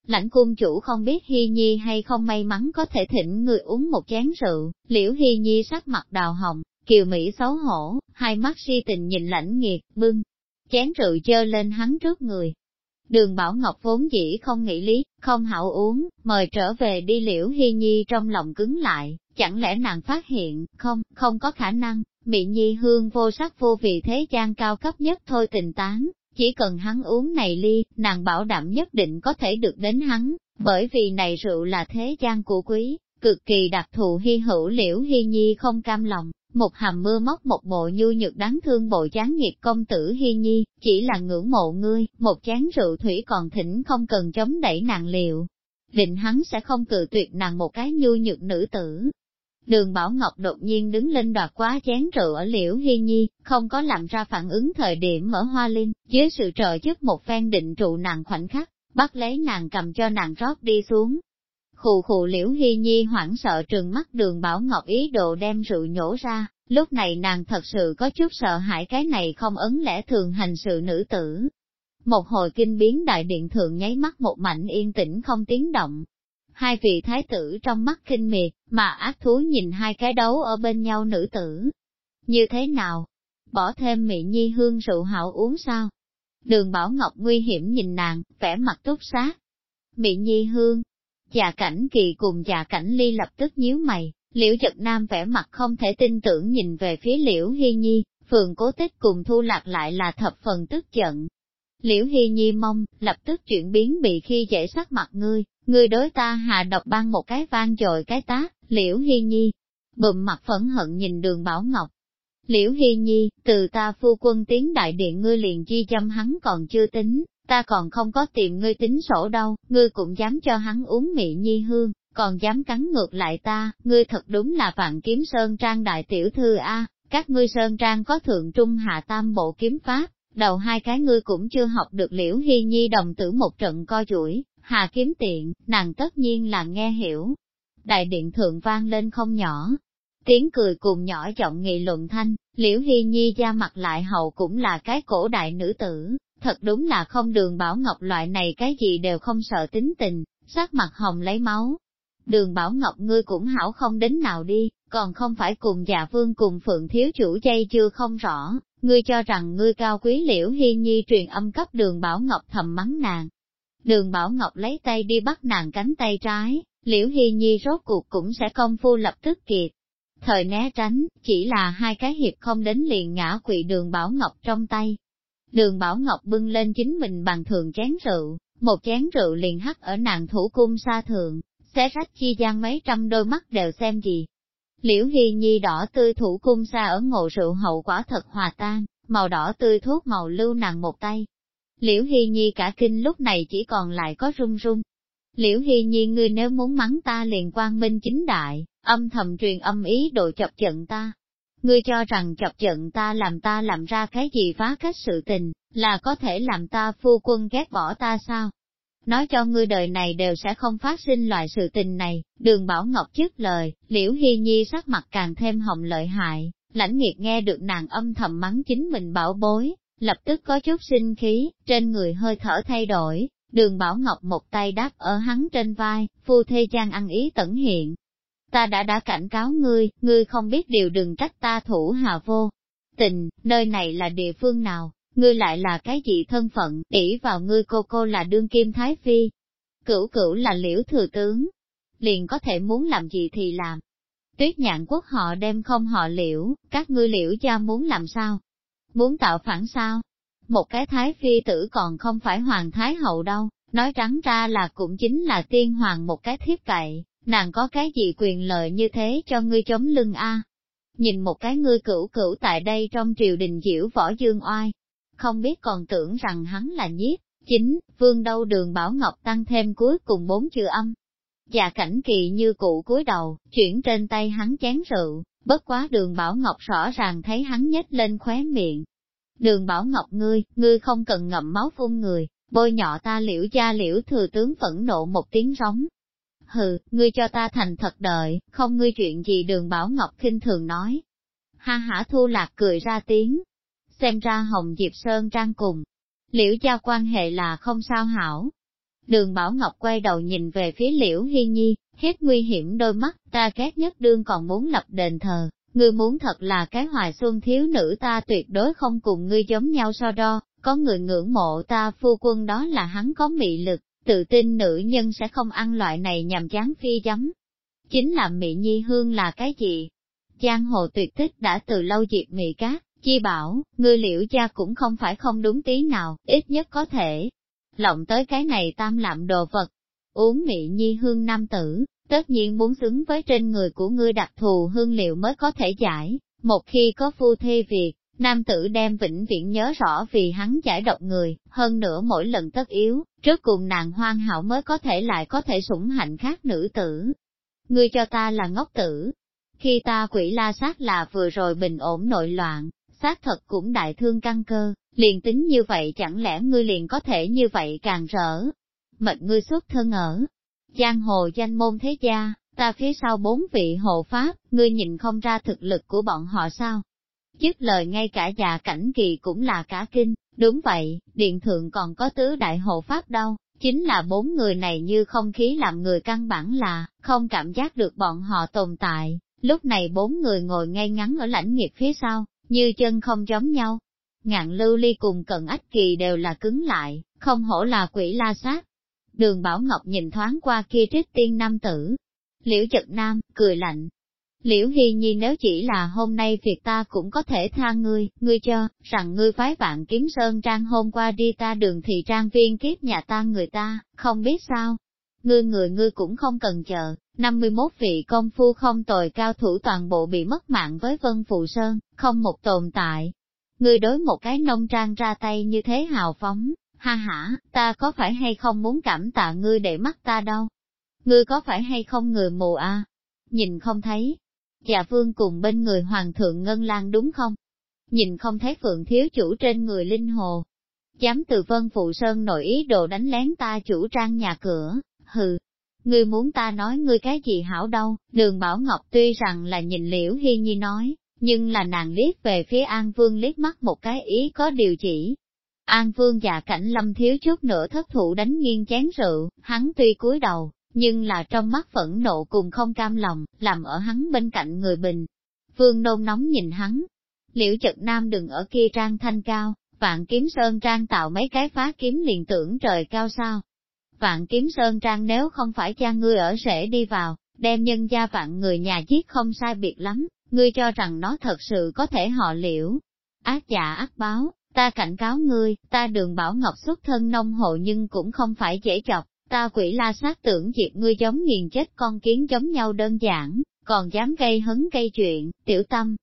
Lãnh cung chủ không biết hy nhi hay không may mắn có thể thỉnh người uống một chén rượu, liễu hy nhi sắc mặt đào hồng, kiều Mỹ xấu hổ, hai mắt si tình nhìn lãnh nghiệt, bưng. Chén rượu dơ lên hắn trước người, Đường Bảo Ngọc vốn dĩ không nghĩ lý, không hảo uống, mời trở về đi liễu hy nhi trong lòng cứng lại, chẳng lẽ nàng phát hiện, không, không có khả năng, Mị Nhi hương vô sắc vô vị thế gian cao cấp nhất thôi tình tán, chỉ cần hắn uống này ly, nàng bảo đảm nhất định có thể được đến hắn, bởi vì này rượu là thế gian của quý, cực kỳ đặc thù hy hữu liễu hy nhi không cam lòng, một hàm mưa móc một bộ nhu nhược đáng thương bộ chán nghiệp công tử hy nhi, chỉ là ngưỡng mộ ngươi, một chán rượu thủy còn thỉnh không cần chống đẩy nàng liệu. Định hắn sẽ không cự tuyệt nàng một cái nhu nhược nữ tử. Đường Bảo Ngọc đột nhiên đứng lên đoạt quá chén rượu ở liễu hy nhi, không có làm ra phản ứng thời điểm ở hoa linh, dưới sự trợ giúp một phen định trụ nàng khoảnh khắc, bắt lấy nàng cầm cho nàng rót đi xuống, Khù khù liễu hy nhi hoảng sợ trừng mắt đường Bảo Ngọc ý đồ đem rượu nhổ ra, lúc này nàng thật sự có chút sợ hãi cái này không ấn lẽ thường hành sự nữ tử. Một hồi kinh biến đại điện thường nháy mắt một mảnh yên tĩnh không tiếng động. Hai vị thái tử trong mắt kinh miệt, mà ác thú nhìn hai cái đấu ở bên nhau nữ tử. Như thế nào? Bỏ thêm mị nhi hương rượu hảo uống sao? Đường Bảo Ngọc nguy hiểm nhìn nàng, vẻ mặt túc sát. Mị nhi hương, Dạ cảnh kỳ cùng dạ cảnh ly lập tức nhíu mày, liễu giật nam vẻ mặt không thể tin tưởng nhìn về phía liễu hy nhi, phường cố tích cùng thu lạc lại là thập phần tức giận. Liễu hy nhi mong, lập tức chuyển biến bị khi dễ sắc mặt ngươi, ngươi đối ta hạ độc ban một cái vang dội cái tá liễu hy nhi, bụm mặt phẫn hận nhìn đường Bảo Ngọc. Liễu Hy Nhi, từ ta phu quân tiến đại điện ngươi liền chi châm hắn còn chưa tính, ta còn không có tìm ngươi tính sổ đâu, ngươi cũng dám cho hắn uống mị nhi hương, còn dám cắn ngược lại ta, ngươi thật đúng là vạn kiếm sơn trang đại tiểu thư A, các ngươi sơn trang có thượng trung hạ tam bộ kiếm pháp, đầu hai cái ngươi cũng chưa học được liễu hy nhi đồng tử một trận co chuỗi, hà kiếm tiện, nàng tất nhiên là nghe hiểu. Đại điện thượng vang lên không nhỏ, tiếng cười cùng nhỏ giọng nghị luận thanh, liễu hy nhi da mặt lại hậu cũng là cái cổ đại nữ tử, Thật đúng là không đường Bảo Ngọc loại này cái gì đều không sợ tính tình, sát mặt hồng lấy máu. Đường Bảo Ngọc ngươi cũng hảo không đến nào đi, còn không phải cùng già vương cùng phượng thiếu chủ dây chưa không rõ, ngươi cho rằng ngươi cao quý liễu hy nhi truyền âm cấp đường Bảo Ngọc thầm mắng nàng. Đường Bảo Ngọc lấy tay đi bắt nàng cánh tay trái, liễu hy nhi rốt cuộc cũng sẽ công phu lập tức kiệt. Thời né tránh, chỉ là hai cái hiệp không đến liền ngã quỵ đường Bảo Ngọc trong tay. Đường Bảo Ngọc bưng lên chính mình bằng thường chén rượu, một chén rượu liền hắt ở nàng thủ cung xa thượng, xé rách chi gian mấy trăm đôi mắt đều xem gì, Liễu Hy Nhi đỏ tươi thủ cung xa ở ngộ rượu hậu quả thật hòa tan, màu đỏ tươi thuốc màu lưu nặng một tay. Liễu Hy Nhi cả kinh lúc này chỉ còn lại có run run. Liễu Hy Nhi ngươi nếu muốn mắng ta liền quang minh chính đại, âm thầm truyền âm ý đồ chọc giận ta. Ngươi cho rằng chọc giận ta làm ta làm ra cái gì phá cách sự tình, là có thể làm ta phu quân ghét bỏ ta sao? nói cho ngươi đời này đều sẽ không phát sinh loại sự tình này, đường Bảo Ngọc trước lời, liễu hy nhi sắc mặt càng thêm hồng lợi hại, lãnh nghiệt nghe được nàng âm thầm mắng chính mình bảo bối, lập tức có chút sinh khí, trên người hơi thở thay đổi, đường Bảo Ngọc một tay đáp ở hắn trên vai, phu thê trang ăn ý tẩn hiện. Ta đã đã cảnh cáo ngươi, ngươi không biết điều đừng trách ta thủ hà vô. Tình, nơi này là địa phương nào, ngươi lại là cái gì thân phận, ỷ vào ngươi cô cô là đương kim thái phi. Cửu cửu là liễu thừa tướng, liền có thể muốn làm gì thì làm. Tuyết nhạn quốc họ đem không họ liễu, các ngươi liễu gia muốn làm sao? Muốn tạo phản sao? Một cái thái phi tử còn không phải hoàng thái hậu đâu, nói trắng ra là cũng chính là tiên hoàng một cái thiếp cậy, nàng có cái gì quyền lợi như thế cho ngươi chống lưng a? Nhìn một cái ngươi cửu cửu tại đây trong triều đình diễu võ dương oai, không biết còn tưởng rằng hắn là nhiếp, chính, vương đâu đường Bảo Ngọc tăng thêm cuối cùng bốn chữ âm. Và cảnh kỳ như cụ cúi đầu, chuyển trên tay hắn chén rượu, bất quá đường Bảo Ngọc rõ ràng thấy hắn nhếch lên khóe miệng. Đường Bảo Ngọc ngươi, ngươi không cần ngậm máu phun người, bôi nhọ ta liễu gia liễu thừa tướng phẫn nộ một tiếng rống. Hừ, ngươi cho ta thành thật đợi, không ngươi chuyện gì đường Bảo Ngọc khinh thường nói. Ha hả thu lạc cười ra tiếng, xem ra Hồng Diệp Sơn trang cùng. Liễu gia quan hệ là không sao hảo. Đường Bảo Ngọc quay đầu nhìn về phía Liễu Hy Nhi, hết nguy hiểm đôi mắt, ta ghét nhất đương còn muốn lập đền thờ, ngươi muốn thật là cái hoài xuân thiếu nữ ta tuyệt đối không cùng ngươi giống nhau so đo, có người ngưỡng mộ ta phu quân đó là hắn có mị lực, tự tin nữ nhân sẽ không ăn loại này nhằm chán phi giấm. Chính là mỹ nhi hương là cái gì? Giang hồ tuyệt tích đã từ lâu diệt mỹ cát, Chi bảo, ngươi liễu gia cũng không phải không đúng tí nào, ít nhất có thể. Lộng tới cái này tam lạm đồ vật. Uống mỹ nhi hương nam tử, tất nhiên muốn xứng với trên người của ngươi đặc thù hương liệu mới có thể giải. Một khi có phu thê việc, nam tử đem vĩnh viễn nhớ rõ vì hắn giải độc người, hơn nữa mỗi lần tất yếu, trước cùng nàng hoan hảo mới có thể lại có thể sủng hạnh khác nữ tử. Ngươi cho ta là ngốc tử. Khi ta quỷ la sát là vừa rồi bình ổn nội loạn, xác thật cũng đại thương căn cơ, liền tính như vậy chẳng lẽ ngươi liền có thể như vậy càng rỡ. Mệnh ngươi xuất thân ở, giang hồ danh môn thế gia, ta phía sau bốn vị hộ pháp, ngươi nhìn không ra thực lực của bọn họ sao? Dứt lời ngay cả già cảnh kỳ cũng là cả kinh, đúng vậy, điện thượng còn có tứ đại hộ pháp đâu, chính là bốn người này như không khí làm người căn bản là, không cảm giác được bọn họ tồn tại, lúc này bốn người ngồi ngay ngắn ở lãnh nghiệp phía sau, như chân không giống nhau. Ngạn lưu ly cùng cận ách kỳ đều là cứng lại, không hổ là quỷ la sát. Đường Bảo Ngọc nhìn thoáng qua kia trích tiên nam tử. Liễu chật nam, cười lạnh. Liễu Hy Nhi nếu chỉ là hôm nay việc ta cũng có thể tha ngươi, ngươi cho, rằng ngươi phái bạn kiếm sơn trang hôm qua đi ta đường thì trang viên kiếp nhà ta người ta, không biết sao. Ngươi người ngươi cũng không cần chờ, 51 vị công phu không tồi cao thủ toàn bộ bị mất mạng với Vân Phụ Sơn, không một tồn tại. Ngươi đối một cái nông trang ra tay như thế hào phóng, ha ha, ta có phải hay không muốn cảm tạ ngươi để mắt ta đâu? Ngươi có phải hay không người mù à? Nhìn không thấy. Dạ vương cùng bên người hoàng thượng ngân lan đúng không? Nhìn không thấy phượng thiếu chủ trên người linh hồ. Dám từ vân phụ sơn nội ý đồ đánh lén ta chủ trang nhà cửa, hừ, ngươi muốn ta nói ngươi cái gì hảo đâu, đường Bảo Ngọc tuy rằng là nhìn liễu hy nhi nói, nhưng là nàng liếc về phía An Vương liếc mắt một cái ý có điều chỉ. An Vương già cảnh lâm thiếu chút nữa thất thủ đánh nghiêng chén rượu, hắn tuy cúi đầu, nhưng là trong mắt phẫn nộ cùng không cam lòng, làm ở hắn bên cạnh người bình. Vương nôn nóng nhìn hắn. liễu chật nam đừng ở kia trang thanh cao, vạn kiếm sơn trang tạo mấy cái phá kiếm liền tưởng trời cao sao. Vạn kiếm sơn trang nếu không phải cha ngươi ở rễ đi vào, đem nhân gia vạn người nhà giết không sai biệt lắm, ngươi cho rằng nó thật sự có thể họ liễu. Ác giả ác báo, ta cảnh cáo ngươi, ta đường bảo ngọc xuất thân nông hộ nhưng cũng không phải dễ chọc, ta quỷ la sát tưởng diệt ngươi giống nghiền chết con kiến giống nhau đơn giản, còn dám gây hấn gây chuyện, tiểu tâm.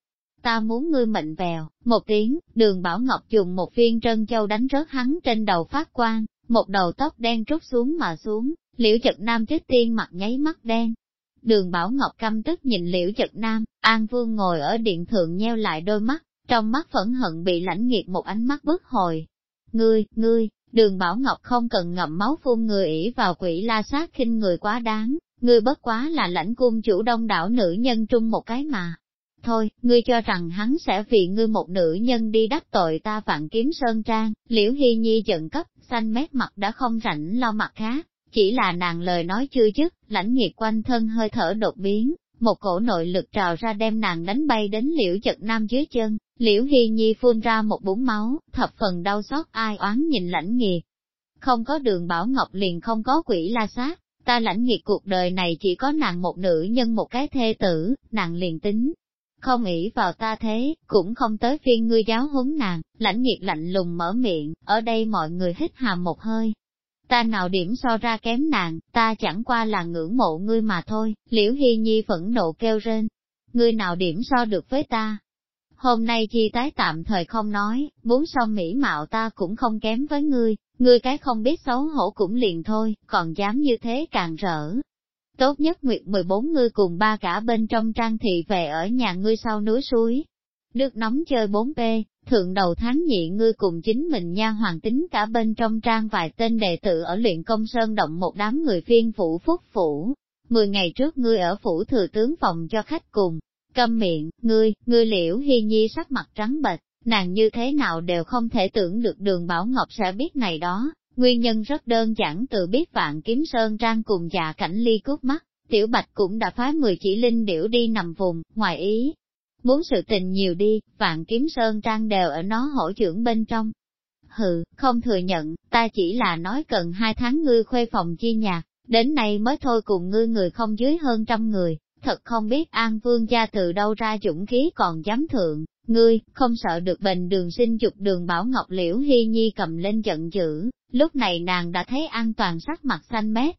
Ta muốn ngươi mệnh vèo, một tiếng, đường Bảo Ngọc dùng một viên trân châu đánh rớt hắn trên đầu phát quang, một đầu tóc đen rút xuống mà xuống, liễu chật nam chết tiên mặt nháy mắt đen. Đường Bảo Ngọc căm tức nhìn liễu chật nam, An Vương ngồi ở điện thượng nheo lại đôi mắt, trong mắt phẫn hận bị lãnh nghiệt một ánh mắt bức hồi. Ngươi, ngươi, đường Bảo Ngọc không cần ngậm máu phun người ỉ vào quỷ la sát khinh người quá đáng, ngươi bất quá là lãnh cung chủ đông đảo nữ nhân trung một cái mà. Thôi, ngươi cho rằng hắn sẽ vì ngươi một nữ nhân đi đắc tội ta vạn kiếm sơn trang, liễu hy nhi giận cấp, xanh mét mặt đã không rảnh lo mặt khác, chỉ là nàng lời nói chưa dứt, lãnh nghiệt quanh thân hơi thở đột biến, một cổ nội lực trào ra đem nàng đánh bay đến liễu chật nam dưới chân, liễu hy nhi phun ra một búng máu, thập phần đau xót ai oán nhìn lãnh nghiệt. Không có đường bảo ngọc liền không có quỷ la sát, ta lãnh nghiệt cuộc đời này chỉ có nàng một nữ nhân một cái thê tử, nàng liền tính. Không nghĩ vào ta thế, cũng không tới phiên ngươi giáo huấn nàng, lãnh nghiệt lạnh lùng mở miệng, ở đây mọi người hít hàm một hơi. Ta nào điểm so ra kém nàng, ta chẳng qua là ngưỡng mộ ngươi mà thôi, liễu hy nhi phẫn nộ kêu rên. Ngươi nào điểm so được với ta, hôm nay chi tái tạm thời không nói, muốn xong mỹ mạo ta cũng không kém với ngươi, ngươi cái không biết xấu hổ cũng liền thôi, còn dám như thế càng rỡ. Tốt nhất nguyệt 14 ngươi cùng ba cả bên trong trang thị về ở nhà ngươi sau núi suối. Nước nóng chơi 4P, thượng đầu tháng nhị ngươi cùng chính mình nha hoàng tính cả bên trong trang vài tên đệ tử ở luyện công sơn động một đám người phiên phủ phúc phủ. Mười ngày trước ngươi ở phủ thừa tướng phòng cho khách cùng, Câm miệng, ngươi, ngươi liễu hy nhi sắc mặt trắng bệch, nàng như thế nào đều không thể tưởng được đường Bảo Ngọc sẽ biết này đó, nguyên nhân rất đơn giản từ biết vạn kiếm sơn trang cùng dạ cảnh ly cút mắt, tiểu bạch cũng đã phái 10 chỉ linh điểu đi nằm vùng, ngoài ý. Muốn sự tình nhiều đi, vạn kiếm sơn trang đều ở nó hỗ trưởng bên trong. Hừ, không thừa nhận, ta chỉ là nói cần hai tháng ngươi khuê phòng chi nhạc, đến nay mới thôi cùng ngươi người không dưới hơn trăm người, thật không biết An Vương gia từ đâu ra dũng khí còn dám thượng, ngươi, không sợ được bệnh đường sinh dục đường Bảo Ngọc Liễu Hy Nhi cầm lên giận dữ, lúc này nàng đã thấy an toàn sắc mặt xanh mét.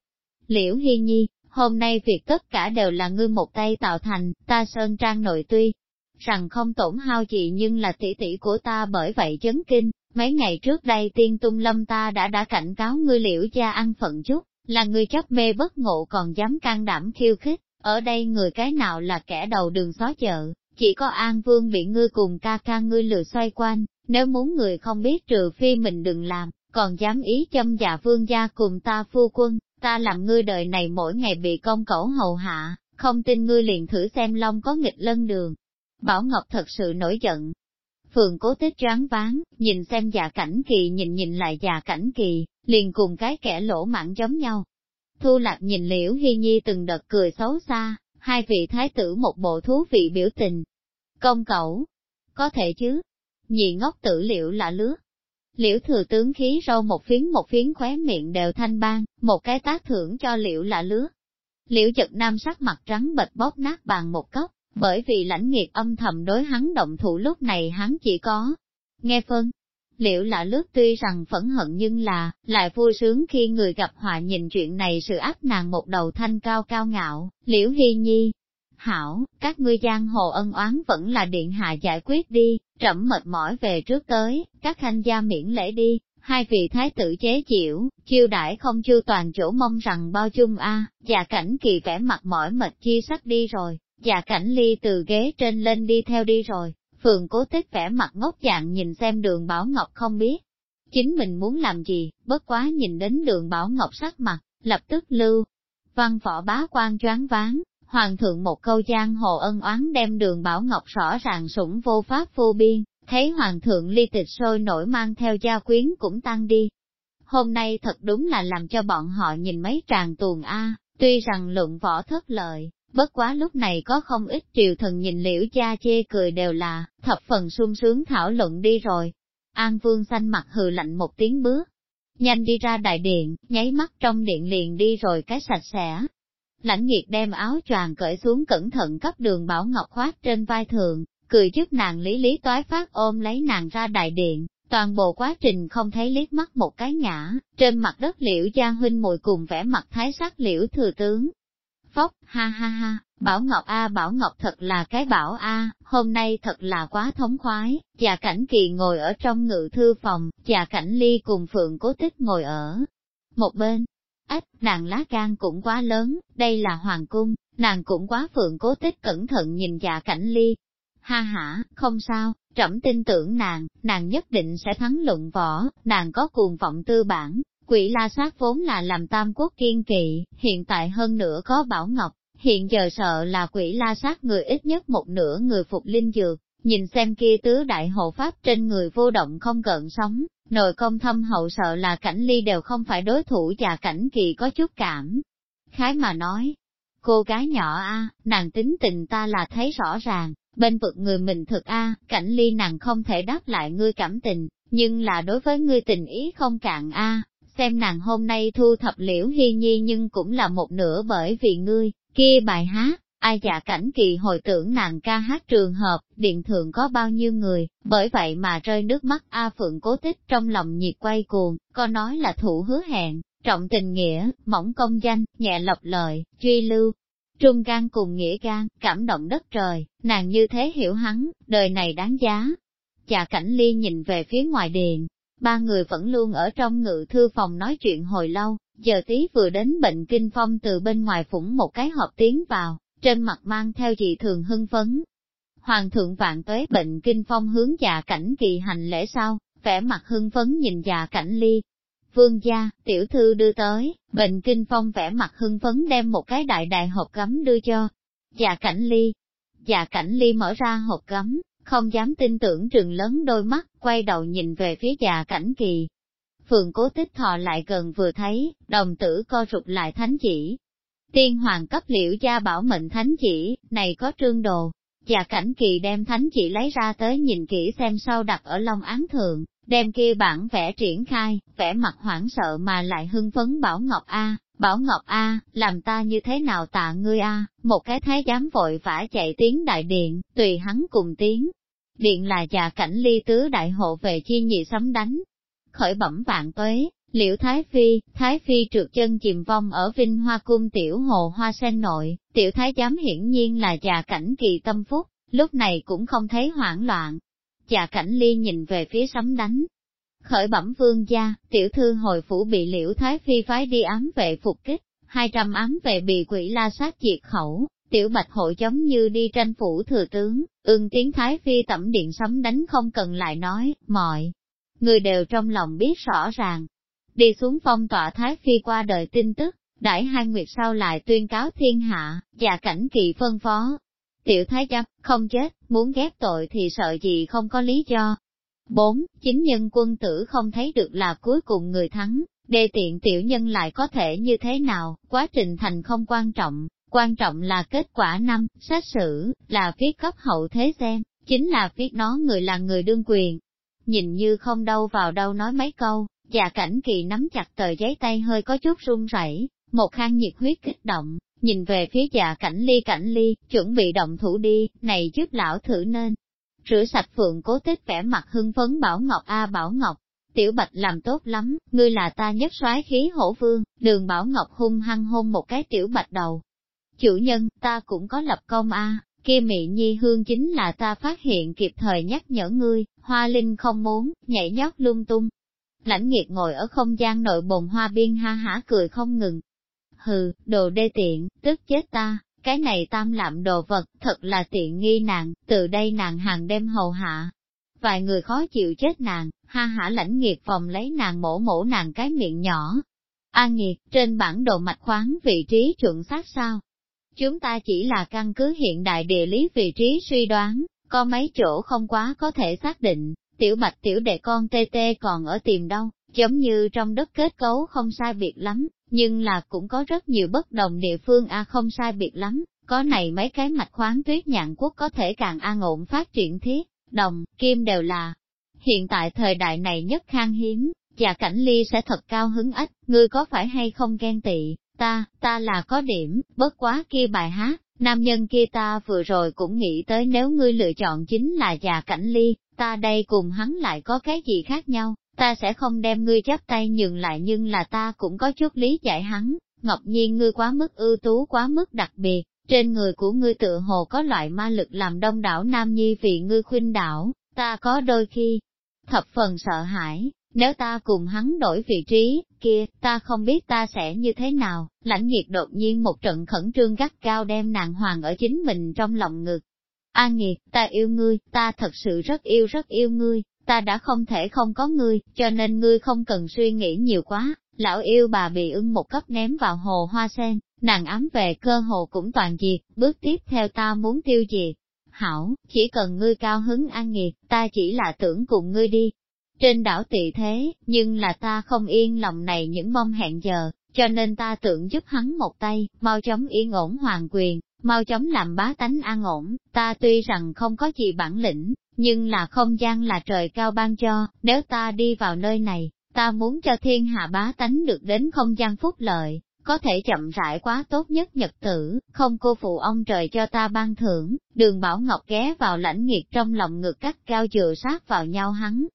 Liễu Hy Nhi, hôm nay việc tất cả đều là ngươi một tay tạo thành, ta sơn trang nội tuy, rằng không tổn hao gì nhưng là tỷ tỷ của ta bởi vậy chấn kinh, mấy ngày trước đây tiên tung lâm ta đã đã cảnh cáo ngươi liễu gia ăn phận chút, là ngươi chấp mê bất ngộ còn dám can đảm khiêu khích, ở đây người cái nào là kẻ đầu đường xó chợ, chỉ có An Vương bị ngươi cùng ca ca ngươi lừa xoay quanh, nếu muốn người không biết trừ phi mình đừng làm, còn dám ý châm dạ vương gia cùng ta phu quân, ta làm ngươi đời này mỗi ngày bị công cẩu hầu hạ, không tin ngươi liền thử xem long có nghịch lân đường. Bảo Ngọc thật sự nổi giận. Phường cố tích choáng ván, nhìn xem già cảnh kỳ nhìn nhìn lại già cảnh kỳ, liền cùng cái kẻ lỗ mãn giống nhau, Thu Lạc nhìn Liễu Hy Nhi từng đợt cười xấu xa, hai vị thái tử một bộ thú vị biểu tình. Công cẩu, có thể chứ, nhị ngốc tử liễu lạ lứa. Liễu thừa tướng khí râu một phiến một phiến khóe miệng đều thanh ban, một cái tác thưởng cho liễu lạ lứa. Liễu giật nam sắc mặt trắng bệch bóp nát bàn một cốc, bởi vì lãnh nghiệt âm thầm đối hắn động thủ lúc này hắn chỉ có nghe phân, liệu là lướt tuy rằng phẫn hận nhưng là, lại vui sướng khi người gặp họa nhìn chuyện này sự áp nàng một đầu thanh cao cao ngạo, liễu hy nhi. Hảo, các ngươi giang hồ ân oán vẫn là điện hạ giải quyết đi, trẫm mệt mỏi về trước tới, các khanh gia miễn lễ đi, hai vị thái tử chế chịu, chiêu đãi không chưa toàn chỗ mong rằng bao chung a già cảnh kỳ vẻ mặt mỏi mệt chi sắc đi rồi, dạ cảnh ly từ ghế trên lên đi theo đi rồi, Phường cố tích vẻ mặt ngốc dạng nhìn xem đường Bảo Ngọc không biết. Chính mình muốn làm gì, bất quá nhìn đến đường Bảo Ngọc sắc mặt, lập tức lưu. Văn võ bá quan choáng váng, hoàng thượng một câu giang hồ ân oán đem đường Bảo Ngọc rõ ràng sủng vô pháp vô biên, thấy hoàng thượng ly tịch sôi nổi mang theo gia quyến cũng tăng đi. Hôm nay thật đúng là làm cho bọn họ nhìn mấy tràng tuồng A, tuy rằng luận võ thất lợi, Bất quá lúc này có không ít triều thần nhìn liễu cha chê cười đều là, thập phần sung sướng thảo luận đi rồi. An Vương xanh mặt hừ lạnh một tiếng bước, nhanh đi ra đại điện, nháy mắt trong điện liền đi rồi cái sạch sẽ. Lãnh nghiệt đem áo choàng cởi xuống cẩn thận cấp đường Bảo Ngọc khoát trên vai thường, cười trước nàng lý lý toái phát ôm lấy nàng ra đại điện, toàn bộ quá trình không thấy liếc mắt một cái ngã, trên mặt đất liễu gia huynh mùi cùng vẻ mặt thái sắc liễu thừa tướng. Phóc, ha ha ha, Bảo Ngọc A Bảo Ngọc thật là cái bảo A, hôm nay thật là quá thống khoái, già cảnh kỳ ngồi ở trong ngự thư phòng, già cảnh ly cùng phượng cố tích ngồi ở một bên. Ách, nàng lá gan cũng quá lớn, đây là hoàng cung, nàng cũng quá phượng cố tích cẩn thận nhìn già cảnh ly. Ha ha, không sao, trẫm tin tưởng nàng, nàng nhất định sẽ thắng luận võ, nàng có cuồng vọng tư bản, quỷ la sát vốn là làm tam quốc kiên kỵ, hiện tại hơn nữa có bảo ngọc, hiện giờ sợ là quỷ la sát người ít nhất một nửa người phục linh dược, nhìn xem kia tứ đại hộ pháp trên người vô động không gợn sóng, nội công thâm hậu sợ là cảnh ly đều không phải đối thủ và cảnh kỳ có chút cảm. Khái mà nói, cô gái nhỏ a, nàng tính tình ta là thấy rõ ràng, bên vực người mình thực a, cảnh ly nàng không thể đáp lại ngươi cảm tình, nhưng là đối với ngươi tình ý không cạn a, xem nàng hôm nay thu thập liễu hy nhi nhưng cũng là một nửa bởi vì ngươi, Kia bài hát, ai dạ cảnh kỳ hồi tưởng nàng ca hát trường hợp, điện thượng có bao nhiêu người, bởi vậy mà rơi nước mắt A Phượng cố tích trong lòng nhiệt quay cuồng, có nói là thủ hứa hẹn, trọng tình nghĩa, mỏng công danh, nhẹ lọc lợi, truy lưu. Trung gan cùng nghĩa gan, cảm động đất trời, nàng như thế hiểu hắn, đời này đáng giá. Chà cảnh ly nhìn về phía ngoài điện, ba người vẫn luôn ở trong ngự thư phòng nói chuyện hồi lâu, giờ tí vừa đến bệnh kinh phong từ bên ngoài phủng một cái hộp tiến vào, trên mặt mang theo dị thường hưng phấn. Hoàng thượng vạn tuế bệnh kinh phong hướng già cảnh kỳ hành lễ sau, vẻ mặt hưng phấn nhìn già cảnh ly. Vương gia, tiểu thư đưa tới, bệnh kinh phong vẻ mặt hưng phấn đem một cái đại đại hộp gấm đưa cho. Già cảnh ly. Già cảnh ly mở ra hộp gấm không dám tin tưởng trừng lớn đôi mắt, quay đầu nhìn về phía già cảnh kỳ, Phượng cố tích thọ lại gần vừa thấy, đồng tử co rụt lại thánh chỉ. Tiên hoàng cấp liễu gia bảo mệnh thánh chỉ, này có trương đồ. già cảnh kỳ đem thánh chỉ lấy ra tới nhìn kỹ xem sau đặt ở long án thượng, đem kia bản vẽ triển khai, vẽ mặt hoảng sợ mà lại hưng phấn Bảo Ngọc A, Bảo Ngọc A, làm ta như thế nào tạ ngươi A, một cái thái giám vội vã chạy tiếng đại điện, tùy hắn cùng tiếng. Điện là già cảnh ly tứ đại hộ về chi nhị sấm đánh, khởi bẩm vạn tuế, liễu Thái Phi, Thái Phi trượt chân chìm vong ở Vinh Hoa Cung tiểu hồ hoa sen nội, tiểu thái giám hiển nhiên là già cảnh kỳ tâm phúc, lúc này cũng không thấy hoảng loạn. Già cảnh ly nhìn về phía sấm đánh. Khởi bẩm vương gia, tiểu thư hồi phủ bị liễu Thái Phi phái đi ám vệ phục kích, hai trăm ám vệ bị quỷ la sát diệt khẩu, tiểu bạch hội giống như đi tranh phủ thừa tướng, ưng tiếng Thái Phi tẩm điện sấm đánh không cần lại nói, mọi người đều trong lòng biết rõ ràng. Đi xuống phong tỏa Thái Phi qua đời tin tức, đãi hai nguyệt sau lại tuyên cáo thiên hạ, và cảnh kỳ phân phó. Tiểu Thái giám, không chết, muốn ghép tội thì sợ gì không có lý do. 4. Chính nhân quân tử không thấy được là cuối cùng người thắng, đề tiện tiểu nhân lại có thể như thế nào, quá trình thành không quan trọng, quan trọng là kết quả năm, xét xử, là viết cấp hậu thế xem, chính là viết nó người là người đương quyền, nhìn như không đâu vào đâu nói mấy câu, và cảnh kỳ nắm chặt tờ giấy tay hơi có chút run rẩy, một khang nhiệt huyết kích động, nhìn về phía dạ cảnh ly cảnh ly, chuẩn bị động thủ đi, này giúp lão thử nên. Rửa sạch phượng cố tích vẻ mặt hưng phấn Bảo Ngọc A à, Bảo Ngọc, tiểu bạch làm tốt lắm, ngươi là ta nhất soái khí hổ vương, đường Bảo Ngọc hung hăng hôn một cái tiểu bạch đầu. Chủ nhân, ta cũng có lập công A, à, kia mị nhi hương chính là ta phát hiện kịp thời nhắc nhở ngươi, hoa linh không muốn, nhảy nhót lung tung. Lãnh nghiệt ngồi ở không gian nội bồn hoa biên ha hả cười không ngừng. Hừ, đồ đê tiện, tức chết ta, cái này tam lạm đồ vật, thật là tiện nghi nàng, từ đây nàng hàng đêm hầu hạ. Vài người khó chịu chết nàng, ha hả lãnh nghiệt phòng lấy nàng mổ mổ nàng cái miệng nhỏ. A nghiệt, trên bản đồ mạch khoáng vị trí chuẩn xác sao? Chúng ta chỉ là căn cứ hiện đại địa lý vị trí suy đoán, có mấy chỗ không quá có thể xác định, tiểu bạch tiểu đệ con tê tê còn ở tìm đâu, giống như trong đất kết cấu không sai biệt lắm, nhưng là cũng có rất nhiều bất đồng địa phương a không sai biệt lắm, có này mấy cái mạch khoáng tuyết nhạn quốc có thể càng an ổn phát triển thiết, đồng, kim đều là. Hiện tại thời đại này nhất khang hiếm, và cảnh ly sẽ thật cao hứng ách, ngươi có phải hay không ghen tị, ta, ta là có điểm, bất quá kia bài hát, nam nhân kia ta vừa rồi cũng nghĩ tới nếu ngươi lựa chọn chính là già cảnh ly, ta đây cùng hắn lại có cái gì khác nhau, ta sẽ không đem ngươi chắp tay nhường lại nhưng là ta cũng có chút lý giải hắn, ngọc nhiên ngươi quá mức ưu tú quá mức đặc biệt, trên người của ngươi tự hồ có loại ma lực làm đông đảo nam nhi vì ngươi khuynh đảo, ta có đôi khi thập phần sợ hãi, nếu ta cùng hắn đổi vị trí, kia, ta không biết ta sẽ như thế nào, lãnh nghiệt đột nhiên một trận khẩn trương gắt cao đem nàng hoàng ở chính mình trong lòng ngực. An nghiệt, ta yêu ngươi, ta thật sự rất yêu rất yêu ngươi, ta đã không thể không có ngươi, cho nên ngươi không cần suy nghĩ nhiều quá, lão yêu bà bị ưng một cấp ném vào hồ hoa sen, nàng ám về cơ hồ cũng toàn diệt, bước tiếp theo ta muốn tiêu diệt. Hảo, chỉ cần ngươi cao hứng an nghiệt, ta chỉ là tưởng cùng ngươi đi, trên đảo tị thế, nhưng là ta không yên lòng này những mong hẹn giờ, cho nên ta tưởng giúp hắn một tay, mau chóng yên ổn hoàng quyền, mau chóng làm bá tánh an ổn, ta tuy rằng không có gì bản lĩnh, nhưng là không gian là trời cao ban cho, nếu ta đi vào nơi này, ta muốn cho thiên hạ bá tánh được đến không gian phúc lợi, có thể chậm rãi quá tốt nhất nhật tử, không cô phụ ông trời cho ta ban thưởng, đường Bảo Ngọc ghé vào lãnh nghiệt trong lòng ngực cắt cao dựa sát vào nhau hắn,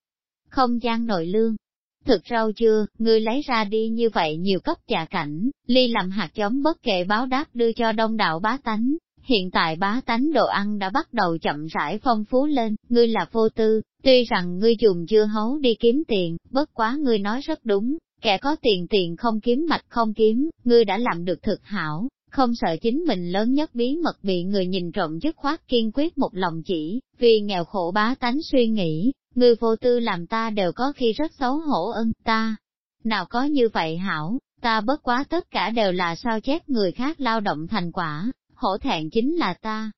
không gian nội lương. Thực rau chưa, ngươi lấy ra đi như vậy nhiều cấp trà cảnh, ly làm hạt giống bất kể báo đáp đưa cho đông đảo bá tánh. Hiện tại bá tánh đồ ăn đã bắt đầu chậm rãi phong phú lên, ngươi là vô tư, tuy rằng ngươi dùng chưa hấu đi kiếm tiền, bất quá ngươi nói rất đúng, kẻ có tiền tiền không kiếm mạch không kiếm, ngươi đã làm được thực hảo, không sợ chính mình lớn nhất bí mật bị người nhìn trộm dứt khoát kiên quyết một lòng chỉ, vì nghèo khổ bá tánh suy nghĩ, Người vô tư làm ta đều có khi rất xấu hổ ân ta. Nào có như vậy hảo, ta bất quá tất cả đều là sao chép người khác lao động thành quả, hổ thẹn chính là ta.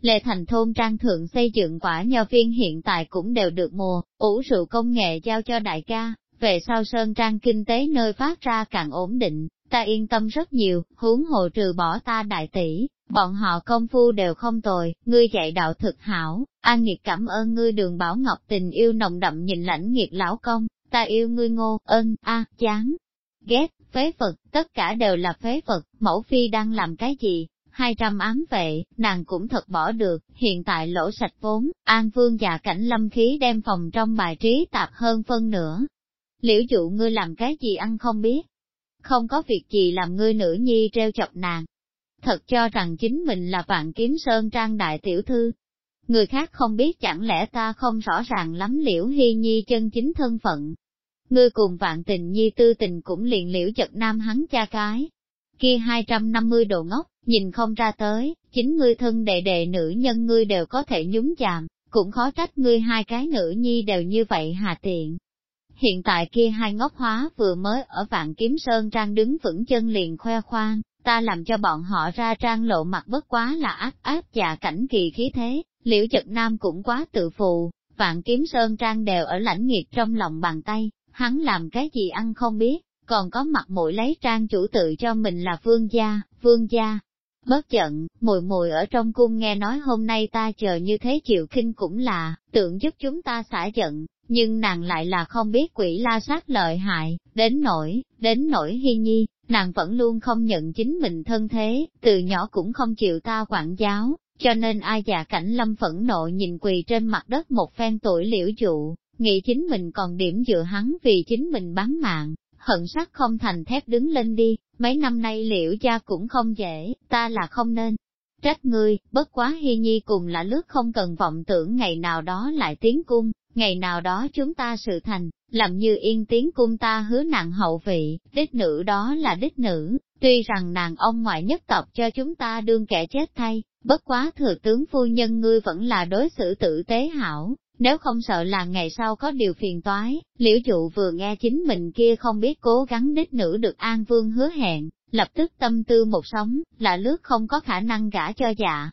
Lệ thành thôn trang thượng xây dựng quả nho viên hiện tại cũng đều được mùa, ủ rượu công nghệ giao cho đại ca, về sau sơn trang kinh tế nơi phát ra càng ổn định, ta yên tâm rất nhiều, huống hộ trừ bỏ ta đại tỷ, bọn họ công phu đều không tồi, ngươi dạy đạo thực hảo, an nghiệt cảm ơn ngươi đường bảo ngọc tình yêu nồng đậm nhìn lãnh nghiệt lão công, ta yêu ngươi ngô, ân, a, chán, ghét, phế vật, tất cả đều là phế vật, mẫu phi đang làm cái gì? Hai trăm ám vệ, nàng cũng thật bỏ được, hiện tại lỗ sạch vốn, an vương và cảnh lâm khí đem phòng trong bài trí tạp hơn phân nữa. Liễu dụ ngươi làm cái gì ăn không biết, không có việc gì làm ngươi nữ nhi treo chọc nàng. Thật cho rằng chính mình là vạn kiếm sơn trang đại tiểu thư. Người khác không biết chẳng lẽ ta không rõ ràng lắm liễu hy nhi chân chính thân phận. Ngươi cùng vạn tình nhi tư tình cũng liền liễu chật nam hắn cha cái. Kia 250 đồ ngốc, nhìn không ra tới, chính ngươi thân đệ đệ nữ nhân ngươi đều có thể nhúng chàm, cũng khó trách ngươi hai cái nữ nhi đều như vậy hà tiện. Hiện tại kia hai ngốc hóa vừa mới ở vạn kiếm sơn trang đứng vững chân liền khoe khoang, ta làm cho bọn họ ra trang lộ mặt bất quá là ác ác và cảnh kỳ khí thế, liễu chật nam cũng quá tự phụ, vạn kiếm sơn trang đều ở lãnh nghiệt trong lòng bàn tay, hắn làm cái gì ăn không biết, còn có mặt mũi lấy trang chủ tự cho mình là vương gia, vương gia. Bất giận, mùi mùi ở trong cung nghe nói hôm nay ta chờ như thế chịu khinh cũng là, tưởng giúp chúng ta xả giận, nhưng nàng lại là không biết quỷ la sát lợi hại, đến nỗi, đến nỗi hy nhi, nàng vẫn luôn không nhận chính mình thân thế, từ nhỏ cũng không chịu ta quản giáo, cho nên ai già cảnh lâm phẫn nộ nhìn quỳ trên mặt đất một phen tuổi liễu dụ, nghĩ chính mình còn điểm dựa hắn vì chính mình bán mạng, hận sắc không thành thép đứng lên đi, mấy năm nay liễu gia cũng không dễ, ta là không nên. Trách ngươi, bất quá hy nhi cùng là lướt không cần vọng tưởng ngày nào đó lại tiến cung, ngày nào đó chúng ta sự thành, làm như yên tiếng cung ta hứa nặng hậu vị, đích nữ đó là đích nữ, tuy rằng nàng ông ngoại nhất tộc cho chúng ta đương kẻ chết thay, bất quá thừa tướng phu nhân ngươi vẫn là đối xử tử tế hảo, nếu không sợ là ngày sau có điều phiền toái, liễu dụ vừa nghe chính mình kia không biết cố gắng đích nữ được an vương hứa hẹn, lập tức tâm tư một sống, là lướt không có khả năng gả cho dạ,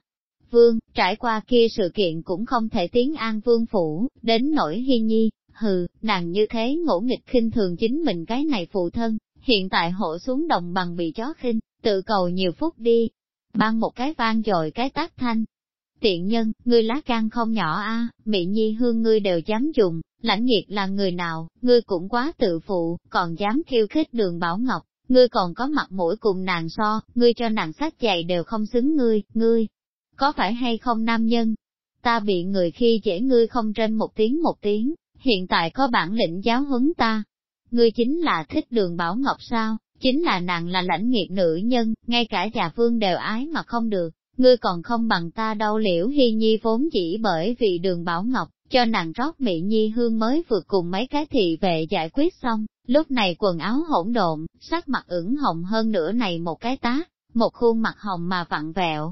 vương, trải qua kia sự kiện cũng không thể tiến an vương phủ, đến nỗi hy nhi, hừ, nàng như thế ngỗ nghịch khinh thường chính mình cái này phụ thân, hiện tại hộ xuống đồng bằng bị chó khinh, tự cầu nhiều phút đi. ban một cái vang dội cái tác thanh. Tiện nhân, ngươi lá gan không nhỏ a, mị nhi hương ngươi đều dám dùng, lãnh nghiệt là người nào, ngươi cũng quá tự phụ, còn dám khiêu khích đường Bảo Ngọc, ngươi còn có mặt mũi cùng nàng so, ngươi cho nàng sát dày đều không xứng ngươi, ngươi, có phải hay không nam nhân? Ta bị người khi dễ ngươi không trên một tiếng một tiếng, hiện tại có bản lĩnh giáo huấn ta. Ngươi chính là thích đường Bảo Ngọc sao? Chính là nàng là lãnh nghiệp nữ nhân, ngay cả già vương đều ái mà không được, ngươi còn không bằng ta đâu liễu hy nhi vốn chỉ bởi vì đường Bảo Ngọc, cho nàng rót mị nhi hương mới vượt cùng mấy cái thị vệ giải quyết xong, lúc này quần áo hỗn độn, sắc mặt ửng hồng hơn nữa này một cái tá, một khuôn mặt hồng mà vặn vẹo.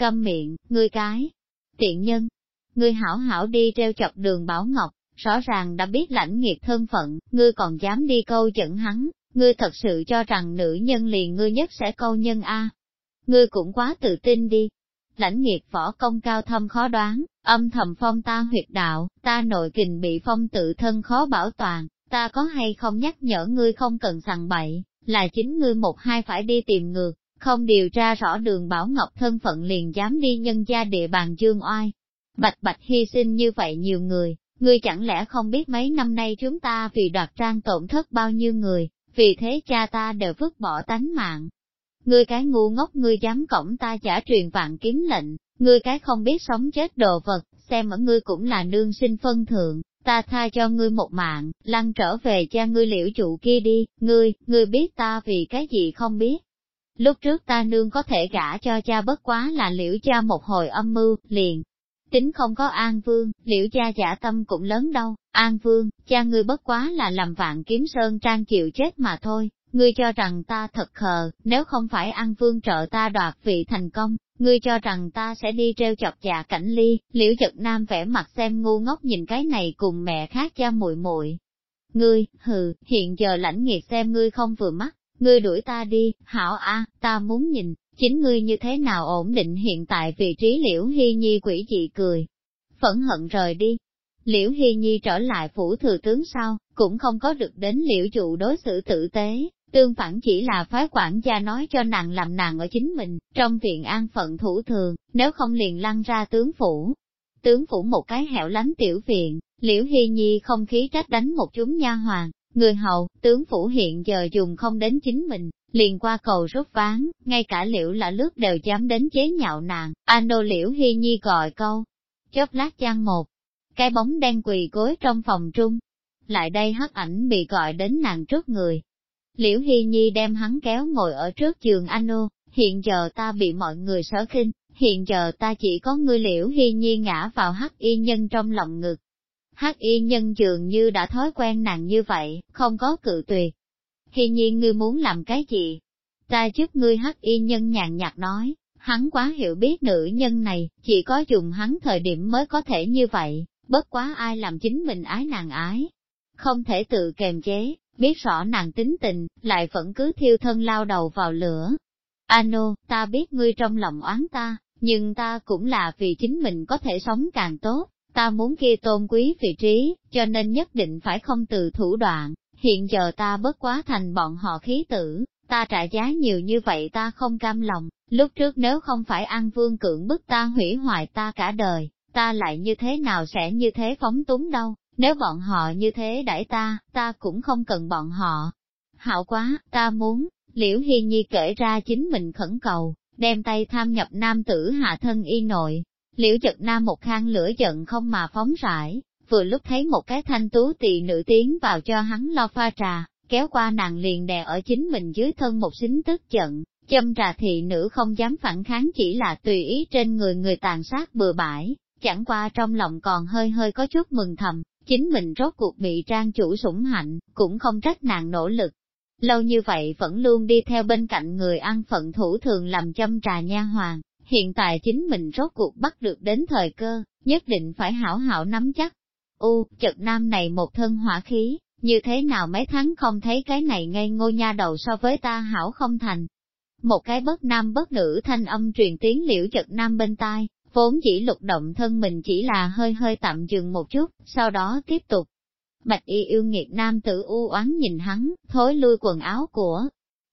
Câm miệng, ngươi cái, tiện nhân, ngươi hảo hảo đi treo chọc đường Bảo Ngọc, rõ ràng đã biết lãnh nghiệt thân phận, ngươi còn dám đi câu dẫn hắn, ngươi thật sự cho rằng nữ nhân liền ngươi nhất sẽ câu nhân A. Ngươi cũng quá tự tin đi. Lãnh nghiệt võ công cao thâm khó đoán, âm thầm phong ta huyệt đạo, ta nội kình bị phong tự thân khó bảo toàn, ta có hay không nhắc nhở ngươi không cần sằng bậy, là chính ngươi một hai phải đi tìm ngược, không điều tra rõ đường Bảo Ngọc thân phận liền dám đi nhân gia địa bàn dương oai. Bạch bạch hy sinh như vậy nhiều người, ngươi chẳng lẽ không biết mấy năm nay chúng ta vì đoạt trang tổn thất bao nhiêu người, vì thế cha ta đều vứt bỏ tánh mạng. Ngươi cái ngu ngốc ngươi dám cổng ta trả truyền vạn kiếm lệnh, ngươi cái không biết sống chết đồ vật, xem ở ngươi cũng là nương sinh phân thượng, ta tha cho ngươi một mạng, lăn trở về cha ngươi liễu trụ kia đi, ngươi, ngươi biết ta vì cái gì không biết. Lúc trước ta nương có thể gả cho cha bất quá là liễu cha một hồi âm mưu, liền, tính không có An Vương, liễu cha giả tâm cũng lớn đâu, An Vương, cha ngươi bất quá là làm vạn kiếm sơn trang chịu chết mà thôi, ngươi cho rằng ta thật khờ, nếu không phải An Vương trợ ta đoạt vị thành công, ngươi cho rằng ta sẽ đi treo chọc dạ cảnh ly, liễu giật nam vẻ mặt xem ngu ngốc nhìn cái này cùng mẹ khác cha muội muội. Ngươi, hừ, hiện giờ lãnh nghiệt xem ngươi không vừa mắt, ngươi đuổi ta đi, hảo a, ta muốn nhìn, chính ngươi như thế nào ổn định hiện tại vị trí liễu hy nhi quỷ dị cười. Phẫn hận rời đi. Liễu Hy Nhi trở lại phủ thừa tướng sau, cũng không có được đến liễu trụ đối xử tử tế, tương phản chỉ là phái quản gia nói cho nàng làm nàng ở chính mình, trong viện an phận thủ thường, nếu không liền lăn ra tướng phủ. Tướng phủ một cái hẻo lánh tiểu viện, liễu hy nhi không khí trách đánh một chúng nha hoàng, người hầu, tướng phủ hiện giờ dùng không đến chính mình, liền qua cầu rút ván, ngay cả liễu là lướt đều dám đến chế nhạo nàng, ano liễu hy nhi gọi câu. Chớp lát chăng một, cái bóng đen quỳ gối trong phòng trung. Lại đây hắc ảnh bị gọi đến nàng trước người. Liễu Hy Nhi đem hắn kéo ngồi ở trước giường Ano, hiện giờ ta bị mọi người sở khinh, hiện giờ ta chỉ có ngươi Liễu Hy Nhi ngã vào hắc y nhân trong lòng ngực. Hắc y nhân dường như đã thói quen nàng như vậy, không có cự tuyệt, Hy nhiên ngươi muốn làm cái gì? Ta giúp ngươi hắc y nhân nhàn nhạt nói, hắn quá hiểu biết nữ nhân này, chỉ có dùng hắn thời điểm mới có thể như vậy, bất quá ai làm chính mình ái nàng ái. Không thể tự kềm chế, biết rõ nàng tính tình, lại vẫn cứ thiêu thân lao đầu vào lửa. Ano, ta biết ngươi trong lòng oán ta, nhưng ta cũng là vì chính mình có thể sống càng tốt, ta muốn kia tôn quý vị trí, cho nên nhất định phải không từ thủ đoạn, hiện giờ ta bất quá thành bọn họ khí tử, ta trả giá nhiều như vậy ta không cam lòng, lúc trước nếu không phải ăn vương cưỡng bức ta hủy hoại ta cả đời, ta lại như thế nào sẽ như thế phóng túng đâu, nếu bọn họ như thế đãi ta, ta cũng không cần bọn họ. Hảo quá, ta muốn, liễu hi nhi kể ra chính mình khẩn cầu, đem tay tham nhập nam tử hạ thân y nội, liễu chật nam một khang lửa giận không mà phóng rải, vừa lúc thấy một cái thanh tú tỳ nữ tiến vào cho hắn lo pha trà, kéo qua nàng liền đè ở chính mình dưới thân một xính tức giận, châm trà thị nữ không dám phản kháng chỉ là tùy ý trên người người tàn sát bừa bãi, chẳng qua trong lòng còn hơi hơi có chút mừng thầm, chính mình rốt cuộc bị trang chủ sủng hạnh, cũng không trách nàng nỗ lực. Lâu như vậy vẫn luôn đi theo bên cạnh người ăn phận thủ thường làm châm trà nha hoàng, hiện tại chính mình rốt cuộc bắt được đến thời cơ, nhất định phải hảo hảo nắm chắc. U, chật nam này một thân hỏa khí, như thế nào mấy tháng không thấy cái này ngây ngô nha đầu so với ta hảo không thành. Một cái bất nam bất nữ thanh âm truyền tiếng liễu chật nam bên tai, vốn chỉ lục động thân mình chỉ là hơi hơi tạm dừng một chút, sau đó tiếp tục. Bạch y yêu nghiệt nam tử u oán nhìn hắn, thối lui quần áo của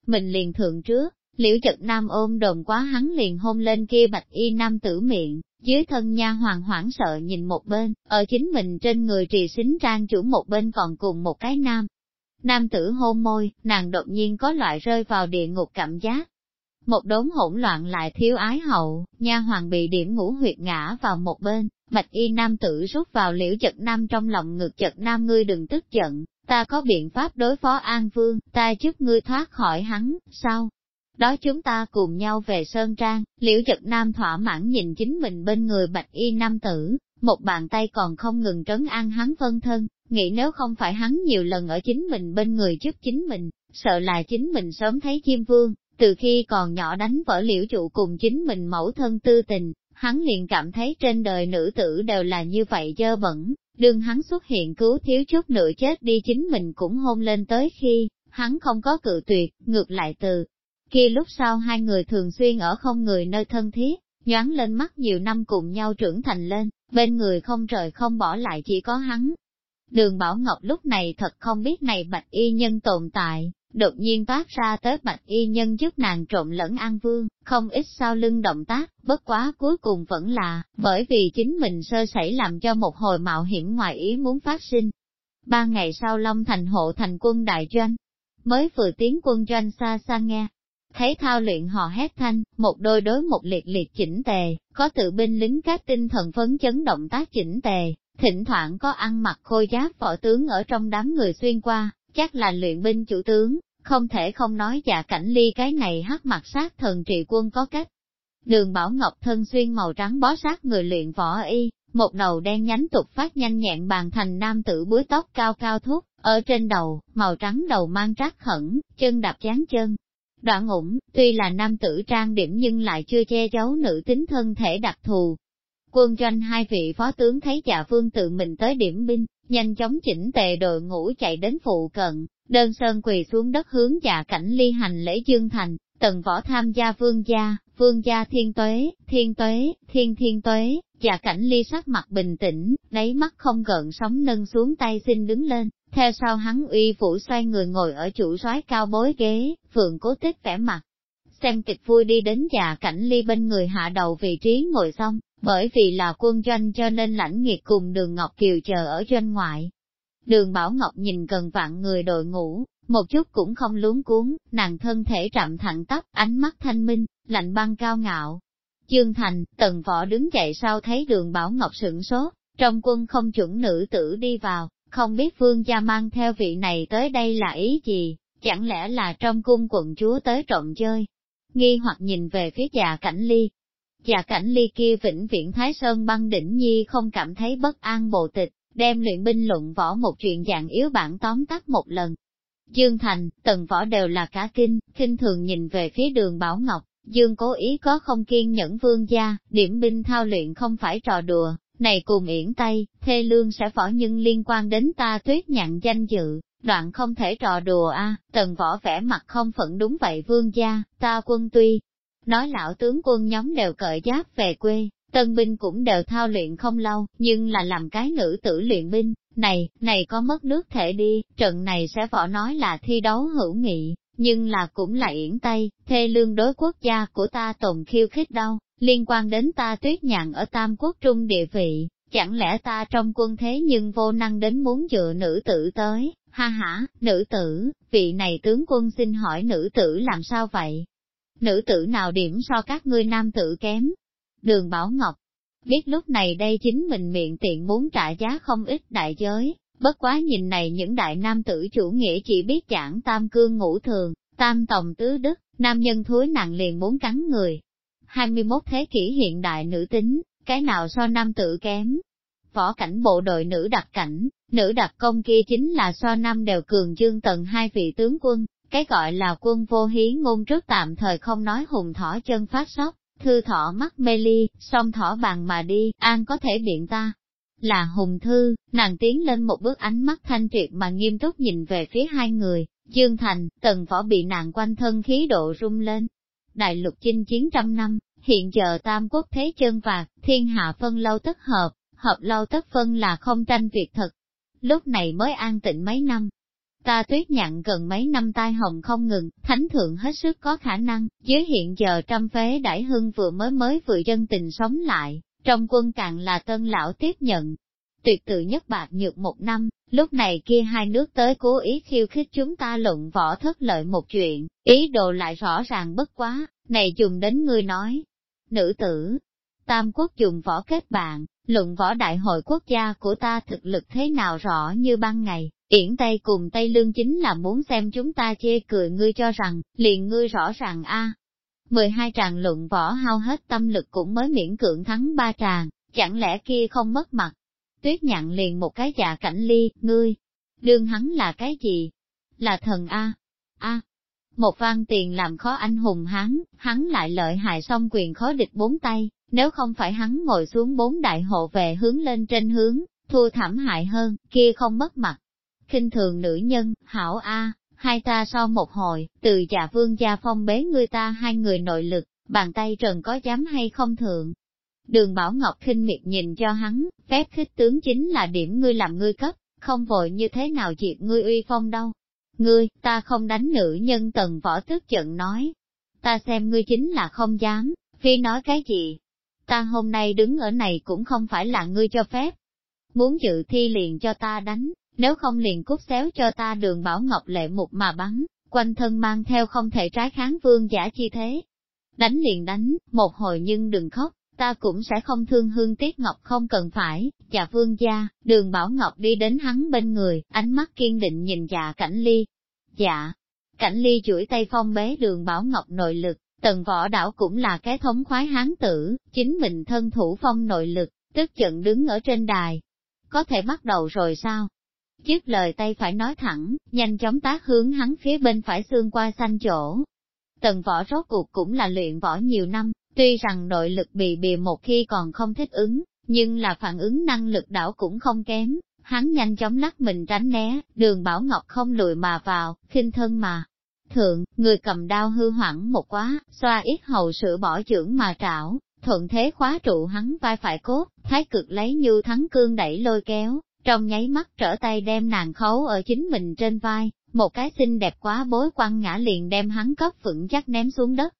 mình liền thượng trước, Liễu chật nam ôm đồn quá hắn liền hôn lên kia bạch y nam tử miệng, dưới thân nha hoàng hoảng sợ nhìn một bên, ở chính mình trên người trì xính trang chủ một bên còn cùng một cái nam. Nam tử hôn môi, nàng đột nhiên có loại rơi vào địa ngục cảm giác. Một đống hỗn loạn lại thiếu ái hậu, nha hoàng bị điểm ngũ huyệt ngã vào một bên, bạch y nam tử rút vào liễu chật nam trong lòng ngực chật nam ngươi đừng tức giận, ta có biện pháp đối phó An Vương, ta giúp ngươi thoát khỏi hắn, sao? Đó chúng ta cùng nhau về Sơn Trang, liễu giật nam thỏa mãn nhìn chính mình bên người bạch y nam tử, một bàn tay còn không ngừng trấn an hắn phân thân, nghĩ nếu không phải hắn nhiều lần ở chính mình bên người giúp chính mình, sợ là chính mình sớm thấy chim vương, từ khi còn nhỏ đánh vỡ liễu trụ cùng chính mình mẫu thân tư tình, hắn liền cảm thấy trên đời nữ tử đều là như vậy dơ bẩn, đương hắn xuất hiện cứu thiếu chút nữa chết đi chính mình cũng hôn lên tới khi, hắn không có cự tuyệt, ngược lại từ. Khi lúc sau hai người thường xuyên ở không người nơi thân thiết, nhoáng lên mắt nhiều năm cùng nhau trưởng thành lên, bên người không rời không bỏ lại chỉ có hắn. Đường Bảo Ngọc lúc này thật không biết này bạch y nhân tồn tại, đột nhiên phát ra tới bạch y nhân giúp nàng trộn lẫn an vương, không ít sau lưng động tác, bất quá cuối cùng vẫn là, bởi vì chính mình sơ sẩy làm cho một hồi mạo hiểm ngoài ý muốn phát sinh. Ba ngày sau Long Thành hộ thành quân đại doanh, mới vừa tiến quân doanh xa xa nghe. Thấy thao luyện hò hét thanh, một đôi đối một liệt liệt chỉnh tề, có tự binh lính các tinh thần phấn chấn động tác chỉnh tề, thỉnh thoảng có ăn mặc khôi giáp võ tướng ở trong đám người xuyên qua, chắc là luyện binh chủ tướng, không thể không nói dạ cảnh ly cái này hắc mặt sát thần trị quân có cách. Đường Bảo Ngọc thân xuyên màu trắng bó sát người luyện võ y, một đầu đen nhánh tục phát nhanh nhẹn bàn thành nam tử búi tóc cao cao thúc, ở trên đầu, màu trắng đầu mang trác khẩn, chân đạp chán chân. Đoạn ngủng, tuy là nam tử trang điểm nhưng lại chưa che giấu nữ tính thân thể đặc thù. Quân doanh hai vị phó tướng thấy dạ vương tự mình tới điểm binh, nhanh chóng chỉnh tề đội ngũ chạy đến phụ cận, đơn sơn quỳ xuống đất hướng dạ cảnh ly hành lễ dương thành, tần võ tham gia vương gia, vương gia thiên tuế, thiên tuế, thiên thiên tuế, dạ cảnh ly sắc mặt bình tĩnh, đáy mắt không gợn sóng nâng xuống tay xin đứng lên, theo sau hắn uy phủ xoay người ngồi ở chủ soái cao bối ghế, phượng cố tích vẻ mặt. Xem kịch vui đi đến già cảnh ly bên người hạ đầu vị trí ngồi xong, bởi vì là quân doanh cho nên lãnh nghiệt cùng đường Ngọc Kiều chờ ở doanh ngoại. Đường Bảo Ngọc nhìn gần vạn người đội ngũ, một chút cũng không luống cuốn, nàng thân thể trạm thẳng tắp, ánh mắt thanh minh, lạnh băng cao ngạo. Chương Thành, tần võ đứng dậy sau thấy đường Bảo Ngọc sửng sốt, trong quân không chuẩn nữ tử đi vào, không biết vương gia mang theo vị này tới đây là ý gì, chẳng lẽ là trong cung quận chúa tới trộm chơi. Nghi hoặc nhìn về phía già cảnh ly, già cảnh ly kia vĩnh viễn Thái Sơn băng đỉnh nhi không cảm thấy bất an bộ tịch, đem luyện binh luận võ một chuyện dạng yếu bản tóm tắt một lần. Dương Thành, tần võ đều là cả kinh, kinh thường nhìn về phía đường Bảo Ngọc, Dương cố ý có không kiên nhẫn vương gia, điểm binh thao luyện không phải trò đùa, này cùng yển Tây, thê lương sẽ phỏ nhưng liên quan đến ta tuyết nhận danh dự, đoạn không thể trò đùa a tần võ vẻ mặt không phận đúng vậy vương gia, ta quân tuy, nói lão tướng quân nhóm đều cởi giáp về quê, tân binh cũng đều thao luyện không lâu, nhưng là làm cái nữ tử luyện binh, này, này có mất nước thể đi, trận này sẽ võ nói là thi đấu hữu nghị, nhưng là cũng là yển Tây, thê lương đối quốc gia của ta tồn khiêu khích đâu, liên quan đến ta tuyết nhạn ở Tam Quốc Trung địa vị, chẳng lẽ ta trong quân thế nhưng vô năng đến muốn dựa nữ tử tới, ha ha, nữ tử, vị này tướng quân xin hỏi nữ tử làm sao vậy, nữ tử nào điểm so các ngươi nam tử kém. Đường Bảo Ngọc, biết lúc này đây chính mình miệng tiện muốn trả giá không ít đại giới, bất quá nhìn này những đại nam tử chủ nghĩa chỉ biết giảng tam cương ngũ thường, tam tòng tứ đức, nam nhân thối nặng liền muốn cắn người. 21 thế kỷ hiện đại nữ tính, cái nào so nam tử kém? Võ cảnh bộ đội nữ đặc cảnh, nữ đặc công kia chính là so nam đều cường dương tận hai vị tướng quân, cái gọi là quân vô hí ngôn trước tạm thời không nói hùng thỏ chân phát sóc, thư thỏ mắt mê ly, song thỏ bàn mà đi, an có thể biện ta. Là hùng thư, nàng tiến lên một bước ánh mắt thanh triệt mà nghiêm túc nhìn về phía hai người, Dương Thành, tần võ bị nàng quanh thân khí độ rung lên. Đại lục chinh chiến trăm năm, hiện giờ tam quốc thế chân vạc, thiên hạ phân lâu tất hợp, hợp lâu tất phân là không tranh việc thật. Lúc này mới an tịnh mấy năm, Ta tuyết nhặn gần mấy năm tai hồng không ngừng, thánh thượng hết sức có khả năng, dưới hiện giờ trăm phế đại hưng vừa mới mới vừa dân tình sống lại, trong quân càng là tân lão tiếp nhận. Tuyệt tự nhất bạc nhược một năm, lúc này kia hai nước tới cố ý khiêu khích chúng ta luận võ thất lợi một chuyện, ý đồ lại rõ ràng bất quá, này dùng đến ngươi nói. Nữ tử, Tam quốc dùng võ kết bạn, luận võ đại hội quốc gia của ta thực lực thế nào rõ như ban ngày, Yển Tây cùng Tây Lương chính là muốn xem chúng ta chê cười ngươi cho rằng, liền ngươi rõ ràng a. 12 tràng luận võ hao hết tâm lực cũng mới miễn cưỡng thắng ba tràng, chẳng lẽ kia không mất mặt. Tuyết nhặn liền một cái dạ cảnh ly, ngươi, đương hắn là cái gì? Là thần A. A. Một văn tiền làm khó anh hùng hắn, hắn lại lợi hại xong quyền khó địch bốn tay, nếu không phải hắn ngồi xuống bốn đại hộ về hướng lên trên hướng, thua thảm hại hơn, kia không mất mặt. kinh thường nữ nhân, hảo A, hai ta so một hồi, từ già vương gia phong bế người ta hai người nội lực, bàn tay trần có dám hay không thượng. Đường Bảo Ngọc khinh miệt nhìn cho hắn, phép khích tướng chính là điểm ngươi làm ngươi cấp, không vội như thế nào diệt ngươi uy phong đâu. Ngươi, ta không đánh nữ nhân tần võ tức giận nói. Ta xem ngươi chính là không dám, phi nói cái gì, ta hôm nay đứng ở này cũng không phải là ngươi cho phép. Muốn dự thi liền cho ta đánh, nếu không liền cút xéo cho ta đường bảo ngọc lệ mục mà bắn, quanh thân mang theo không thể trái kháng vương giả chi thế. Đánh liền đánh, một hồi nhưng đừng khóc, ta cũng sẽ không thương hương tiếc ngọc không cần phải, dạ vương gia, đường bảo ngọc đi đến hắn bên người, ánh mắt kiên định nhìn dạ cảnh ly. Dạ, cảnh ly chuỗi tay phong bế đường bảo ngọc nội lực, Tần võ đảo cũng là cái thống khoái hán tử, chính mình thân thủ phong nội lực, tức giận đứng ở trên đài. Có thể bắt đầu rồi sao? Chiếc lời tay phải nói thẳng, nhanh chóng tác hướng hắn phía bên phải xương qua xanh chỗ. Tần võ rốt cuộc cũng là luyện võ nhiều năm, tuy rằng nội lực bị bì một khi còn không thích ứng, nhưng là phản ứng năng lực đảo cũng không kém. Hắn nhanh chóng lắc mình tránh né, đường Bảo Ngọc không lùi mà vào, khinh thân mà, Thượng, người cầm đao hư hoảng một quá, xoa ít hầu sữa bỏ trưởng mà trảo, thuận thế khóa trụ hắn vai phải cốt, thái cực lấy như thắng cương đẩy lôi kéo, trong nháy mắt trở tay đem nàng khấu ở chính mình trên vai, một cái xinh đẹp quá bối quăng ngã liền đem hắn cấp vững chắc ném xuống đất.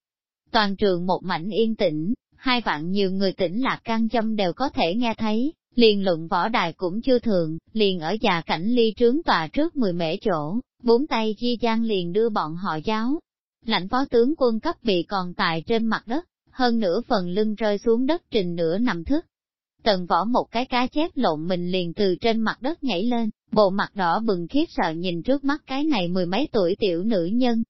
Toàn trường một mảnh yên tĩnh, hai vạn nhiều người tỉnh lạc can châm đều có thể nghe thấy, liền luận võ đài cũng chưa thường, liền ở già cảnh ly trướng tòa trước mười mễ chỗ, bốn tay chi gian liền đưa bọn họ giáo. Lãnh phó tướng quân cấp bị còn tại trên mặt đất, hơn nửa phần lưng rơi xuống đất trình nửa nằm thức. Tần võ một cái cá chép lộn mình liền từ trên mặt đất nhảy lên, bộ mặt đỏ bừng khiếp sợ nhìn trước mắt cái này mười mấy tuổi tiểu nữ nhân.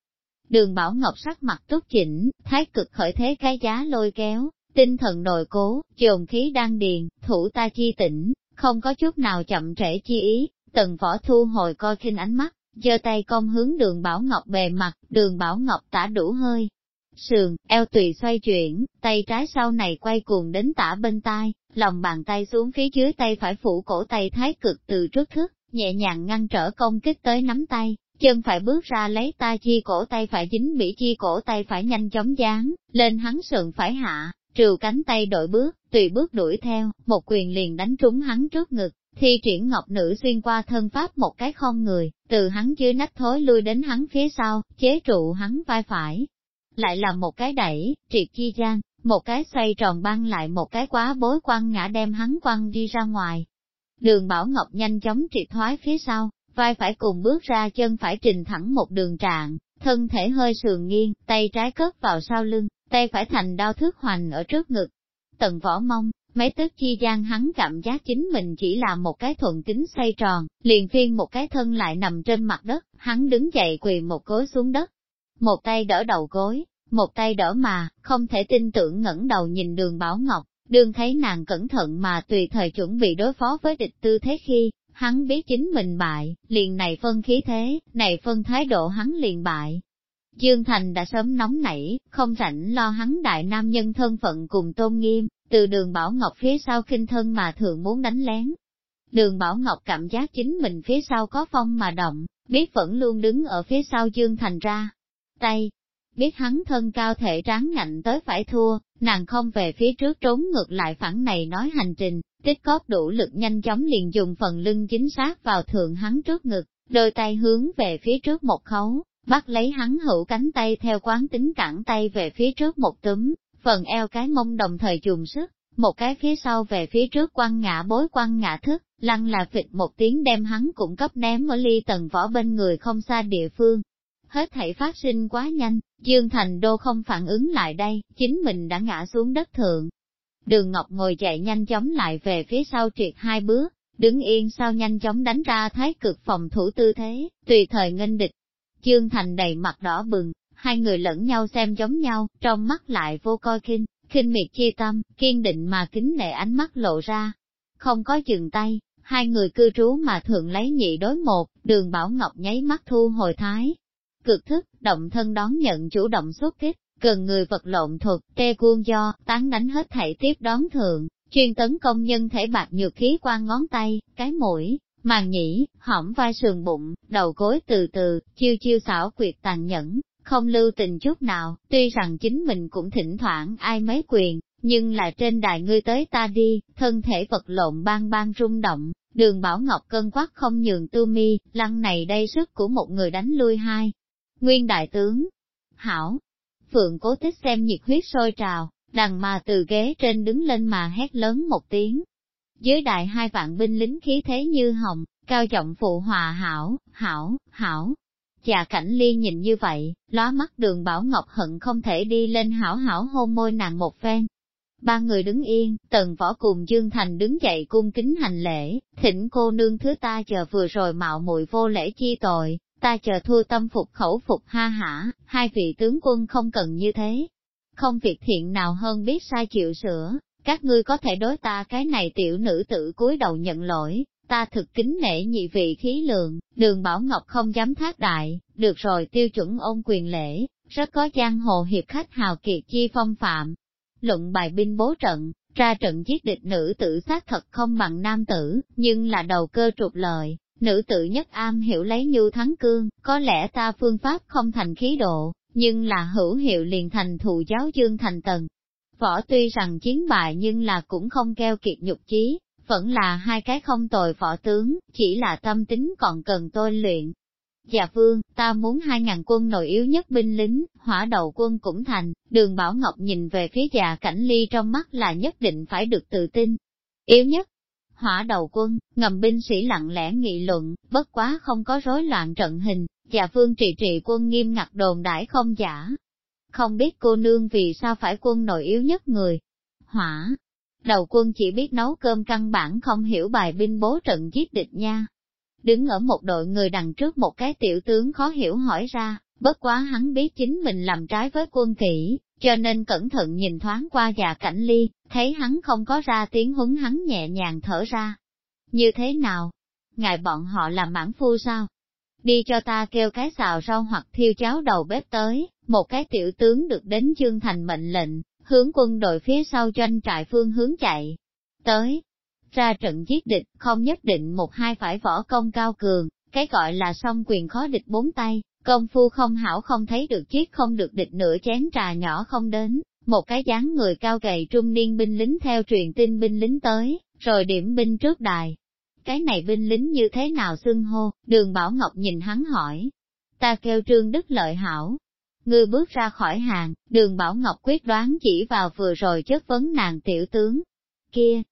Đường Bảo Ngọc sắc mặt tốt chỉnh, thái cực khởi thế cái giá lôi kéo, tinh thần nội cố, dồn khí đang điền, thủ ta chi tỉnh, không có chút nào chậm trễ chi ý, tần võ thu hồi coi khinh ánh mắt, giơ tay công hướng đường Bảo Ngọc bề mặt, đường Bảo Ngọc tả đủ hơi. Sườn, eo tùy xoay chuyển, tay trái sau này quay cuồng đến tả bên tai, lòng bàn tay xuống phía dưới tay phải phủ cổ tay thái cực từ trước thức, nhẹ nhàng ngăn trở công kích tới nắm tay, chân phải bước ra lấy ta chi cổ tay phải dính bị chi cổ tay phải nhanh chóng dán, lên hắn sườn phải hạ, trừ cánh tay đội bước, tùy bước đuổi theo, một quyền liền đánh trúng hắn trước ngực, thi triển ngọc nữ xuyên qua thân pháp một cái không người, từ hắn dưới nách thối lui đến hắn phía sau, chế trụ hắn vai phải. Lại là một cái đẩy, triệt chi gian, một cái xoay tròn băng lại một cái quá bối quăng ngã đem hắn quăng đi ra ngoài. Đường Bảo Ngọc nhanh chóng triệt thoái phía sau, vai phải cùng bước ra chân phải trình thẳng một đường trạng, thân thể hơi sườn nghiêng, tay trái cất vào sau lưng, tay phải thành đao thước hoành ở trước ngực. Tần võ mong mấy tức chi gian hắn cảm giác chính mình chỉ là một cái thuận kính xoay tròn, liền phiên một cái thân lại nằm trên mặt đất, hắn đứng dậy quỳ một gối xuống đất. Một tay đỡ đầu gối, một tay đỡ mà, không thể tin tưởng ngẩng đầu nhìn đường Bảo Ngọc, đường thấy nàng cẩn thận mà tùy thời chuẩn bị đối phó với địch tư thế khi, hắn biết chính mình bại, liền này phân khí thế, này phân thái độ hắn liền bại, Dương Thành đã sớm nóng nảy, không rảnh lo hắn đại nam nhân thân phận cùng tôn nghiêm, từ đường Bảo Ngọc phía sau kinh thân mà thường muốn đánh lén. Đường Bảo Ngọc cảm giác chính mình phía sau có phong mà động, biết vẫn luôn đứng ở phía sau Dương Thành ra. Tay, biết hắn thân cao thể tráng ngạnh tới phải thua, nàng không về phía trước trốn ngược lại phản này nói hành trình, tích cóp đủ lực nhanh chóng liền dùng phần lưng chính xác vào thượng hắn trước ngực, đôi tay hướng về phía trước một khấu, bắt lấy hắn hữu cánh tay theo quán tính cẳng tay về phía trước một túm, phần eo cái mông đồng thời dùng sức, một cái phía sau về phía trước quăng ngã bối quăng ngã thức, lăng là vịt một tiếng đem hắn cũng cấp ném ở ly tầng võ bên người không xa địa phương. Hết thảy phát sinh quá nhanh, Dương Thành Đô không phản ứng lại đây, chính mình đã ngã xuống đất thượng. Đường Ngọc ngồi chạy nhanh chóng lại về phía sau triệt hai bước, đứng yên sau nhanh chóng đánh ra thái cực phòng thủ tư thế, tùy thời nghênh địch. Dương Thành đầy mặt đỏ bừng, hai người lẫn nhau xem giống nhau, trong mắt lại vô coi kinh, khinh miệt chi tâm, kiên định mà kính nệ ánh mắt lộ ra. Không có dừng tay, hai người cư trú mà thường lấy nhị đối một, đường Bảo Ngọc nháy mắt thu hồi thái. Cực thức, động thân đón nhận chủ động xuất kích, cần người vật lộn thuật, tê cuông do, tán đánh hết thảy tiếp đón thượng, chuyên tấn công nhân thể bạc nhược khí qua ngón tay, cái mũi, màng nhĩ, hõm vai sườn bụng, đầu gối từ từ, chiêu chiêu xảo quyệt tàn nhẫn, không lưu tình chút nào, tuy rằng chính mình cũng thỉnh thoảng ai mấy quyền, nhưng là trên đài ngươi tới ta đi, thân thể vật lộn bang bang rung động, đường Bảo Ngọc cân quắc không nhường tu mi, lăng này đây sức của một người đánh lui hai. Nguyên đại tướng, hảo, phượng cố tích xem nhiệt huyết sôi trào, đằng mà từ ghế trên đứng lên mà hét lớn một tiếng. Dưới đại hai vạn binh lính khí thế như hồng, cao giọng phụ hòa hảo, hảo, hảo, Chà cảnh ly nhìn như vậy, lóa mắt đường Bảo Ngọc hận không thể đi lên hảo hảo hôn môi nàng một phen. Ba người đứng yên, tần võ cùng Dương Thành đứng dậy cung kính hành lễ, thỉnh cô nương thứ ta chờ vừa rồi mạo muội vô lễ chi tội, ta chờ thua tâm phục khẩu phục ha hả, hai vị tướng quân không cần như thế. Không việc thiện nào hơn biết sai chịu sửa, các ngươi có thể đối ta cái này tiểu nữ tử cúi đầu nhận lỗi, ta thực kính nể nhị vị khí lượng, đường Bảo Ngọc không dám thác đại, được rồi tiêu chuẩn ôn quyền lễ, rất có giang hồ hiệp khách hào kiệt chi phong phạm. Luận bài binh bố trận, ra trận giết địch nữ tử xác thật không bằng nam tử, nhưng là đầu cơ trục lợi, nữ tử nhất am hiểu lấy nhu thắng cương, có lẽ ta phương pháp không thành khí độ, nhưng là hữu hiệu liền thành thù giáo dương thành tần. Võ tuy rằng chiến bại nhưng là cũng không keo kiệt nhục chí, vẫn là hai cái không tồi võ tướng, chỉ là tâm tính còn cần tôi luyện. Dạ vương, ta muốn hai ngàn quân nội yếu nhất binh lính, hỏa đầu quân cũng thành, đường Bảo Ngọc nhìn về phía già cảnh ly trong mắt là nhất định phải được tự tin. Yếu nhất, hỏa đầu quân, ngầm binh sĩ lặng lẽ nghị luận, bất quá không có rối loạn trận hình, và vương trị trị quân nghiêm ngặt đồn đãi không giả. Không biết cô nương vì sao phải quân nội yếu nhất người. Hỏa, đầu quân chỉ biết nấu cơm căn bản không hiểu bài binh bố trận giết địch nha. Đứng ở một đội người đằng trước một cái tiểu tướng khó hiểu hỏi ra, bất quá hắn biết chính mình làm trái với quân kỷ cho nên cẩn thận nhìn thoáng qua già cảnh ly, thấy hắn không có ra tiếng huấn hắn nhẹ nhàng thở ra. Như thế nào? Ngài bọn họ làm mãn phu sao? Đi cho ta kêu cái xào rau hoặc thiêu cháo đầu bếp tới, một cái tiểu tướng được đến chương thành mệnh lệnh, hướng quân đội phía sau doanh trại phương hướng chạy. Tới, ra trận giết địch, không nhất định một hai phải võ công cao cường, cái gọi là song quyền khó địch bốn tay, công phu không hảo không thấy được chiếc không được địch nửa chén trà nhỏ không đến, một cái dáng người cao gầy trung niên binh lính theo truyền tin binh lính tới, rồi điểm binh trước đài. Cái này binh lính như thế nào xưng hô, đường Bảo Ngọc nhìn hắn hỏi. Ta kêu trương đức lợi hảo, Ngươi bước ra khỏi hàng, đường Bảo Ngọc quyết đoán chỉ vào vừa rồi chất vấn nàng tiểu tướng. Kia,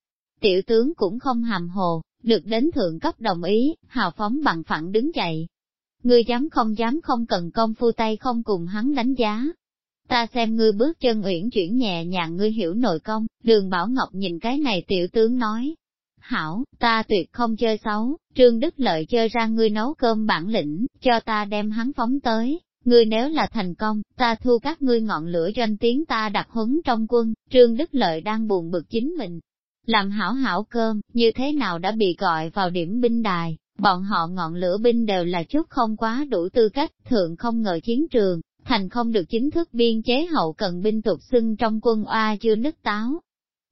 tiểu tướng cũng không hàm hồ, được đến thượng cấp đồng ý, hào phóng bằng phẳng đứng dậy. Ngươi dám không dám không cần công phu tay không cùng hắn đánh giá. Ta xem ngươi bước chân uyển chuyển nhẹ nhàng ngươi hiểu nội công, đường Bảo Ngọc nhìn cái này tiểu tướng nói. Hảo, ta tuyệt không chơi xấu, Trương Đức Lợi chơi ra ngươi nấu cơm bản lĩnh, cho ta đem hắn phóng tới, Ngươi nếu là thành công, ta thu các ngươi ngọn lửa doanh tiếng ta đặt huấn trong quân, Trương Đức Lợi đang buồn bực chính mình. Làm hảo hảo cơm, như thế nào đã bị gọi vào điểm binh đài, bọn họ ngọn lửa binh đều là chút không quá đủ tư cách, thượng không ngờ chiến trường, thành không được chính thức biên chế hậu cần binh tục xưng trong quân oa chưa nứt táo.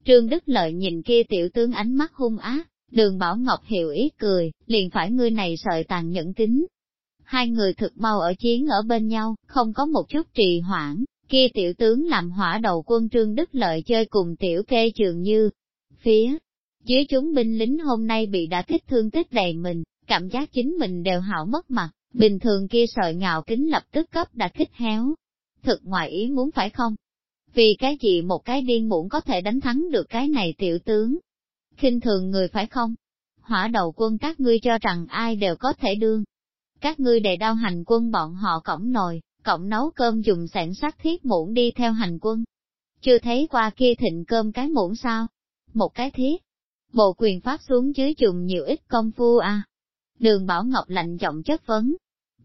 Trương Đức Lợi nhìn kia tiểu tướng ánh mắt hung ác, đường Bảo Ngọc hiểu ý cười, liền phải ngươi này sợi tàn nhẫn tính, hai người thực mau ở chiến ở bên nhau, không có một chút trì hoãn, kia tiểu tướng làm hỏa đầu quân trương đức lợi chơi cùng tiểu kê trường như. Phía dưới chúng binh lính hôm nay bị đã kích thương tích đầy mình, cảm giác chính mình đều hảo mất mặt, bình thường kia sợi ngạo kính lập tức cấp đã kích héo. Thực ngoài ý muốn phải không? Vì cái gì một cái điên muộn có thể đánh thắng được cái này tiểu tướng? khinh thường người phải không? Hỏa đầu quân các ngươi cho rằng ai đều có thể đương. Các ngươi đề đau hành quân bọn họ cổng nồi, cổng nấu cơm dùng sản sát thiết muỗng đi theo hành quân. Chưa thấy qua kia thịnh cơm cái muỗng sao? Một cái thiết. Bộ quyền pháp xuống dưới dùng nhiều ít công phu à. Đường Bảo Ngọc lạnh giọng chất vấn.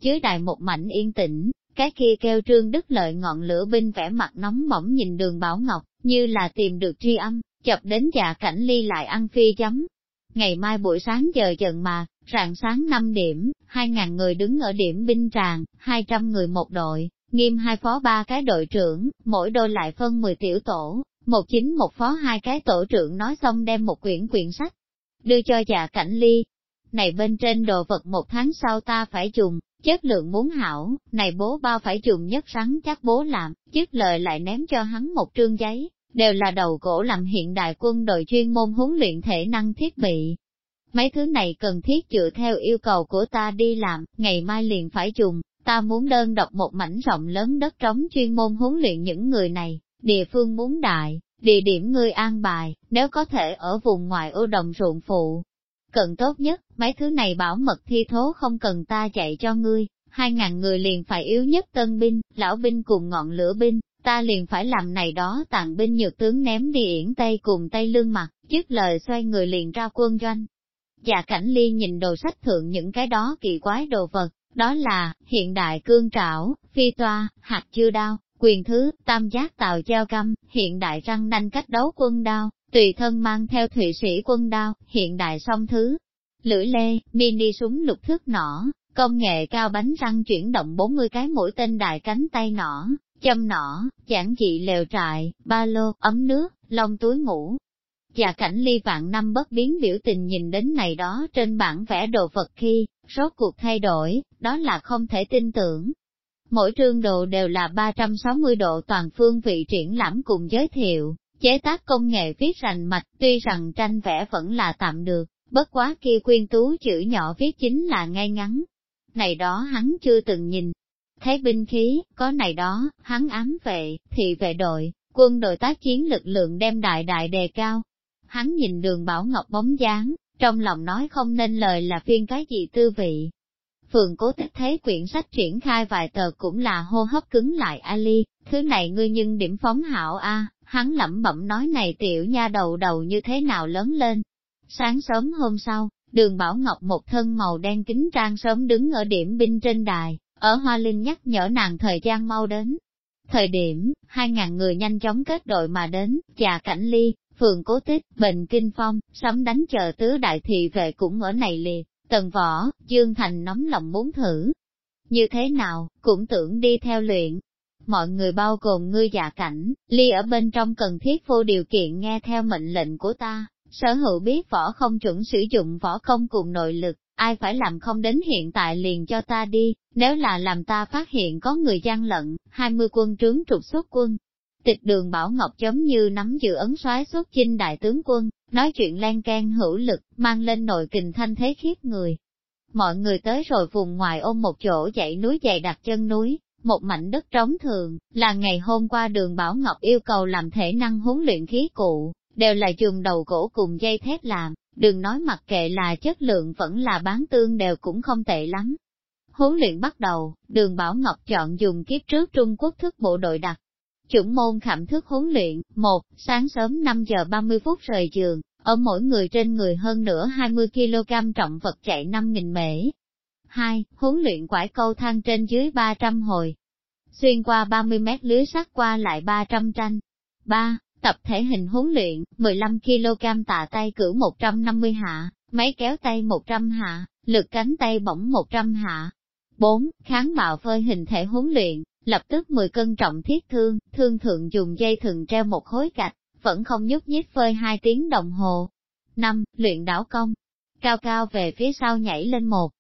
Dưới đài một mảnh yên tĩnh, cái kia kêu trương đức lợi ngọn lửa binh vẻ mặt nóng bỏng nhìn đường Bảo Ngọc, như là tìm được tri âm, chập đến già cảnh ly lại ăn phi chấm. Ngày mai buổi sáng giờ dần mà, rạng sáng 5 điểm, 2.000 người đứng ở điểm binh tràng, 200 người một đội, nghiêm hai phó ba cái đội trưởng, mỗi đôi lại phân 10 tiểu tổ, một chính một phó hai cái tổ trưởng nói xong đem một quyển quyển sách, đưa cho già cảnh ly. Này bên trên đồ vật một tháng sau ta phải dùng, chất lượng muốn hảo, này bố bao phải dùng nhất rắn chắc bố làm, chức lời lại ném cho hắn một trương giấy, đều là đầu gỗ làm hiện đại quân đội chuyên môn huấn luyện thể năng thiết bị. Mấy thứ này cần thiết dựa theo yêu cầu của ta đi làm, ngày mai liền phải dùng, ta muốn đơn độc một mảnh rộng lớn đất trống chuyên môn huấn luyện những người này, địa phương muốn đại, địa điểm ngươi an bài, nếu có thể ở vùng ngoài ô đồng ruộng phụ. Cần tốt nhất, mấy thứ này bảo mật thi thố không cần ta chạy cho ngươi, hai ngàn người liền phải yếu nhất tân binh, lão binh cùng ngọn lửa binh, ta liền phải làm này đó tặng binh nhược tướng ném đi yển tây cùng tây lương mặt, trước lời xoay người liền ra quân doanh. Dạ cảnh ly nhìn đồ sách thượng những cái đó kỳ quái đồ vật, đó là, hiện đại cương trảo, phi toa, hạt chưa đao, quyền thứ, tam giác tàu treo căm, hiện đại răng nanh cách đấu quân đao, tùy thân mang theo thụy sĩ quân đao, hiện đại song thứ, lưỡi lê, mini súng lục thước nỏ, công nghệ cao bánh răng chuyển động 40 cái mũi tên đại cánh tay nỏ, châm nỏ, giản dị lều trại, ba lô, ấm nước, lông túi ngủ. Và cảnh ly vạn năm bất biến biểu tình nhìn đến này đó trên bản vẽ đồ vật khi, rốt cuộc thay đổi, đó là không thể tin tưởng. Mỗi trương đồ đều là 360 độ toàn phương vị triển lãm cùng giới thiệu, chế tác công nghệ viết rành mạch tuy rằng tranh vẽ vẫn là tạm được, bất quá kia quyên tú chữ nhỏ viết chính là ngay ngắn. Này đó hắn chưa từng nhìn, thấy binh khí, có này đó, hắn ám vệ, thị vệ đội, quân đội tác chiến lực lượng đem đại đại đề cao. Hắn nhìn đường Bảo Ngọc bóng dáng, trong lòng nói không nên lời là phiên cái gì tư vị. Phường cố tích thế quyển sách triển khai vài tờ cũng là hô hấp cứng lại Ali, thứ này ngươi nhưng điểm phóng hảo a hắn lẩm bẩm nói này tiểu nha đầu đầu như thế nào lớn lên. Sáng sớm hôm sau, đường Bảo Ngọc một thân màu đen kính trang sớm đứng ở điểm binh trên đài, ở Hoa Linh nhắc nhở nàng thời gian mau đến. Thời điểm, hai ngàn người nhanh chóng kết đội mà đến, trà cảnh ly, phường cố tích, bệnh kinh phong, sấm đánh chờ tứ đại thị vệ cũng ở này liệt, tần võ, Dương Thành nóng lòng muốn thử. Như thế nào, cũng tưởng đi theo luyện. Mọi người bao gồm ngươi giả cảnh, ly ở bên trong cần thiết vô điều kiện nghe theo mệnh lệnh của ta, sở hữu biết võ không chuẩn sử dụng võ công cùng nội lực, ai phải làm không đến hiện tại liền cho ta đi, nếu là làm ta phát hiện có người gian lận, 20 quân trướng trục xuất quân. Tịch đường Bảo Ngọc giống như nắm giữ ấn soái xuất chinh đại tướng quân, nói chuyện lan can hữu lực, mang lên nội kình thanh thế khiếp người. Mọi người tới rồi vùng ngoài ôm một chỗ dãy núi dày đặt chân núi, một mảnh đất trống thường, là ngày hôm qua đường Bảo Ngọc yêu cầu làm thể năng huấn luyện khí cụ, đều là dùng đầu gỗ cùng dây thép làm, đừng nói mặc kệ là chất lượng vẫn là bán tương đều cũng không tệ lắm. Huấn luyện bắt đầu, đường Bảo Ngọc chọn dùng kiếp trước Trung Quốc thức bộ đội đặc. Chủng môn khảm thức huấn luyện, một Sáng sớm 5 giờ 30 phút rời giường, ở mỗi người trên người hơn nửa 20 kg trọng vật chạy 5.000 mễ. 2. Huấn luyện quải câu thang trên dưới 300 hồi. Xuyên qua 30 mét lưới sắt qua lại 300 tranh. 3. Tập thể hình huấn luyện, 15kg tạ tay cử 150 hạ, máy kéo tay 100 hạ, lực cánh tay bỗng 100 hạ. 4. Kháng bạo phơi hình thể huấn luyện, lập tức 10 cân trọng thiết thương, thương thượng dùng dây thừng treo một khối gạch, vẫn không nhúc nhích phơi 2 tiếng đồng hồ. 5. Luyện đảo công, cao cao về phía sau nhảy lên một.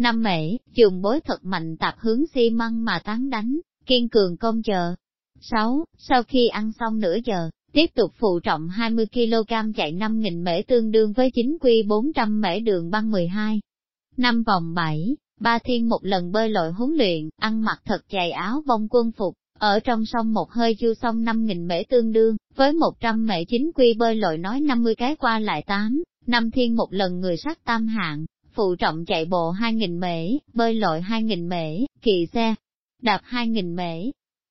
Năm mễ, dùng bối thật mạnh tạp hướng xi măng mà tán đánh, kiên cường công chờ. 6. Sau khi ăn xong nửa giờ, Tiếp tục phụ trọng 20kg chạy 5.000 mễ tương đương với chính quy 400 mễ đường băng 12. năm vòng 7, ba thiên một lần bơi lội huấn luyện, ăn mặc thật dày áo bông quân phục, ở trong sông một hơi du sông 5.000 mễ tương đương, với 100 mễ chính quy bơi lội nói 50 cái qua lại 8, năm thiên một lần người sắc tam hạng, phụ trọng chạy bộ 2.000 mễ, bơi lội 2.000 mễ, kỳ xe, đạp 2.000 mễ.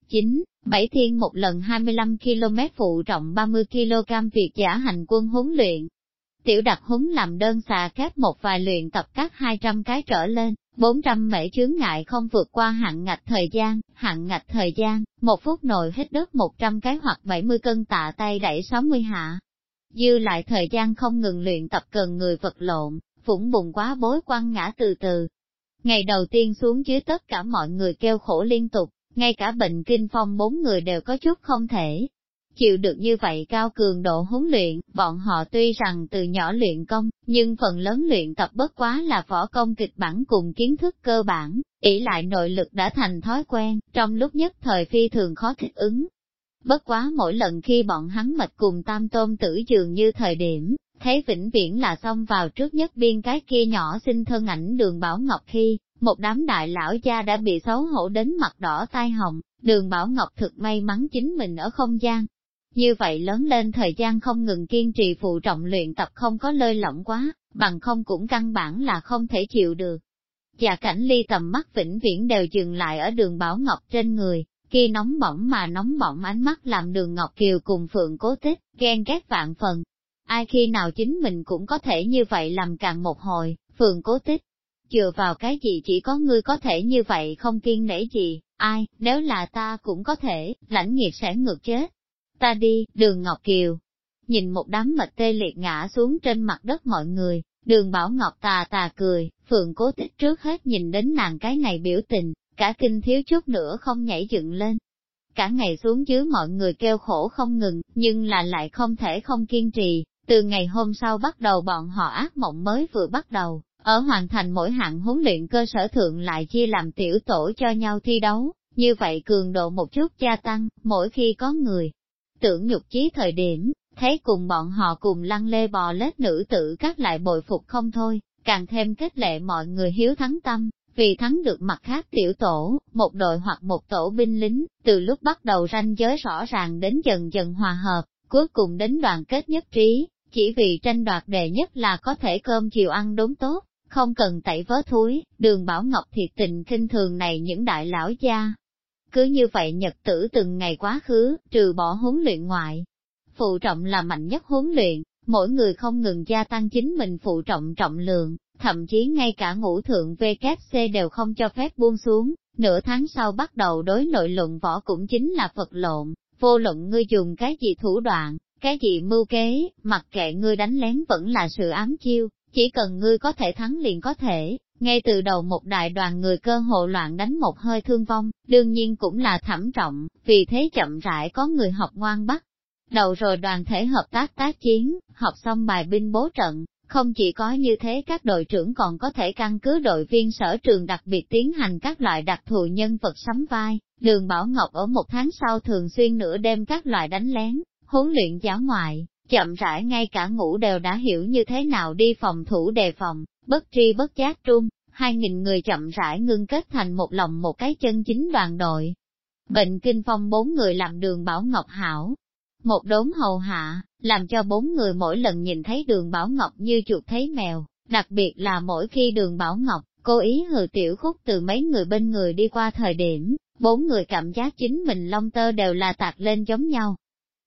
9. Bảy thiên một lần 25 km phụ trọng 30 kg việc giả hành quân huấn luyện. Tiểu đặc huấn làm đơn xà kép một vài luyện tập các 200 cái trở lên, 400 mễ chướng ngại không vượt qua hạn ngạch thời gian, hạn ngạch thời gian, một phút nội hít đất 100 cái hoặc 70 cân tạ tay đẩy 60 hạ. Dư lại thời gian không ngừng luyện tập cần người vật lộn, phủng bùng quá bối quăng ngã từ từ. Ngày đầu tiên xuống dưới tất cả mọi người kêu khổ liên tục, ngay cả bệnh kinh phong bốn người đều có chút không thể. Chịu được như vậy cao cường độ huấn luyện, bọn họ tuy rằng từ nhỏ luyện công, nhưng phần lớn luyện tập bất quá là võ công kịch bản cùng kiến thức cơ bản, ỷ lại nội lực đã thành thói quen, trong lúc nhất thời phi thường khó thích ứng. Bất quá mỗi lần khi bọn hắn mệt cùng tam tôn tử dường như thời điểm, thấy vĩnh viễn là xông vào trước nhất biên cái kia nhỏ xinh thân ảnh đường Bảo Ngọc khi, một đám đại lão gia đã bị xấu hổ đến mặt đỏ tai hồng, đường Bảo Ngọc thực may mắn chính mình ở không gian. Như vậy lớn lên thời gian không ngừng kiên trì phụ trọng luyện tập không có lơi lỏng quá, bằng không cũng căn bản là không thể chịu được. Và cảnh ly tầm mắt vĩnh viễn đều dừng lại ở đường Bảo Ngọc trên người, khi nóng bỏng mà nóng bỏng ánh mắt làm đường Ngọc Kiều cùng Phượng cố tích, ghen ghét vạn phần, ai khi nào chính mình cũng có thể như vậy làm càng một hồi, phường cố tích. Chừa vào cái gì chỉ có ngươi có thể như vậy không kiên nể gì, ai, nếu là ta cũng có thể, lãnh nghiệt sẽ ngược chết. Ta đi, đường Ngọc Kiều. Nhìn một đám mệt tê liệt ngã xuống trên mặt đất mọi người, đường Bảo Ngọc tà tà cười, phường cố tích trước hết nhìn đến nàng cái này biểu tình, cả kinh thiếu chút nữa không nhảy dựng lên. Cả ngày xuống dưới mọi người kêu khổ không ngừng, nhưng là lại không thể không kiên trì, từ ngày hôm sau bắt đầu bọn họ ác mộng mới vừa bắt đầu, ở hoàn thành mỗi hạng huấn luyện cơ sở thượng lại chia làm tiểu tổ cho nhau thi đấu, như vậy cường độ một chút gia tăng, mỗi khi có người. Tưởng nhục chí thời điểm, thấy cùng bọn họ cùng lăn lê bò lết nữ tử các lại bồi phục không thôi, càng thêm kết lệ mọi người hiếu thắng tâm, vì thắng được mặt khác tiểu tổ, một đội hoặc một tổ binh lính, từ lúc bắt đầu ranh giới rõ ràng đến dần dần hòa hợp, cuối cùng đến đoàn kết nhất trí, chỉ vì tranh đoạt đề nhất là có thể cơm chiều ăn đốn tốt, không cần tẩy vớ thúi, đường Bảo Ngọc thiệt tình kinh thường này những đại lão gia. Cứ như vậy nhật tử từng ngày quá khứ, trừ bỏ huấn luyện ngoại. Phụ trọng là mạnh nhất huấn luyện, mỗi người không ngừng gia tăng chính mình phụ trọng trọng lượng, thậm chí ngay cả ngũ thượng VKC đều không cho phép buông xuống, nửa tháng sau bắt đầu đối nội luận võ cũng chính là vật lộn, vô luận ngươi dùng cái gì thủ đoạn, cái gì mưu kế, mặc kệ ngươi đánh lén vẫn là sự ám chiêu, chỉ cần ngươi có thể thắng liền có thể, ngay từ đầu một đại đoàn người cơ hộ loạn đánh một hơi thương vong, đương nhiên cũng là thảm trọng, vì thế chậm rãi có người học ngoan bắt. Đầu rồi đoàn thể hợp tác tác chiến, học xong bài binh bố trận, không chỉ có như thế các đội trưởng còn có thể căn cứ đội viên sở trường đặc biệt tiến hành các loại đặc thù nhân vật sắm vai, đường Bảo Ngọc ở một tháng sau thường xuyên nửa đêm các loại đánh lén, huấn luyện giáo ngoại, chậm rãi ngay cả ngủ đều đã hiểu như thế nào đi phòng thủ đề phòng, bất tri bất giác trung, hai nghìn người chậm rãi ngưng kết thành một lòng một cái chân chính đoàn đội. Bệnh kinh phong bốn người làm đường Bảo Ngọc hảo, một đốn hầu hạ, làm cho bốn người mỗi lần nhìn thấy đường Bảo Ngọc như chuột thấy mèo, đặc biệt là mỗi khi đường Bảo Ngọc, cố ý hừ tiểu khúc từ mấy người bên người đi qua thời điểm, bốn người cảm giác chính mình long tơ đều là tạc lên giống nhau,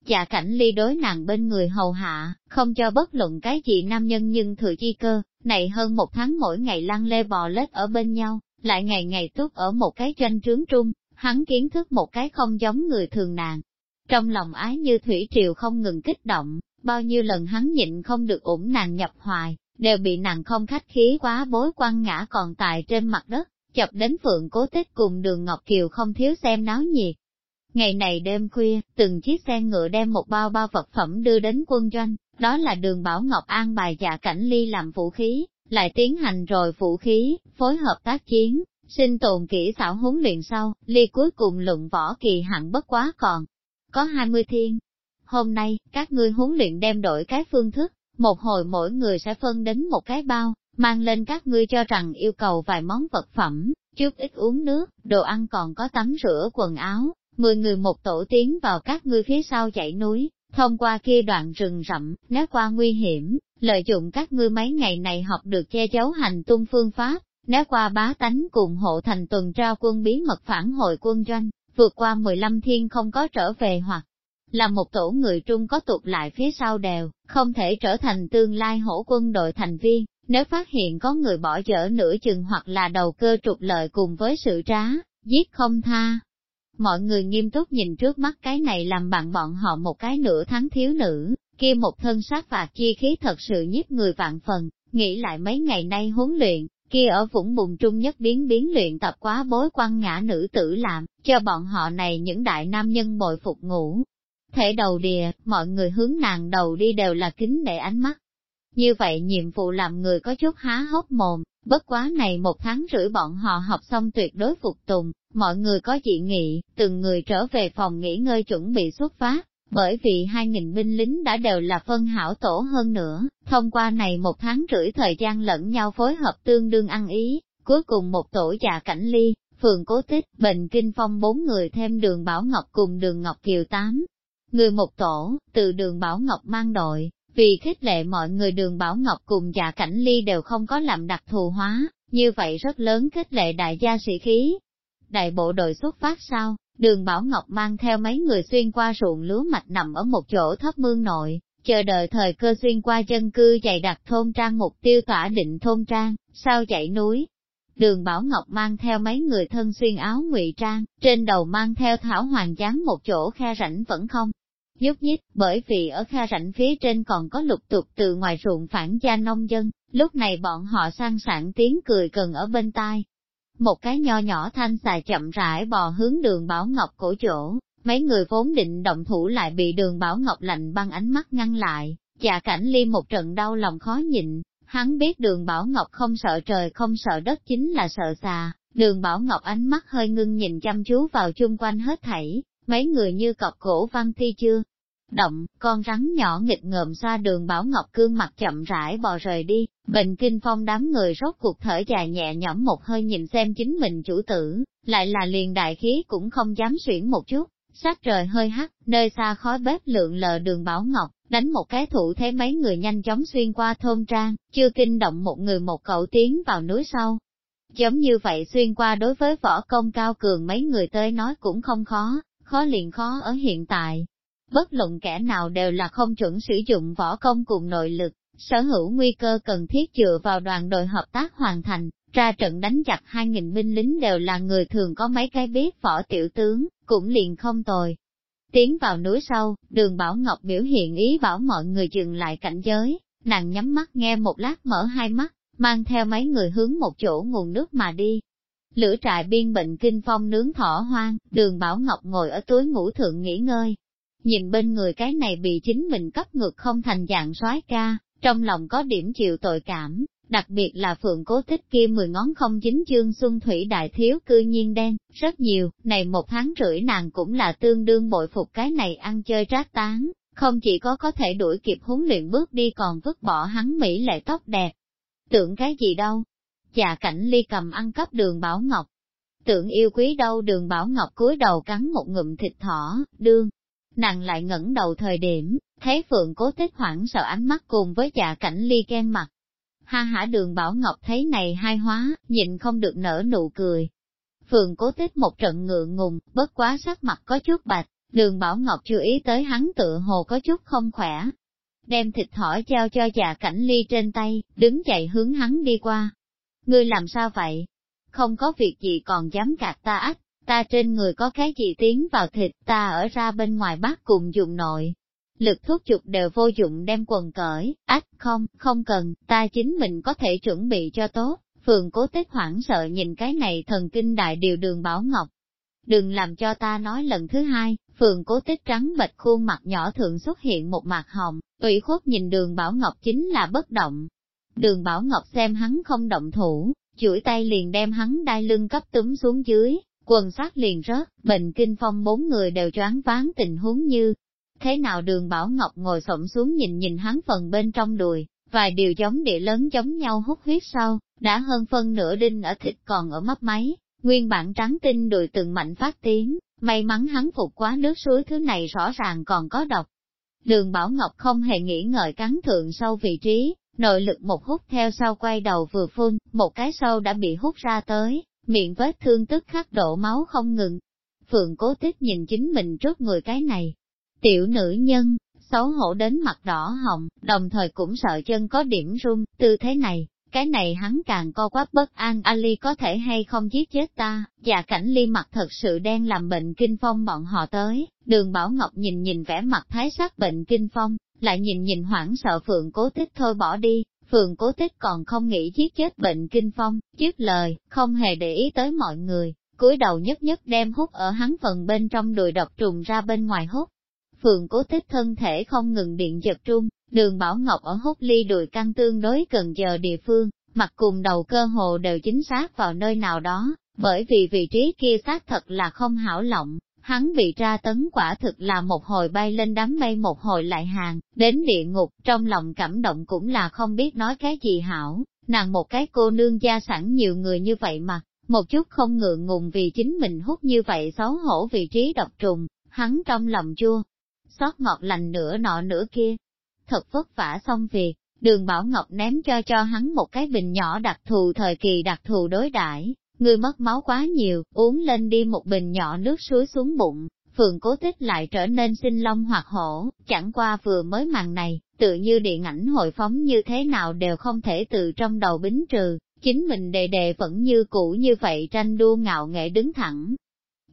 Dạ cảnh ly đối nàng bên người hầu hạ, không cho bất luận cái gì nam nhân nhưng thừa chi cơ, này hơn một tháng mỗi ngày lăn lê bò lết ở bên nhau, lại ngày ngày túc ở một cái doanh trướng trung, hắn kiến thức một cái không giống người thường nàng. Trong lòng ái như thủy triều không ngừng kích động, bao nhiêu lần hắn nhịn không được ủng nàng nhập hoài, đều bị nàng không khách khí quá bối quan ngã còn tại trên mặt đất, chập đến phượng cố tích cùng đường Ngọc Kiều không thiếu xem náo nhiệt, Ngày này đêm khuya, từng chiếc xe ngựa đem một bao bao vật phẩm đưa đến quân doanh, đó là đường Bảo Ngọc An bài dạ cảnh ly làm vũ khí, lại tiến hành rồi vũ khí, phối hợp tác chiến, sinh tồn kỹ xảo huấn luyện sau, ly cuối cùng luận võ kỳ hẳn bất quá còn. Có 20 thiên. Hôm nay, các ngươi huấn luyện đem đổi cái phương thức, một hồi mỗi người sẽ phân đến một cái bao, mang lên các ngươi cho rằng yêu cầu vài món vật phẩm, chút ít uống nước, đồ ăn còn có tắm rửa quần áo, mười người một tổ tiến vào các ngươi phía sau dãy núi, thông qua kia đoạn rừng rậm, né qua nguy hiểm, lợi dụng các ngươi mấy ngày này học được che giấu hành tung phương pháp, né qua bá tánh cùng hộ thành tuần tra quân bí mật phản hồi quân doanh, vượt qua 15 thiên không có trở về hoặc là một tổ người Trung có tụt lại phía sau đều, không thể trở thành tương lai hổ quân đội thành viên, nếu phát hiện có người bỏ dở nửa chừng hoặc là đầu cơ trục lợi cùng với sự trá, giết không tha. Mọi người nghiêm túc nhìn trước mắt cái này làm bạn bọn họ một cái nửa tháng thiếu nữ, kia một thân sát phạt chi khí thật sự nhiếp người vạn phần, nghĩ lại mấy ngày nay huấn luyện, kia ở vũng bùn trung nhất biến biến luyện tập quá bối quan ngã nữ tử làm, cho bọn họ này những đại nam nhân bồi phục ngủ. Thể đầu đìa, mọi người hướng nàng đầu đi đều là kính để ánh mắt. Như vậy nhiệm vụ làm người có chút há hốc mồm, bất quá này một tháng rưỡi bọn họ học xong tuyệt đối phục tùng, mọi người có dị nghị, từng người trở về phòng nghỉ ngơi chuẩn bị xuất phát, bởi vì hai nghìn binh lính đã đều là phân hảo tổ hơn nữa, thông qua này một tháng rưỡi thời gian lẫn nhau phối hợp tương đương ăn ý, cuối cùng một tổ già cảnh ly, phường cố tích, bệnh kinh phong bốn người thêm đường Bảo Ngọc cùng đường Ngọc Kiều tám. Người một tổ, từ đường Bảo Ngọc mang đội, vì khích lệ mọi người đường Bảo Ngọc cùng già cảnh ly đều không có làm đặc thù hóa, như vậy rất lớn khích lệ đại gia sĩ khí. Đại bộ đội xuất phát sau, đường Bảo Ngọc mang theo mấy người xuyên qua ruộng lúa mạch nằm ở một chỗ thấp mương nội, chờ đợi thời cơ xuyên qua dân cư dày đặc thôn trang mục tiêu tỏa định thôn trang, sau chạy núi. Đường Bảo Ngọc mang theo mấy người thân xuyên áo ngụy trang, trên đầu mang theo thảo hoàng gián một chỗ khe rảnh vẫn không nhúc nhích, bởi vì ở khe rảnh phía trên còn có lục tục từ ngoài ruộng phản gia nông dân, lúc này bọn họ sang sảng tiếng cười cần ở bên tai. Một cái nho nhỏ thanh xài chậm rãi bò hướng đường Bảo Ngọc cổ chỗ, mấy người vốn định động thủ lại bị đường Bảo Ngọc lạnh băng ánh mắt ngăn lại, dạ cảnh ly một trận đau lòng khó nhịn, hắn biết đường Bảo Ngọc không sợ trời không sợ đất chính là sợ xà, đường Bảo Ngọc ánh mắt hơi ngưng nhìn chăm chú vào chung quanh hết thảy, mấy người như cọc cổ văn thi chưa, động, con rắn nhỏ nghịch ngợm xoa đường Bảo Ngọc cương mặt chậm rãi bò rời đi, bệnh kinh phong đám người rốt cuộc thở dài nhẹ nhõm một hơi nhìn xem chính mình chủ tử, lại là liền đại khí cũng không dám xuyển một chút, sát trời hơi hắt, nơi xa khói bếp lượng lờ đường Bảo Ngọc, đánh một cái thủ thế mấy người nhanh chóng xuyên qua thôn trang, chưa kinh động một người một cậu tiến vào núi sau. Giống như vậy xuyên qua đối với võ công cao cường mấy người tới nói cũng không khó, khó liền khó ở hiện tại, bất luận kẻ nào đều là không chuẩn sử dụng võ công cùng nội lực, sở hữu nguy cơ cần thiết dựa vào đoàn đội hợp tác hoàn thành, ra trận đánh chặt 2.000 binh lính đều là người thường có mấy cái biết võ tiểu tướng, cũng liền không tồi. Tiến vào núi sâu, đường Bảo Ngọc biểu hiện ý bảo mọi người dừng lại cảnh giới, nàng nhắm mắt nghe một lát mở hai mắt, mang theo mấy người hướng một chỗ nguồn nước mà đi. Lửa trại biên bệnh kinh phong nướng thỏ hoang, đường Bảo Ngọc ngồi ở túi ngủ thượng nghỉ ngơi, Nhìn bên người cái này bị chính mình cấp ngược không thành dạng soái ca, trong lòng có điểm chịu tội cảm, đặc biệt là phượng cố tích kia mười ngón không chính chương xuân thủy đại thiếu cư nhiên đen, rất nhiều, này một tháng rưỡi nàng cũng là tương đương bội phục cái này ăn chơi trác tán, không chỉ có có thể đuổi kịp huấn luyện bước đi còn vứt bỏ hắn mỹ lệ tóc đẹp. Tưởng cái gì đâu? Chà cảnh ly cầm ăn cắp đường Bảo Ngọc. Tưởng yêu quý đâu đường Bảo Ngọc cúi đầu cắn một ngụm thịt thỏ, đương, Nàng lại ngẩng đầu thời điểm, thấy Phượng cố tích hoảng sợ ánh mắt cùng với dạ cảnh ly ghen mặt. Ha hả đường Bảo Ngọc thấy này hai hóa, nhịn không được nở nụ cười. Phượng cố tích một trận ngượng ngùng, bất quá sắc mặt có chút bạch, đường Bảo Ngọc chưa ý tới hắn tự hồ có chút không khỏe. Đem thịt thỏi trao cho dạ cảnh ly trên tay, đứng dậy hướng hắn đi qua. Ngươi làm sao vậy? Không có việc gì còn dám gạt ta ách ta trên người có cái gì tiến vào thịt, ta ở ra bên ngoài bác cùng dùng nội. Lực thuốc chụp đều vô dụng đem quần cởi, ách không, không cần, ta chính mình có thể chuẩn bị cho tốt. Phường cố tích hoảng sợ nhìn cái này thần kinh đại điều đường Bảo Ngọc. Đừng làm cho ta nói lần thứ hai, phường cố tích trắng bệch khuôn mặt nhỏ thượng xuất hiện một mặt hồng, ủy khuất nhìn đường Bảo Ngọc chính là bất động. Đường Bảo Ngọc xem hắn không động thủ, chuỗi tay liền đem hắn đai lưng cấp túm xuống dưới, Quần sát liền rớt, bệnh kinh phong bốn người đều choáng váng tình huống như. Thế nào đường Bảo Ngọc ngồi xổm xuống nhìn nhìn hắn phần bên trong đùi, vài điều giống địa lớn giống nhau hút huyết sau, đã hơn phân nửa đinh ở thịt còn ở mấp máy, nguyên bản trắng tinh đùi từng mạnh phát tiếng, may mắn hắn phục quá nước suối thứ này rõ ràng còn có độc. Đường Bảo Ngọc không hề nghĩ ngợi cắn thượng sâu vị trí, nội lực một hút theo sau quay đầu vừa phun, một cái sâu đã bị hút ra tới, miệng vết thương tức khắc đổ máu không ngừng. Phượng cố tích nhìn chính mình trước người cái này. Tiểu nữ nhân, xấu hổ đến mặt đỏ hồng, đồng thời cũng sợ chân có điểm run, tư thế này, cái này hắn càng co quắp bất an Ali có thể hay không giết chết ta, và cảnh ly mặt thật sự đang làm bệnh kinh phong bọn họ tới, đường Bảo Ngọc nhìn nhìn vẻ mặt thái sắc bệnh kinh phong, lại nhìn nhìn hoảng sợ Phượng cố tích thôi bỏ đi, Phượng cố tích còn không nghĩ giết chết bệnh kinh phong, dứt lời, không hề để ý tới mọi người, cúi đầu nhất nhất đem hút ở hắn phần bên trong đùi độc trùng ra bên ngoài hút. Phượng cố tích thân thể không ngừng điện giật trung, đường Bảo Ngọc ở hút ly đùi căng tương đối gần giờ địa phương, mặt cùng đầu cơ hồ đều chính xác vào nơi nào đó, bởi vì vị trí kia xác thật là không hảo lộng, hắn bị tra tấn quả thực là một hồi bay lên đám mây một hồi lại hàng, đến địa ngục, trong lòng cảm động cũng là không biết nói cái gì hảo, nàng một cái cô nương gia sẵn nhiều người như vậy mà, một chút không ngượng ngùng vì chính mình hút như vậy xấu hổ vị trí độc trùng, hắn trong lòng chua, xót ngọt lành nửa nọ nửa kia. Thật vất vả xong việc, đường Bảo Ngọc ném cho cho hắn một cái bình nhỏ đặc thù thời kỳ đặc thù đối đãi. Ngươi mất máu quá nhiều, uống lên đi một bình nhỏ nước suối xuống bụng, phường cố tích lại trở nên sinh long hoặc hổ, chẳng qua vừa mới màn này, tự như điện ảnh hội phóng như thế nào đều không thể từ trong đầu bính trừ, chính mình đề đề vẫn như cũ như vậy tranh đua ngạo nghệ đứng thẳng.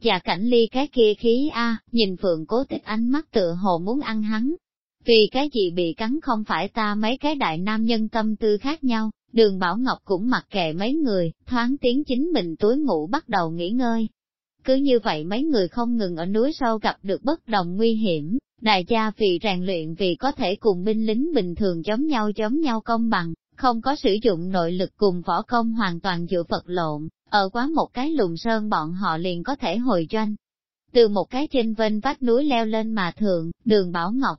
Và cảnh ly cái kia khí a nhìn phượng cố tích ánh mắt tự hồ muốn ăn hắn. Vì cái gì bị cắn không phải ta mấy cái đại nam nhân tâm tư khác nhau, Đường Bảo Ngọc cũng mặc kệ mấy người, thoáng tiếng chính mình túi ngủ bắt đầu nghỉ ngơi. Cứ như vậy mấy người không ngừng ở núi sâu gặp được bất đồng nguy hiểm, đại gia vì rèn luyện vì có thể cùng binh lính bình thường chống nhau chống nhau công bằng, không có sử dụng nội lực cùng võ công hoàn toàn dựa vật lộn, ở quá một cái lùng sơn bọn họ liền có thể hồi doanh. Từ một cái trên vênh vách núi leo lên mà thượng đường Bảo Ngọc,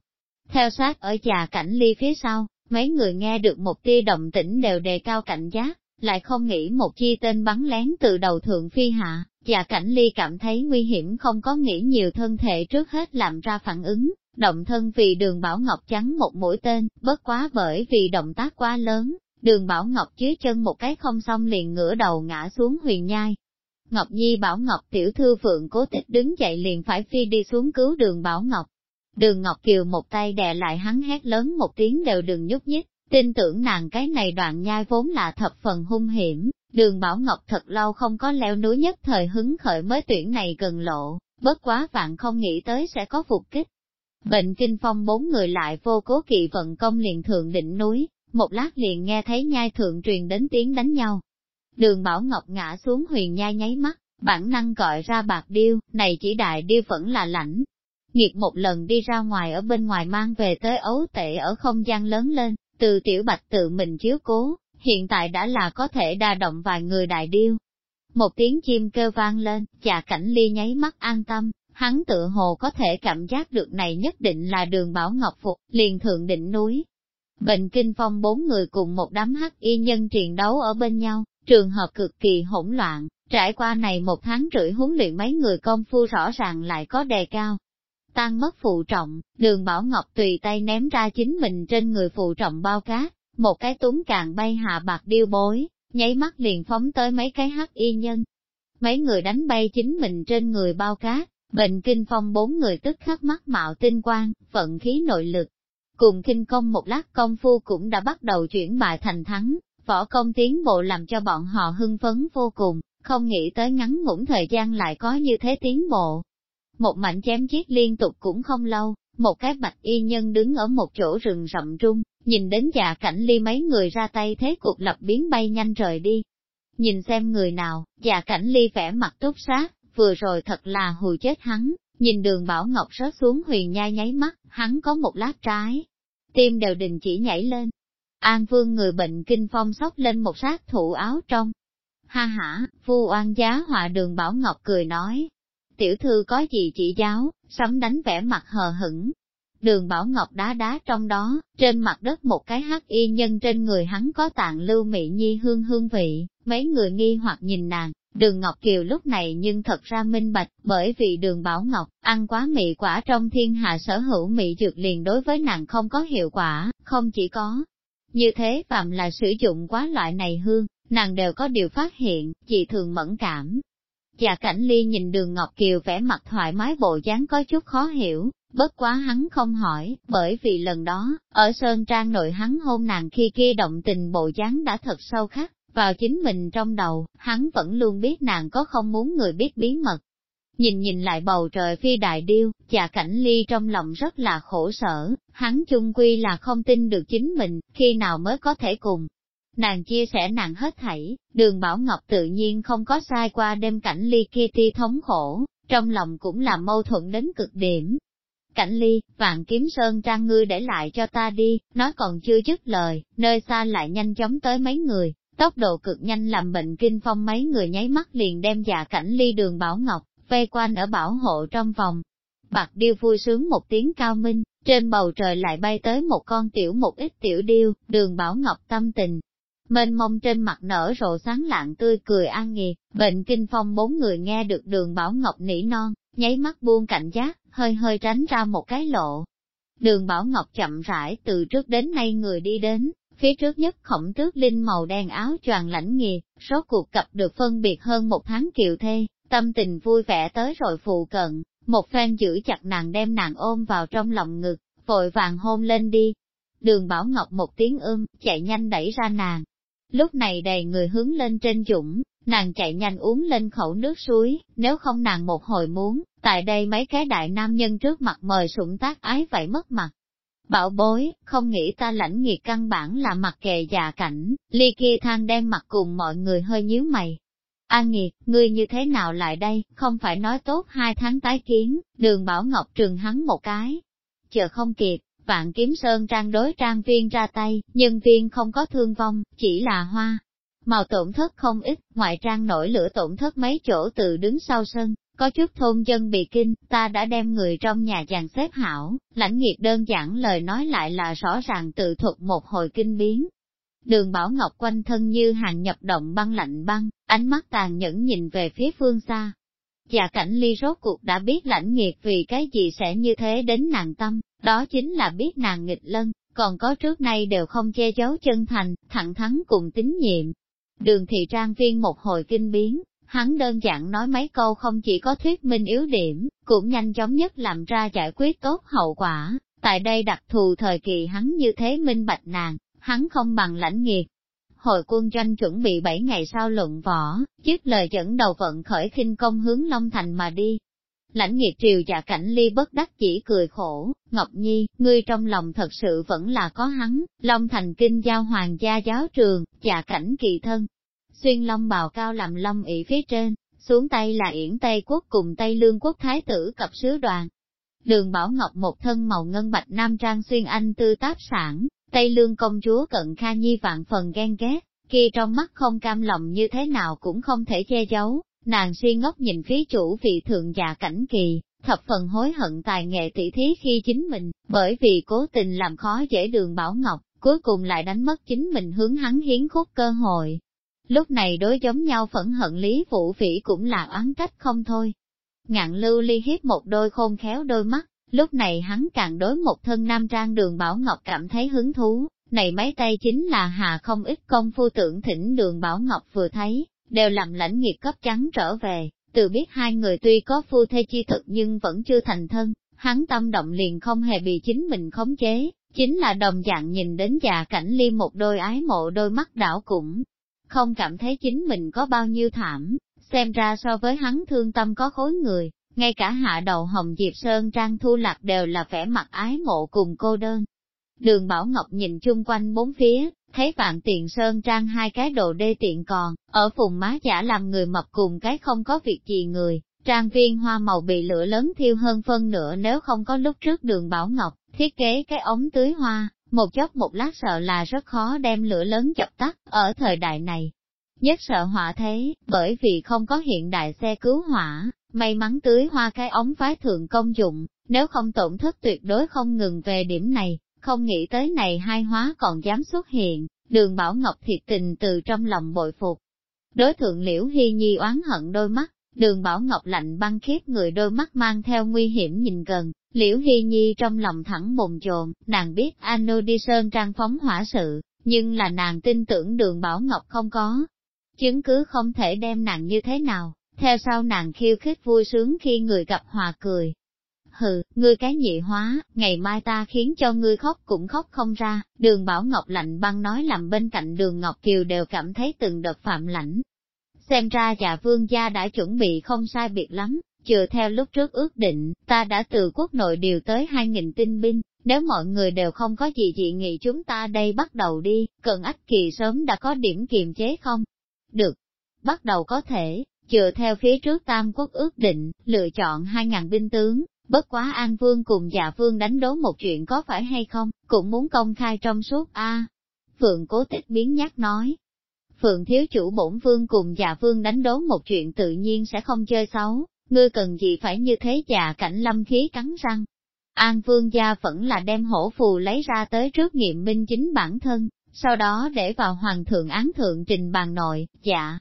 theo sát ở già cảnh ly phía sau, Mấy người nghe được một tia động tĩnh đều đề cao cảnh giác, lại không nghĩ một chi tên bắn lén từ đầu thượng phi hạ, và cảnh ly cảm thấy nguy hiểm không có nghĩ nhiều thân thể trước hết làm ra phản ứng, động thân vì đường Bảo Ngọc chắn một mũi tên, bất quá bởi vì động tác quá lớn, đường Bảo Ngọc dưới chân một cái không xong liền ngửa đầu ngã xuống huyền nhai. Ngọc Nhi Bảo Ngọc tiểu thư phượng cố tịch đứng dậy liền phải phi đi xuống cứu đường Bảo Ngọc, Đường Ngọc Kiều một tay đè lại hắn hét lớn một tiếng đều đừng nhúc nhích, tin tưởng nàng cái này đoạn nhai vốn là thập phần hung hiểm, đường Bảo Ngọc thật lâu không có leo núi nhất thời hứng khởi mới tuyển này gần lộ, bất quá vạn không nghĩ tới sẽ có phục kích. Bệnh kinh phong bốn người lại vô cố kỵ vận công liền thượng đỉnh núi, một lát liền nghe thấy nhai thượng truyền đến tiếng đánh nhau. Đường Bảo Ngọc ngã xuống huyền nhai nháy mắt, bản năng gọi ra bạc điêu, này chỉ đại điêu vẫn là lãnh, Nghiệt một lần đi ra ngoài ở bên ngoài mang về tới ấu tệ ở không gian lớn lên, từ tiểu bạch tự mình chiếu cố, hiện tại đã là có thể đa động vài người đại điêu. Một tiếng chim kêu vang lên, chà cảnh ly nháy mắt an tâm, hắn tự hồ có thể cảm giác được này nhất định là đường bảo ngọc phục, liền thượng đỉnh núi. Bệnh kinh phong bốn người cùng một đám hắc y nhân triền đấu ở bên nhau, trường hợp cực kỳ hỗn loạn, trải qua này một tháng rưỡi huấn luyện mấy người công phu rõ ràng lại có đề cao, tan mất phụ trọng, đường Bảo Ngọc tùy tay ném ra chính mình trên người phụ trọng bao cát, một cái túng càng bay hạ bạc điêu bối, nháy mắt liền phóng tới mấy cái hắc y nhân. Mấy người đánh bay chính mình trên người bao cát, bệnh kinh phong bốn người tức khắc mắt mạo tinh quang, vận khí nội lực. Cùng kinh công một lát công phu cũng đã bắt đầu chuyển bại thành thắng, võ công tiến bộ làm cho bọn họ hưng phấn vô cùng, không nghĩ tới ngắn ngủn thời gian lại có như thế tiến bộ, một mảnh chém giết liên tục cũng không lâu, một cái bạch y nhân đứng ở một chỗ rừng rậm trung, nhìn đến già cảnh ly mấy người ra tay thế cuộc lập biến bay nhanh rời đi. Nhìn xem người nào, già cảnh ly vẻ mặt tốt sát, vừa rồi thật là hù chết hắn, nhìn đường Bảo Ngọc rớt xuống huyền nhai nháy mắt, hắn có một lát trái. Tim đều đình chỉ nhảy lên. An vương người bệnh kinh phong sóc lên một sát thủ áo trong. Ha ha, vu oan giá họa đường Bảo Ngọc cười nói, tiểu thư có gì chỉ giáo, sấm đánh vẻ mặt hờ hững. đường Bảo Ngọc đá đá trong đó, trên mặt đất một cái hắc y nhân trên người hắn có tạng lưu mị nhi hương hương vị, mấy người nghi hoặc nhìn nàng, đường Ngọc Kiều lúc này nhưng thật ra minh bạch, bởi vì đường Bảo Ngọc, ăn quá mị quả trong thiên hạ sở hữu mị dược liền đối với nàng không có hiệu quả, không chỉ có. Như thế phạm là sử dụng quá loại này hương, nàng đều có điều phát hiện, chị thường mẫn cảm. Dạ cảnh ly nhìn đường Ngọc Kiều vẻ mặt thoải mái bộ dáng có chút khó hiểu, bất quá hắn không hỏi, bởi vì lần đó, ở Sơn Trang nội hắn hôn nàng khi kia động tình bộ dáng đã thật sâu khắc, vào chính mình trong đầu, hắn vẫn luôn biết nàng có không muốn người biết bí mật. Nhìn nhìn lại bầu trời phi đại điêu, dạ cảnh ly trong lòng rất là khổ sở, hắn chung quy là không tin được chính mình, khi nào mới có thể cùng. Nàng chia sẻ nàng hết thảy, đường Bảo Ngọc tự nhiên không có sai qua đêm cảnh ly kia ti thống khổ, trong lòng cũng là mâu thuẫn đến cực điểm, Cảnh ly, vạn kiếm sơn trang ngươi để lại cho ta đi, nói còn chưa dứt lời, nơi xa lại nhanh chóng tới mấy người, tốc độ cực nhanh làm bệnh kinh phong mấy người nháy mắt liền đem dạ cảnh ly đường Bảo Ngọc, vây quanh ở bảo hộ trong vòng. Bạc điêu vui sướng một tiếng cao minh, trên bầu trời lại bay tới một con tiểu một ít tiểu điêu, đường Bảo Ngọc tâm tình. Mênh mông trên mặt nở rộ sáng lạng tươi cười an nghiệt, bệnh kinh phong bốn người nghe được đường Bảo Ngọc nỉ non, nháy mắt buông cảnh giác, hơi hơi tránh ra một cái lộ. Đường Bảo Ngọc chậm rãi từ trước đến nay người đi đến, phía trước nhất khổng tước linh màu đen áo choàng lãnh nghiệt, số cuộc gặp được phân biệt hơn một tháng kiều thê, tâm tình vui vẻ tới rồi phụ cận, một phen giữ chặt nàng đem nàng ôm vào trong lòng ngực, vội vàng hôn lên đi. Đường Bảo Ngọc một tiếng ưm, chạy nhanh đẩy ra nàng. Lúc này đầy người hướng lên trên dũng, nàng chạy nhanh uống lên khẩu nước suối, nếu không nàng một hồi muốn, tại đây mấy cái đại nam nhân trước mặt mời sủng tác ái vậy mất mặt. Bảo bối, không nghĩ ta lãnh nghiệt căn bản là mặt kề già cảnh, ly kia than đen mặt cùng mọi người hơi nhíu mày. An nghiệt, ngươi như thế nào lại đây, không phải nói tốt hai tháng tái kiến, đường bảo ngọc trường hắn một cái. Chờ không kịp, vạn kiếm sơn trang đối trang viên ra tay, nhân viên không có thương vong, chỉ là hoa, Màu tổn thất không ít, ngoại trang nổi lửa tổn thất mấy chỗ từ đứng sau sân, có chút thôn dân bị kinh, ta đã đem người trong nhà dàn xếp hảo, lãnh nghiệp đơn giản lời nói lại là rõ ràng tự thuật một hồi kinh biến. Đường Bảo Ngọc quanh thân như hàng nhập động băng lạnh băng, ánh mắt tàn nhẫn nhìn về phía phương xa. Dạ cảnh ly rốt cuộc đã biết lãnh nghiệt vì cái gì sẽ như thế đến nàng tâm, đó chính là biết nàng nghịch lân, còn có trước nay đều không che giấu chân thành, thẳng thắn cùng tín nhiệm, Đường thị trang viên một hồi kinh biến, hắn đơn giản nói mấy câu không chỉ có thuyết minh yếu điểm, cũng nhanh chóng nhất làm ra giải quyết tốt hậu quả. Tại đây đặc thù thời kỳ hắn như thế minh bạch nàng, hắn không bằng lãnh nghiệt. Hội quân doanh chuẩn bị 7 ngày sau luận võ, dứt lời dẫn đầu vận khởi khinh công hướng Long Thành mà đi. Lãnh nghiệp triều và cảnh ly bất đắc chỉ cười khổ, Ngọc Nhi, ngươi trong lòng thật sự vẫn là có hắn, Long Thành kinh giao hoàng gia giáo trường, và cảnh kỳ thân. Xuyên long bào cao làm long ỷ phía trên, xuống tay là yển Tây quốc cùng Tây Lương quốc thái tử cập sứ đoàn. Đường Bảo Ngọc một thân màu ngân bạch nam trang xuyên anh tư táp sản, Tây Lương công chúa cận Kha Nhi vạn phần ghen ghét, kia trong mắt không cam lòng như thế nào cũng không thể che giấu, nàng suy ngốc nhìn phía chủ vị thượng già cảnh kỳ, thập phần hối hận tài nghệ tỷ thí khi chính mình, bởi vì cố tình làm khó dễ đường Bảo Ngọc, cuối cùng lại đánh mất chính mình hướng hắn hiến khúc cơ hội. Lúc này đối giống nhau phẫn hận Lý Vũ Phỉ cũng là oán trách không thôi. Ngạn lưu ly hiếp một đôi khôn khéo đôi mắt, lúc này hắn càng đối một thân nam trang đường Bảo Ngọc cảm thấy hứng thú, này mấy tay chính là hà không ít công phu tưởng thỉnh đường Bảo Ngọc vừa thấy, đều làm lãnh nghiệp cấp trắng trở về, từ biết hai người tuy có phu thê chi thực nhưng vẫn chưa thành thân, hắn tâm động liền không hề bị chính mình khống chế, chính là đồng dạng nhìn đến già cảnh ly một đôi ái mộ đôi mắt đảo cũng không cảm thấy chính mình có bao nhiêu thảm, xem ra so với hắn thương tâm có khối người, ngay cả hạ đầu hồng Diệp Sơn Trang Thu Lạc đều là vẻ mặt ái mộ cùng cô đơn. Đường Bảo Ngọc nhìn chung quanh bốn phía, thấy vạn tiện Sơn Trang hai cái đồ đê tiện còn, ở vùng má giả làm người mập cùng cái không có việc gì người, trang viên hoa màu bị lửa lớn thiêu hơn phân nửa nếu không có lúc trước đường Bảo Ngọc, thiết kế cái ống tưới hoa, một chốc một lát sợ là rất khó đem lửa lớn chập tắt, ở thời đại này. Nhất sợ hỏa thế, bởi vì không có hiện đại xe cứu hỏa, may mắn tưới hoa cái ống phái thượng công dụng, nếu không tổn thất tuyệt đối không ngừng về điểm này, không nghĩ tới này hai hóa còn dám xuất hiện, đường Bảo Ngọc thiệt tình từ trong lòng bội phục. Đối thượng liễu hy nhi oán hận đôi mắt, đường Bảo Ngọc lạnh băng khiếp người đôi mắt mang theo nguy hiểm nhìn gần, liễu hy nhi trong lòng thẳng bồn chồn, nàng biết Ano đi sơn trang phóng hỏa sự, nhưng là nàng tin tưởng đường Bảo Ngọc không có. Chứng cứ không thể đem nàng như thế nào, theo sau nàng khiêu khích vui sướng khi người gặp hòa cười. Hừ, ngươi cái nhị hóa, ngày mai ta khiến cho ngươi khóc cũng khóc không ra, đường Bảo Ngọc lạnh băng nói làm bên cạnh đường Ngọc Kiều đều cảm thấy từng đợt phạm lãnh. Xem ra già vương gia đã chuẩn bị không sai biệt lắm, chừa theo lúc trước ước định, ta đã từ quốc nội điều tới 2.000 tinh binh, nếu mọi người đều không có gì dị nghị chúng ta đây bắt đầu đi, cần ách kỳ sớm đã có điểm kiềm chế không? Được, bắt đầu có thể, Dựa theo phía trước Tam Quốc ước định, lựa chọn 2.000 binh tướng, bất quá An Vương cùng dạ Vương đánh đấu một chuyện có phải hay không, cũng muốn công khai trong suốt A. Phượng cố tích biến nhắc nói. Phượng thiếu chủ bổn vương cùng dạ vương đánh đấu một chuyện tự nhiên sẽ không chơi xấu, ngươi cần gì phải như thế già cảnh lâm khí cắn răng. An vương gia vẫn là đem hổ phù lấy ra tới trước nghiệm minh chính bản thân, sau đó để vào hoàng thượng án thượng trình bàn nội, dạ.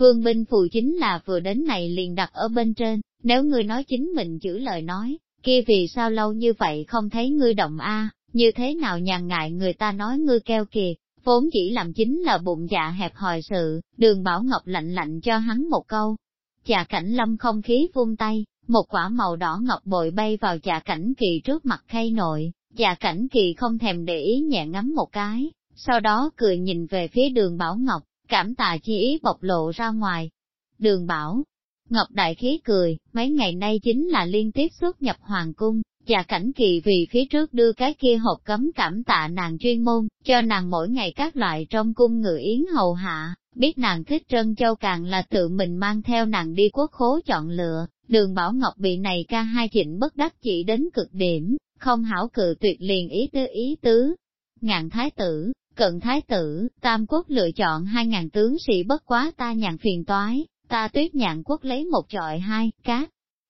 Vương binh phù chính là vừa đến này liền đặt ở bên trên, nếu ngươi nói chính mình giữ lời nói, kia vì sao lâu như vậy không thấy ngươi động a? Như thế nào nhàn ngại người ta nói ngươi keo kiệt, vốn chỉ làm chính là bụng dạ hẹp hòi sự, đường Bảo Ngọc lạnh lạnh cho hắn một câu, Chà cảnh lâm không khí vung tay, một quả màu đỏ ngọc bội bay vào chà cảnh kỳ trước mặt khay nội, chà cảnh kỳ không thèm để ý nhẹ ngắm một cái, sau đó cười nhìn về phía đường Bảo Ngọc, cảm tạ chi ý bộc lộ ra ngoài. Đường Bảo, Ngọc Đại Khí cười, mấy ngày nay chính là liên tiếp xuất nhập Hoàng Cung, và cảnh kỳ vì phía trước đưa cái kia hộp cấm cảm tạ nàng chuyên môn, cho nàng mỗi ngày các loại trong cung ngự yến hầu hạ, biết nàng thích trân châu càng là tự mình mang theo nàng đi quốc khố chọn lựa, đường Bảo Ngọc bị này ca hai chỉnh bất đắc chỉ đến cực điểm, không hảo cự tuyệt liền ý tứ ý tứ. Ngạn thái tử, cận thái tử, tam quốc lựa chọn hai ngàn tướng sĩ bất quá ta nhàn phiền toái, ta tuyết nhạn quốc lấy một trọi hai, cát.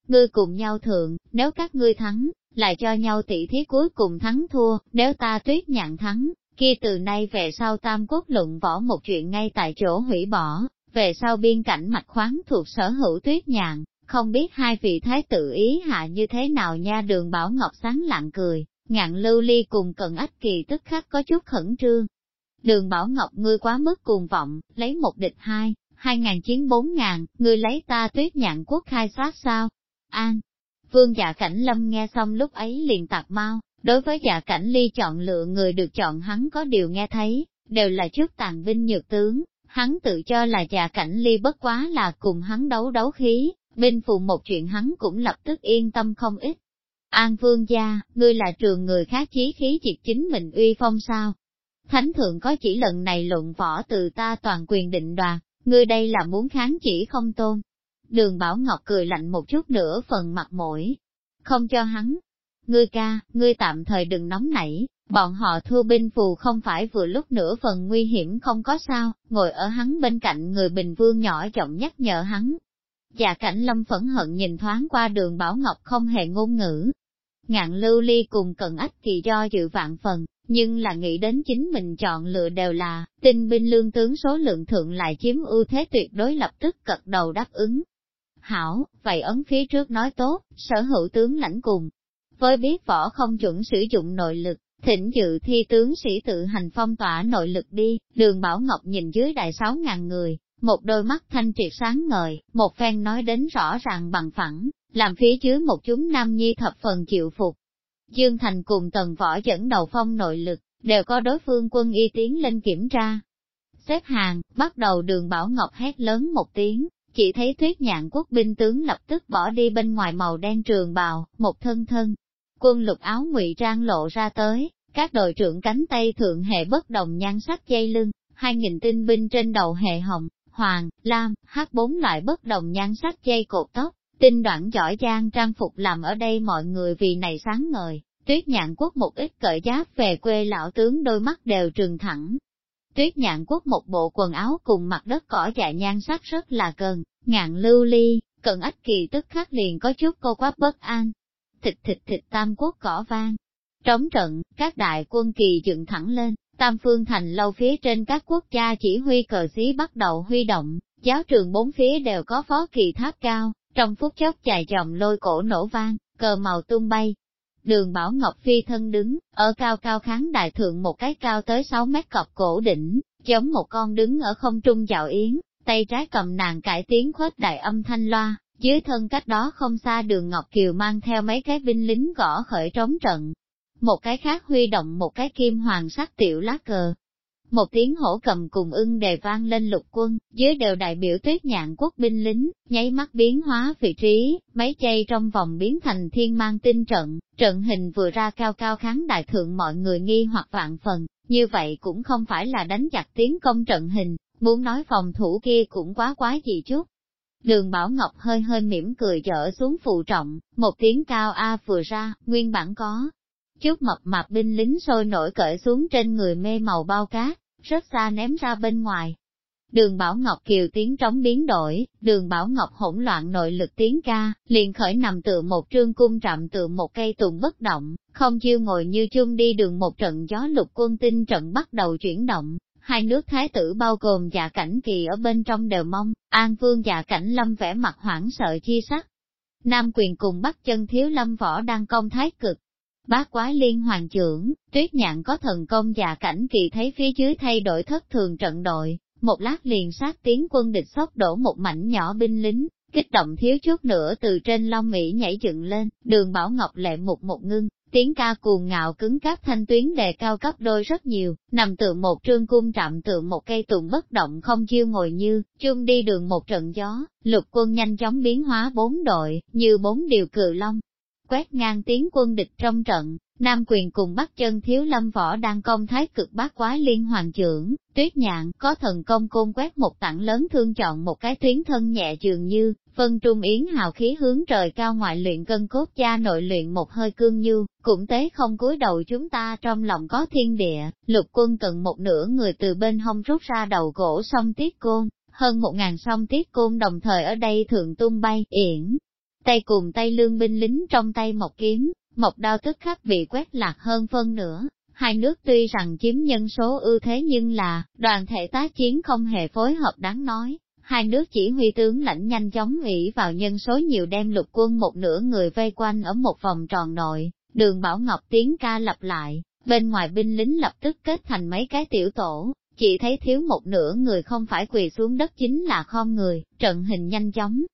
Ngươi cùng nhau thượng, nếu các ngươi thắng, lại cho nhau tỷ thí cuối cùng thắng thua, nếu ta tuyết nhạn thắng, kia từ nay về sau tam quốc luận võ một chuyện ngay tại chỗ hủy bỏ, về sau biên cảnh mạch khoáng thuộc sở hữu tuyết nhạn, không biết hai vị thái tử ý hạ như thế nào nha đường Bảo Ngọc sáng lặng cười, ngạn lưu ly cùng cận ách kỳ tức khắc có chút khẩn trương. Đường Bảo Ngọc ngươi quá mức cuồng vọng, lấy một địch hai, hai ngàn chiến bốn ngàn, ngươi lấy ta tuyết nhạn quốc khai sát sao? An, Vương dạ cảnh lâm nghe xong lúc ấy liền tạc mau, đối với dạ cảnh ly chọn lựa người được chọn hắn có điều nghe thấy, đều là trước tàn binh nhược tướng, hắn tự cho là dạ cảnh ly bất quá là cùng hắn đấu đấu khí, binh phụ một chuyện hắn cũng lập tức yên tâm không ít. An vương gia, ngươi là trường người khác chí khí diệt chính mình uy phong sao? Thánh thượng có chỉ lần này luận võ từ ta toàn quyền định đoạt, ngươi đây là muốn kháng chỉ không tôn. Đường Bảo Ngọc cười lạnh một chút nữa phần mặt mũi, không cho hắn. Ngươi ca, ngươi tạm thời đừng nóng nảy, bọn họ thua binh phù không phải vừa lúc nửa phần nguy hiểm không có sao, ngồi ở hắn bên cạnh người bình vương nhỏ giọng nhắc nhở hắn. Dạ cảnh lâm phẫn hận nhìn thoáng qua đường Bảo Ngọc không hề ngôn ngữ. Ngạn lưu ly cùng cần ách kỳ do dự vạn phần, nhưng là nghĩ đến chính mình chọn lựa đều là, tinh binh lương tướng số lượng thượng lại chiếm ưu thế tuyệt đối lập tức cật đầu đáp ứng. Hảo, vậy ấn phía trước nói tốt, sở hữu tướng lãnh cùng. Với biết võ không chuẩn sử dụng nội lực, thỉnh dự thi tướng sĩ tự hành phong tỏa nội lực đi, đường Bảo Ngọc nhìn dưới đại sáu ngàn người, một đôi mắt thanh triệt sáng ngời, một phen nói đến rõ ràng bằng phẳng, làm phía dưới một chúng nam nhi thập phần chịu phục. Dương Thành cùng tần võ dẫn đầu phong nội lực, đều có đối phương quân y tiến lên kiểm tra. Xếp hàng, bắt đầu đường Bảo Ngọc hét lớn một tiếng, chỉ thấy tuyết nhạn quốc binh tướng lập tức bỏ đi bên ngoài màu đen trường bào, một thân thân. Quân lục áo ngụy trang lộ ra tới, các đội trưởng cánh tay thượng hệ bất đồng nhan sắc dây lưng, hai nghìn tinh binh trên đầu hệ hồng, hoàng, lam, hát bốn loại bất đồng nhan sắc dây cột tóc, tinh đoạn giỏi giang trang phục làm ở đây mọi người vì này sáng ngời. Tuyết nhạn quốc một ít cởi giáp về quê lão tướng đôi mắt đều trừng thẳng, Tuyết nhạn quốc một bộ quần áo cùng mặt đất cỏ dại nhan sắc rất là cần, ngạn lưu ly, cận ách kỳ tức khắc liền có chút cô quá bất an. Thịt thịt thịt tam quốc cỏ vang. Trống trận, các đại quân kỳ dựng thẳng lên, tam phương thành lâu phía trên các quốc gia chỉ huy cờ xí bắt đầu huy động, giáo trường bốn phía đều có phó kỳ tháp cao, trong phút chốc dài dòng lôi cổ nổ vang, cờ màu tung bay. Đường Bảo Ngọc Phi thân đứng, ở cao cao kháng đại thượng một cái cao tới 6 mét cọc cổ đỉnh, giống một con đứng ở không trung dạo yến, tay trái cầm nàng cải tiến khuếch đại âm thanh loa, dưới thân cách đó không xa đường Ngọc Kiều mang theo mấy cái binh lính gõ khởi trống trận. Một cái khác huy động một cái kim hoàng sắc tiểu lá cờ. Một tiếng hổ cầm cùng ưng đề vang lên lục quân, dưới đều đại biểu tuyết nhạn quốc binh lính, nháy mắt biến hóa vị trí, mấy chay trong vòng biến thành thiên mang tinh trận, trận hình vừa ra cao cao kháng đại thượng mọi người nghi hoặc vạn phần, như vậy cũng không phải là đánh chặt tiến công trận hình, muốn nói phòng thủ kia cũng quá quá gì chút. Đường Bảo Ngọc hơi hơi mỉm cười dở xuống phụ trọng, một tiếng cao A vừa ra, nguyên bản có. Chút mập mạp binh lính sôi nổi cởi xuống trên người mê màu bao cát, rất xa ném ra bên ngoài. Đường Bảo Ngọc kiều tiếng trống biến đổi, đường Bảo Ngọc hỗn loạn nội lực tiếng ca, liền khởi nằm tựa một trương cung trạm tựa một cây tùng bất động, không chiêu ngồi như chung đi đường một trận gió lục quân tinh trận bắt đầu chuyển động, hai nước thái tử bao gồm dạ cảnh kỳ ở bên trong đều mong, an vương dạ cảnh lâm vẻ mặt hoảng sợ chi sắc. Nam quyền cùng bắt chân thiếu lâm võ đang công thái cực. Bác quái liên hoàng trưởng, tuyết nhạn có thần công và cảnh kỳ thấy phía dưới thay đổi thất thường trận đội, một lát liền sát tiến quân địch sốc đổ một mảnh nhỏ binh lính, kích động thiếu chút nữa từ trên long mỹ nhảy dựng lên, đường bảo ngọc lệ một một ngưng, tiếng ca cuồng ngạo cứng cáp thanh tuyến đề cao cấp đôi rất nhiều, nằm tượng một trương cung trạm tượng một cây tùng bất động không chiêu ngồi như, chung đi đường một trận gió, lục quân nhanh chóng biến hóa bốn đội, như bốn điều cự long. Quét ngang tiếng quân địch trong trận, Nam quyền cùng bắt chân thiếu lâm võ đang công thái cực bát quá liên hoàng trưởng, tuyết nhạn có thần công côn quét một tảng lớn thương chọn một cái tuyến thân nhẹ dường như, phân trung yến hào khí hướng trời cao ngoại luyện cân cốt cha nội luyện một hơi cương như, cũng tế không cúi đầu chúng ta trong lòng có thiên địa, lục quân cần một nửa người từ bên hông rút ra đầu gỗ song tiết côn, hơn một ngàn song tiết côn đồng thời ở đây thượng tung bay, yển. Tay cùng tay lương binh lính trong tay một kiếm, một đao tức khắc bị quét lạc hơn phân nữa. Hai nước tuy rằng chiếm nhân số ưu thế nhưng là, đoàn thể tác chiến không hề phối hợp đáng nói. Hai nước chỉ huy tướng lãnh nhanh chóng ủy vào nhân số nhiều đem lục quân một nửa người vây quanh ở một vòng tròn nội, đường Bảo Ngọc tiếng ca lặp lại, bên ngoài binh lính lập tức kết thành mấy cái tiểu tổ, chỉ thấy thiếu một nửa người không phải quỳ xuống đất chính là khom người, trận hình nhanh chóng,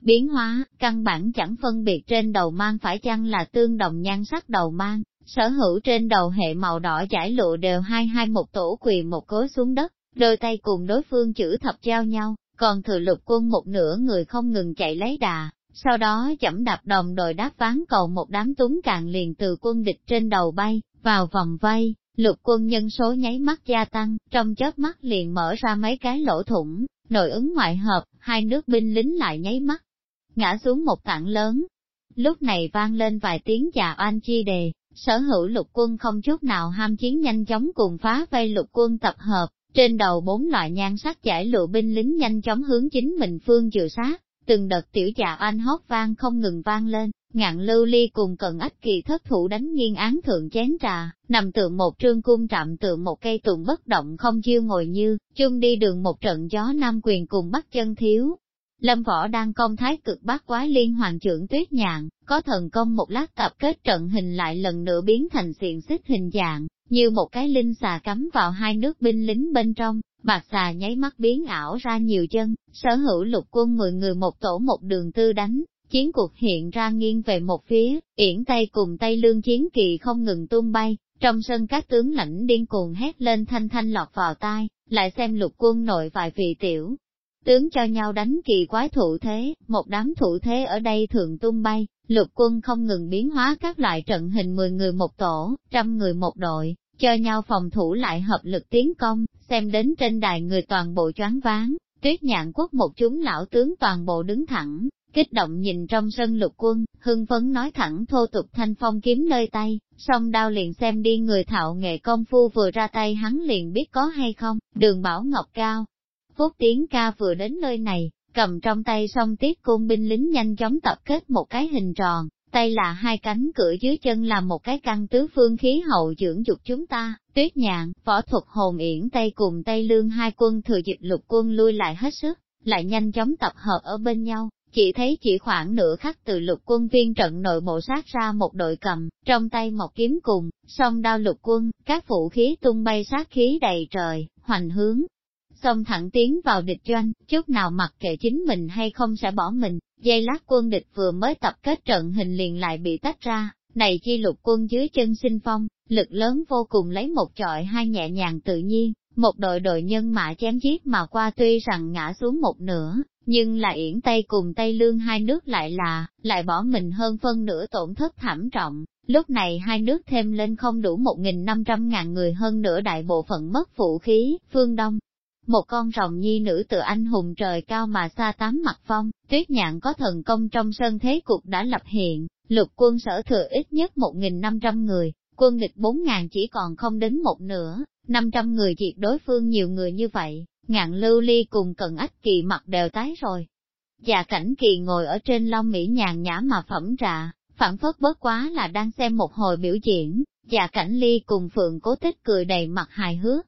biến hóa, căn bản chẳng phân biệt trên đầu mang phải chăng là tương đồng nhan sắc đầu mang, sở hữu trên đầu hệ màu đỏ giải lụa đều hai hai một tổ quỳ một cối xuống đất, đôi tay cùng đối phương chữ thập giao nhau, còn thừa lục quân một nửa người không ngừng chạy lấy đà, sau đó chậm đạp đồng đội đáp ván cầu một đám túng cạn liền từ quân địch trên đầu bay, vào vòng vây, lục quân nhân số nháy mắt gia tăng, trong chớp mắt liền mở ra mấy cái lỗ thủng, nội ứng ngoại hợp, hai nước binh lính lại nháy mắt, ngã xuống một tảng lớn. Lúc này vang lên vài tiếng già oanh chi đề, sở hữu lục quân không chút nào ham chiến nhanh chóng cùng phá vây lục quân tập hợp, trên đầu bốn loại nhan sắc giải lụa binh lính nhanh chóng hướng chính mình phương dự sát, từng đợt tiểu già oanh hót vang không ngừng vang lên, ngạn lưu ly cùng cận ách kỳ thất thủ đánh nghiêng án thượng chén trà, nằm tượng một trương cung trạm tượng một cây tùng bất động không chiêu ngồi như, chung đi đường một trận gió nam quyền cùng bắt chân thiếu, Lâm Võ đang công thái cực bát quái liên hoàng trưởng tuyết nhạn, có thần công một lát tập kết trận hình lại lần nữa biến thành xiềng xích hình dạng, như một cái linh xà cắm vào hai nước binh lính bên trong, bạc xà nháy mắt biến ảo ra nhiều chân, sở hữu lục quân mười người một tổ một đường tư đánh, chiến cuộc hiện ra nghiêng về một phía, yển Tây cùng Tây Lương chiến kỳ không ngừng tung bay, trong sân các tướng lãnh điên cuồng hét lên thanh thanh lọt vào tai, lại xem lục quân nội vài vị tiểu, tướng cho nhau đánh kỳ quái thủ thế, một đám thủ thế ở đây thường tung bay, lục quân không ngừng biến hóa các loại trận hình 10 người một tổ, trăm người một đội, cho nhau phòng thủ lại hợp lực tiến công, xem đến trên đài người toàn bộ choáng váng, tuyết nhạn quốc một chúng lão tướng toàn bộ đứng thẳng, kích động nhìn trong sân lục quân, hưng phấn nói thẳng thô tục thanh phong kiếm nơi tay, song đao liền xem đi người thạo nghệ công phu vừa ra tay hắn liền biết có hay không, đường bảo ngọc cao, Phúc Tiến ca vừa đến nơi này, cầm trong tay song tiết cung binh lính nhanh chóng tập kết một cái hình tròn, tay là hai cánh cửa dưới chân là một cái căn tứ phương khí hậu dưỡng dục chúng ta, tuyết nhạn, võ thuật hồn yển tay cùng tay lương hai quân thừa dịp lục quân lui lại hết sức, lại nhanh chóng tập hợp ở bên nhau, chỉ thấy chỉ khoảng nửa khắc từ lục quân viên trận nội bộ sát ra một đội cầm, trong tay một kiếm cùng, song đao lục quân, các vũ khí tung bay sát khí đầy trời, hoành hướng. Xông thẳng tiến vào địch doanh, chút nào mặc kệ chính mình hay không sẽ bỏ mình, dây lát quân địch vừa mới tập kết trận hình liền lại bị tách ra, này chi lục quân dưới chân sinh phong, lực lớn vô cùng lấy một trọi hai nhẹ nhàng tự nhiên, một đội đội nhân mã chém giết mà qua tuy rằng ngã xuống một nửa, nhưng là yển Tây cùng Tây Lương hai nước lại là, lại bỏ mình hơn phân nửa tổn thất thảm trọng. Lúc này hai nước thêm lên không đủ 1.500 ngàn người hơn nữa đại bộ phận mất vũ khí, phương Đông. Một con rồng nhi nữ tự anh hùng trời cao mà xa tám mặt phong, tuyết nhạn có thần công trong sân thế cục đã lập hiện, lục quân sở thừa ít nhất 1.500 người, quân địch 4.000 chỉ còn không đến một nửa, 500 người diệt đối phương nhiều người như vậy, ngạn lưu ly cùng cận ách kỳ mặt đều tái rồi. già cảnh kỳ ngồi ở trên long mỹ nhàn nhã mà phẩm trà, phản phất bớt quá là đang xem một hồi biểu diễn, già cảnh ly cùng phượng cố tích cười đầy mặt hài hước.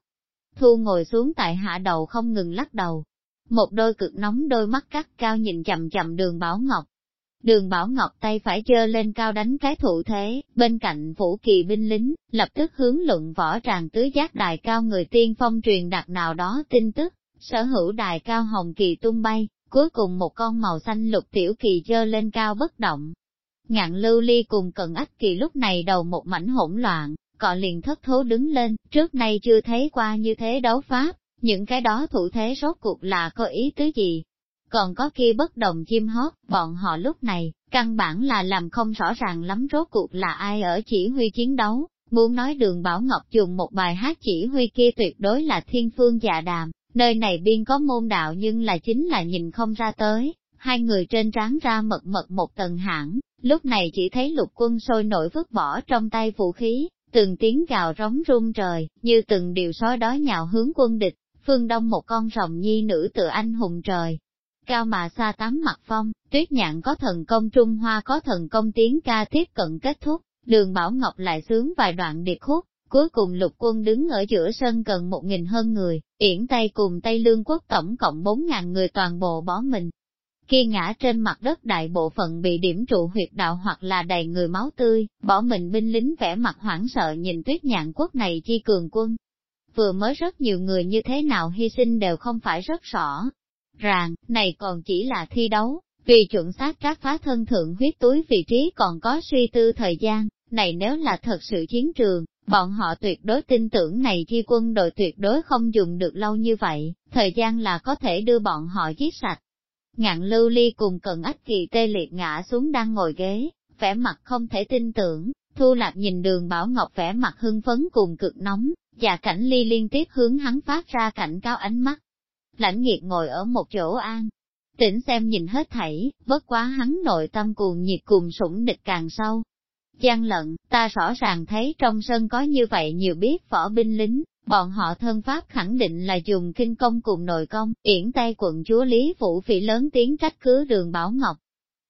Thu ngồi xuống tại hạ đầu không ngừng lắc đầu. Một đôi cực nóng đôi mắt cắt cao nhìn chậm chậm đường Bảo Ngọc, Đường Bảo Ngọc tay phải giơ lên cao đánh cái thủ thế, bên cạnh phủ kỳ binh lính, lập tức hướng luận võ tràng tứ giác đài cao người tiên phong truyền đặt nào đó tin tức, sở hữu đài cao hồng kỳ tung bay, cuối cùng một con màu xanh lục tiểu kỳ giơ lên cao bất động. Ngạn lưu ly cùng cận ách kỳ lúc này đầu một mảnh hỗn loạn, cọ liền thất thố đứng lên, trước nay chưa thấy qua như thế đấu pháp, những cái đó thủ thế rốt cuộc là có ý tứ gì, còn có kia bất đồng chim hót, bọn họ lúc này, căn bản là làm không rõ ràng lắm rốt cuộc là ai ở chỉ huy chiến đấu, muốn nói đường Bảo Ngọc dùng một bài hát chỉ huy kia tuyệt đối là thiên phương dạ đàm, nơi này biên có môn đạo nhưng là chính là nhìn không ra tới, hai người trên trán ra mật mật một tầng hãng, lúc này chỉ thấy lục quân sôi nổi vứt bỏ trong tay vũ khí, từng tiếng gào rống rung trời, như từng điều sói đói nhào hướng quân địch, phương đông một con rồng nhi nữ tự anh hùng trời, cao mà xa tám mặt phong, tuyết nhạn có thần công Trung Hoa có thần công tiếng ca tiếp cận kết thúc, đường Bảo Ngọc lại sướng vài đoạn điệp khúc, cuối cùng lục quân đứng ở giữa sân gần một nghìn hơn người, yển Tây cùng Tây Lương quốc tổng cộng bốn ngàn người toàn bộ bó mình. Khi ngã trên mặt đất đại bộ phận bị điểm trụ huyệt đạo hoặc là đầy người máu tươi, bỏ mình binh lính vẻ mặt hoảng sợ nhìn tuyết nhạn quốc này chi cường quân. Vừa mới rất nhiều người như thế nào hy sinh đều không phải rất rõ, ràng, này còn chỉ là thi đấu, vì chuẩn xác trác phá thân thượng huyết túi vị trí còn có suy tư thời gian, này nếu là thật sự chiến trường, bọn họ tuyệt đối tin tưởng này chi quân đội tuyệt đối không dùng được lâu như vậy, thời gian là có thể đưa bọn họ giết sạch. Ngạn lưu ly cùng cận ách kỳ tê liệt ngã xuống đang ngồi ghế, vẻ mặt không thể tin tưởng, thu lạc nhìn đường Bảo Ngọc vẻ mặt hưng phấn cùng cực nóng, và cảnh ly liên tiếp hướng hắn phát ra cảnh cáo ánh mắt, lãnh nghiệt ngồi ở một chỗ an. Tỉnh xem nhìn hết thảy, bất quá hắn nội tâm cuồng nhiệt cùng sủng địch càng sâu. Giang lận, ta rõ ràng thấy trong sân có như vậy nhiều biết võ binh lính, bọn họ thân pháp khẳng định là dùng kinh công cùng nội công, yển tay quận chúa Lý Vũ Phỉ lớn tiếng trách cứ đường Bảo Ngọc.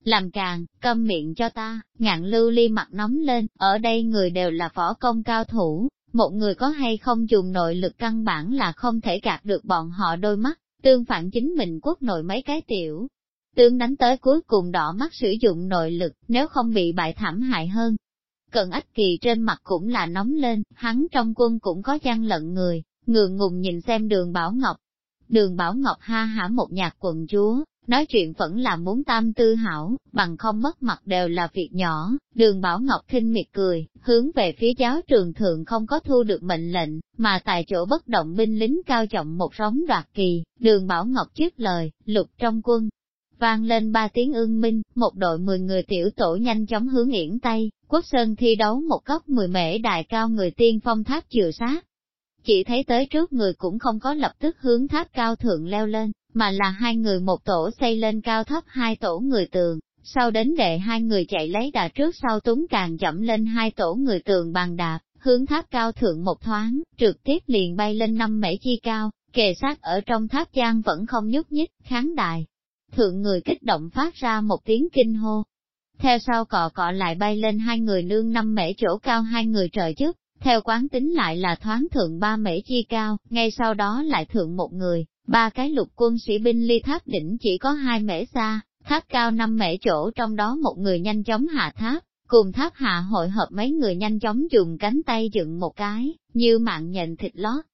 Làm càng, câm miệng cho ta, ngạn lưu ly mặt nóng lên, ở đây người đều là võ công cao thủ, một người có hay không dùng nội lực căn bản là không thể gạt được bọn họ đôi mắt, tương phản chính mình quốc nội mấy cái tiểu. Tương đánh tới cuối cùng đỏ mắt sử dụng nội lực, nếu không bị bại thảm hại hơn. Cận ách kỳ trên mặt cũng là nóng lên, hắn trong quân cũng có gian lận người, ngường ngùng nhìn xem đường Bảo Ngọc. Đường Bảo Ngọc ha hả một nhạc quần chúa, nói chuyện vẫn là muốn tam tư hảo, bằng không mất mặt đều là việc nhỏ, đường Bảo Ngọc khinh miệt cười, hướng về phía giáo trường thượng không có thu được mệnh lệnh, mà tại chỗ bất động binh lính cao trọng một sóng đoạt kỳ, đường Bảo Ngọc trước lời, lục trong quân. Vang lên ba tiếng ương minh, một đội mười người tiểu tổ nhanh chóng hướng yển Tây, quốc sơn thi đấu một góc mười mễ đại cao người tiên phong tháp chừa sát. Chỉ thấy tới trước người cũng không có lập tức hướng tháp cao thượng leo lên, mà là hai người một tổ xây lên cao thấp hai tổ người tường, sau đến đệ hai người chạy lấy đà trước sau túng càng chậm lên hai tổ người tường bằng đạp, hướng tháp cao thượng một thoáng, trực tiếp liền bay lên năm mễ chi cao, kề sát ở trong tháp giang vẫn không nhúc nhích, kháng đại. thượng người kích động phát ra một tiếng kinh hô. Theo sau cọ cọ lại bay lên hai người nương năm mễ chỗ cao hai người trời trước, theo quán tính lại là thoáng thượng ba mễ chi cao, ngay sau đó lại thượng một người, ba cái lục quân sĩ binh ly tháp đỉnh chỉ có hai mễ xa, tháp cao năm mễ chỗ trong đó một người nhanh chóng hạ tháp, cùng tháp hạ hội hợp mấy người nhanh chóng dùng cánh tay dựng một cái, như mạng nhện thịt lót.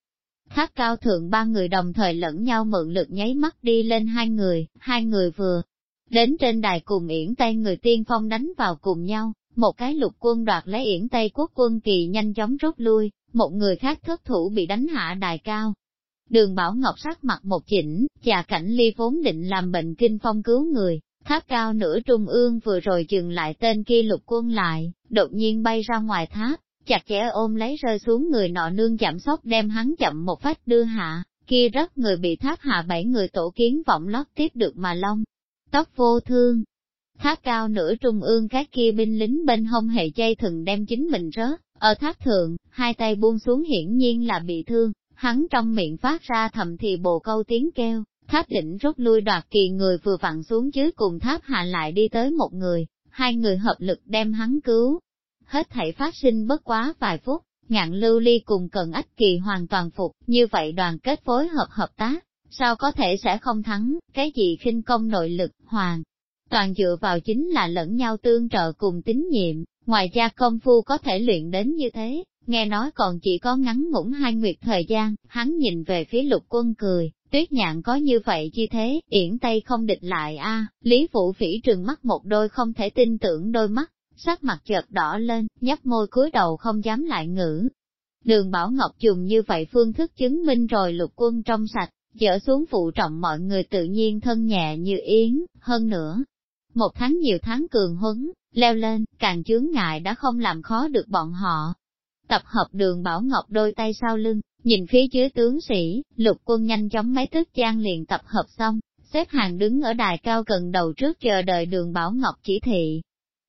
Tháp cao thượng ba người đồng thời lẫn nhau mượn lực nháy mắt đi lên hai người, hai người vừa đến trên đài cùng yển tây người tiên phong đánh vào cùng nhau, một cái lục quân đoạt lấy yển Tây quốc quân kỳ nhanh chóng rút lui, một người khác thất thủ bị đánh hạ đài cao. Đường Bảo Ngọc sắc mặt một chỉnh, chà cảnh ly vốn định làm bệnh kinh phong cứu người, tháp cao nửa trung ương vừa rồi dừng lại tên kia lục quân lại, đột nhiên bay ra ngoài tháp, chặt chẽ ôm lấy rơi xuống người nọ nương chạm sóc đem hắn chậm một phách đưa hạ, kia rất người bị tháp hạ bảy người tổ kiến vọng lót tiếp được mà long. Tóc vô thương, Tháp cao nửa trung ương các kia binh lính bên hông hệ dây thừng đem chính mình rớt, ở tháp thượng, hai tay buông xuống hiển nhiên là bị thương, hắn trong miệng phát ra thầm thì bồ câu tiếng kêu, tháp đỉnh rút lui đoạt kỳ người vừa vặn xuống dưới cùng tháp hạ lại đi tới một người, hai người hợp lực đem hắn cứu. Hết thảy phát sinh bất quá vài phút, ngạn lưu ly cùng cần ách kỳ hoàn toàn phục, như vậy đoàn kết phối hợp hợp tác, sao có thể sẽ không thắng, cái gì khinh công nội lực, hoàng, toàn dựa vào chính là lẫn nhau tương trợ cùng tín nhiệm, ngoài ra công phu có thể luyện đến như thế, nghe nói còn chỉ có ngắn ngủn hai nguyệt thời gian, hắn nhìn về phía lục quân cười, tuyết nhạn có như vậy chi thế, yển tây không địch lại a lý phụ phỉ trừng mắt một đôi không thể tin tưởng đôi mắt, sắc mặt chợt đỏ lên, nhấp môi cúi đầu không dám lại ngữ. Đường Bảo Ngọc dùng như vậy phương thức chứng minh rồi lục quân trong sạch, dỡ xuống phụ trọng mọi người tự nhiên thân nhẹ như yến, hơn nữa, một tháng nhiều tháng cường huấn, leo lên, càng chướng ngại đã không làm khó được bọn họ. Tập hợp đường Bảo Ngọc đôi tay sau lưng, nhìn phía dưới tướng sĩ, lục quân nhanh chóng mấy tức trang liền tập hợp xong, xếp hàng đứng ở đài cao gần đầu trước chờ đợi đường Bảo Ngọc chỉ thị.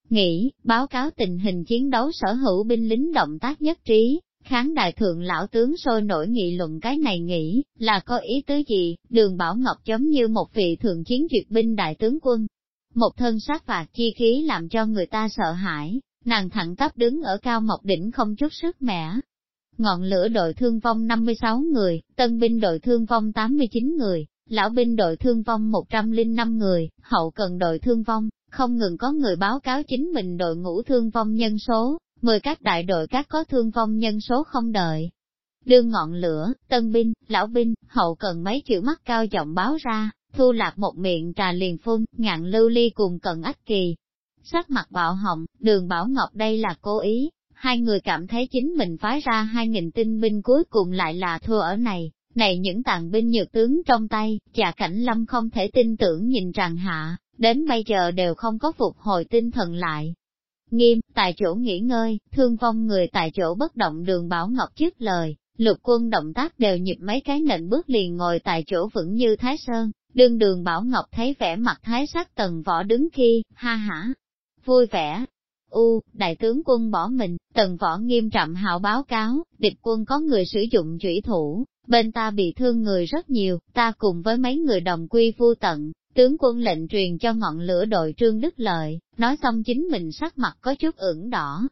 Nghĩ, báo cáo tình hình chiến đấu sở hữu binh lính động tác nhất trí, kháng đại thượng lão tướng sôi nổi nghị luận cái này nghĩ, là có ý tứ gì, đường Bảo Ngọc giống như một vị thượng chiến duyệt binh đại tướng quân, một thân sát phạt chi khí làm cho người ta sợ hãi, nàng thẳng tắp đứng ở cao mộc đỉnh không chút sức mẻ. Ngọn lửa đội thương vong 56 người, tân binh đội thương vong 89 người, lão binh đội thương vong 105 người, hậu cần đội thương vong, không ngừng có người báo cáo chính mình đội ngũ thương vong nhân số, 10 các đại đội các có thương vong nhân số không đợi. Đương ngọn lửa, tân binh, lão binh, hậu cần mấy chữ mắt cao giọng báo ra, Thu lạc một miệng trà liền phun, ngạn lưu ly cùng cần ách kỳ. Sắc mặt bạo hồng, đường Bảo Ngọc đây là cố ý, hai người cảm thấy chính mình phái ra hai nghìn tinh binh cuối cùng lại là thua ở này, này những tàn binh nhược tướng trong tay, chà cảnh lâm không thể tin tưởng nhìn rằng hạ, đến bây giờ đều không có phục hồi tinh thần lại. Nghiêm, tại chỗ nghỉ ngơi, thương vong người tại chỗ bất động đường Bảo Ngọc trước lời, lục quân động tác đều nhịp mấy cái nệnh bước liền ngồi tại chỗ vững như Thái Sơn, Đương đường Bảo Ngọc thấy vẻ mặt thái sắc tần võ đứng khi, ha hả, vui vẻ. U, đại tướng quân bỏ mình, tần võ nghiêm trọng hạo báo cáo, địch quân có người sử dụng chủy thủ, bên ta bị thương người rất nhiều, ta cùng với mấy người đồng quy vu tận, tướng quân lệnh truyền cho ngọn lửa đội trương đức lợi, nói xong chính mình sắc mặt có chút ửng đỏ.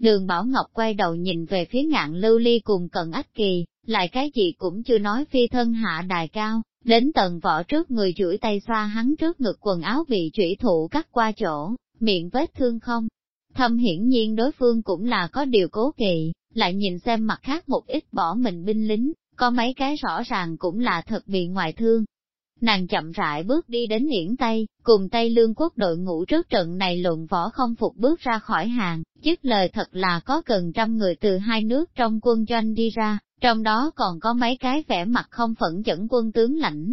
Đường Bảo Ngọc quay đầu nhìn về phía ngạn lưu ly cùng cận ách kỳ, lại cái gì cũng chưa nói phi thân hạ đài cao, Đến tầng võ trước người chuỗi tay xoa hắn trước ngực quần áo bị chủy thủ cắt qua chỗ, miệng vết thương không. Thâm hiển nhiên đối phương cũng là có điều cố kỵ, lại nhìn xem mặt khác một ít bỏ mình binh lính, có mấy cái rõ ràng cũng là thật bị ngoại thương. Nàng chậm rãi bước đi đến hiển Tây, cùng Tây Lương quốc đội ngũ trước trận này luận võ không phục bước ra khỏi hàng, dứt lời thật là có gần trăm người từ hai nước trong quân doanh đi ra, trong đó còn có mấy cái vẻ mặt không phẫn dẫn quân tướng lãnh.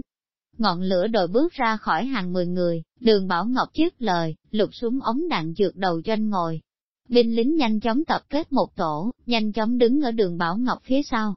Ngọn lửa đội bước ra khỏi hàng mười người, đường Bảo Ngọc trước lời, lục súng ống đạn dược đầu doanh ngồi. Binh lính nhanh chóng tập kết một tổ, nhanh chóng đứng ở đường Bảo Ngọc phía sau.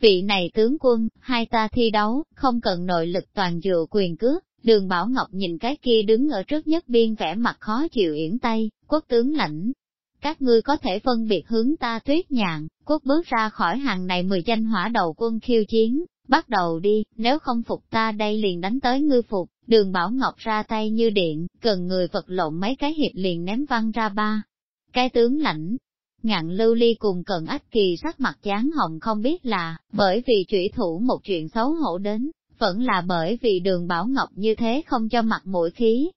Vị này tướng quân, hai ta thi đấu, không cần nội lực toàn dựa quyền cước, đường Bảo Ngọc nhìn cái kia đứng ở trước nhất biên vẻ mặt khó chịu yển tay, quốc tướng lãnh, các ngươi có thể phân biệt hướng ta tuyết nhạn, quốc bước ra khỏi hàng này mười danh hỏa đầu quân khiêu chiến, bắt đầu đi, nếu không phục ta đây liền đánh tới ngươi phục, Đường Bảo Ngọc ra tay như điện, cần người vật lộn mấy cái hiệp liền ném văng ra ba. Cái tướng lãnh, ngạn lưu ly cùng cần ách kỳ sắc mặt chán hồng không biết là, bởi vì trụy thủ một chuyện xấu hổ đến, vẫn là bởi vì đường Bảo Ngọc như thế không cho mặt mũi khí.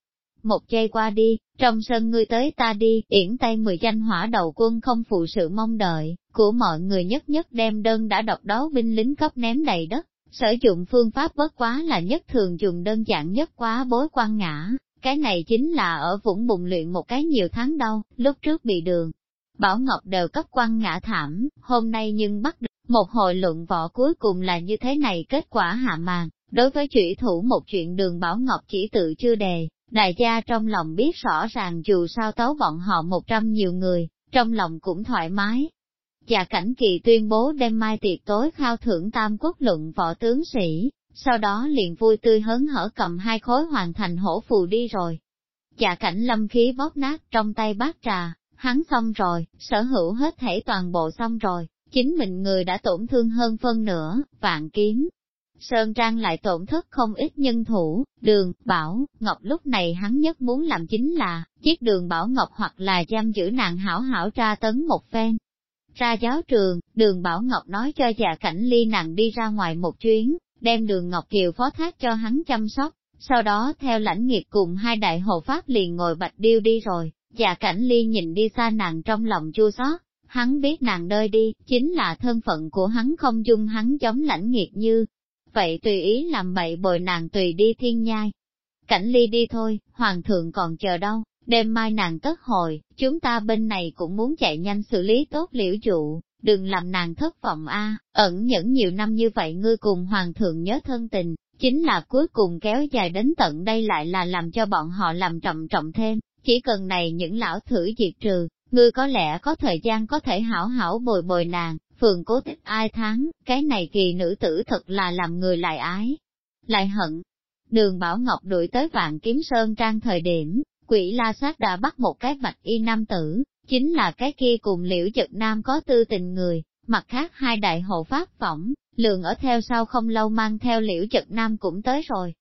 Một giây qua đi, trong sân ngươi tới ta đi, yển tay mười danh hỏa đầu quân không phụ sự mong đợi, của mọi người nhất nhất đem đơn đã độc đấu binh lính cấp ném đầy đất. Sử dụng phương pháp bất quá là nhất thường dùng đơn giản nhất quá bối quan ngã, cái này chính là ở vũng bùng luyện một cái nhiều tháng đâu, lúc trước bị đường. Bảo Ngọc đều cấp quan ngã thảm, hôm nay nhưng bắt được một hồi luận võ cuối cùng là như thế này kết quả hạ màn, đối với chủy thủ một chuyện đường Bảo Ngọc chỉ tự chưa đề, đại gia trong lòng biết rõ ràng dù sao tấu bọn họ một trăm nhiều người, trong lòng cũng thoải mái, Và cảnh kỳ tuyên bố đêm mai tiệc tối khao thưởng tam quốc luận võ tướng sĩ, sau đó liền vui tươi hớn hở cầm hai khối hoàn thành hổ phù đi rồi. Dạ cảnh lâm khí bóp nát trong tay bát trà, hắn xong rồi, sở hữu hết thể toàn bộ xong rồi, chính mình người đã tổn thương hơn phân nửa, vạn kiếm. Sơn Trang lại tổn thất không ít nhân thủ, đường, bảo, Ngọc lúc này hắn nhất muốn làm chính là, chiếc đường bảo Ngọc hoặc là giam giữ nàng hảo hảo tra tấn một phen, ra giáo trường, đường Bảo Ngọc nói cho già cảnh ly nàng đi ra ngoài một chuyến, đem đường Ngọc Kiều phó thác cho hắn chăm sóc, sau đó theo lãnh nghiệp cùng hai đại hộ pháp liền ngồi bạch điêu đi rồi, dạ cảnh ly nhìn đi xa nàng trong lòng chua xót hắn biết nàng nơi đi, chính là thân phận của hắn không dung hắn chống lãnh nghiệt như. Vậy tùy ý làm bậy bồi nàng tùy đi thiên nhai. Cảnh ly đi thôi, hoàng thượng còn chờ đâu, đêm mai nàng tất hồi, chúng ta bên này cũng muốn chạy nhanh xử lý tốt liễu dụ, đừng làm nàng thất vọng a. ẩn nhẫn nhiều năm như vậy ngươi cùng hoàng thượng nhớ thân tình, chính là cuối cùng kéo dài đến tận đây lại là làm cho bọn họ làm trọng trọng thêm, chỉ cần này những lão thử diệt trừ, ngươi có lẽ có thời gian có thể hảo hảo bồi bồi nàng, phường cố tích ai tháng, cái này kỳ nữ tử thật là làm người lại ái, lại hận. Đường Bảo Ngọc đuổi tới vạn kiếm sơn trang thời điểm, Quỷ la sát đã bắt một cái bạch y nam tử, chính là cái kia cùng liễu chật nam có tư tình người, mặt khác hai đại hộ pháp phỏng, lượng ở theo sau không lâu mang theo liễu chật nam cũng tới rồi.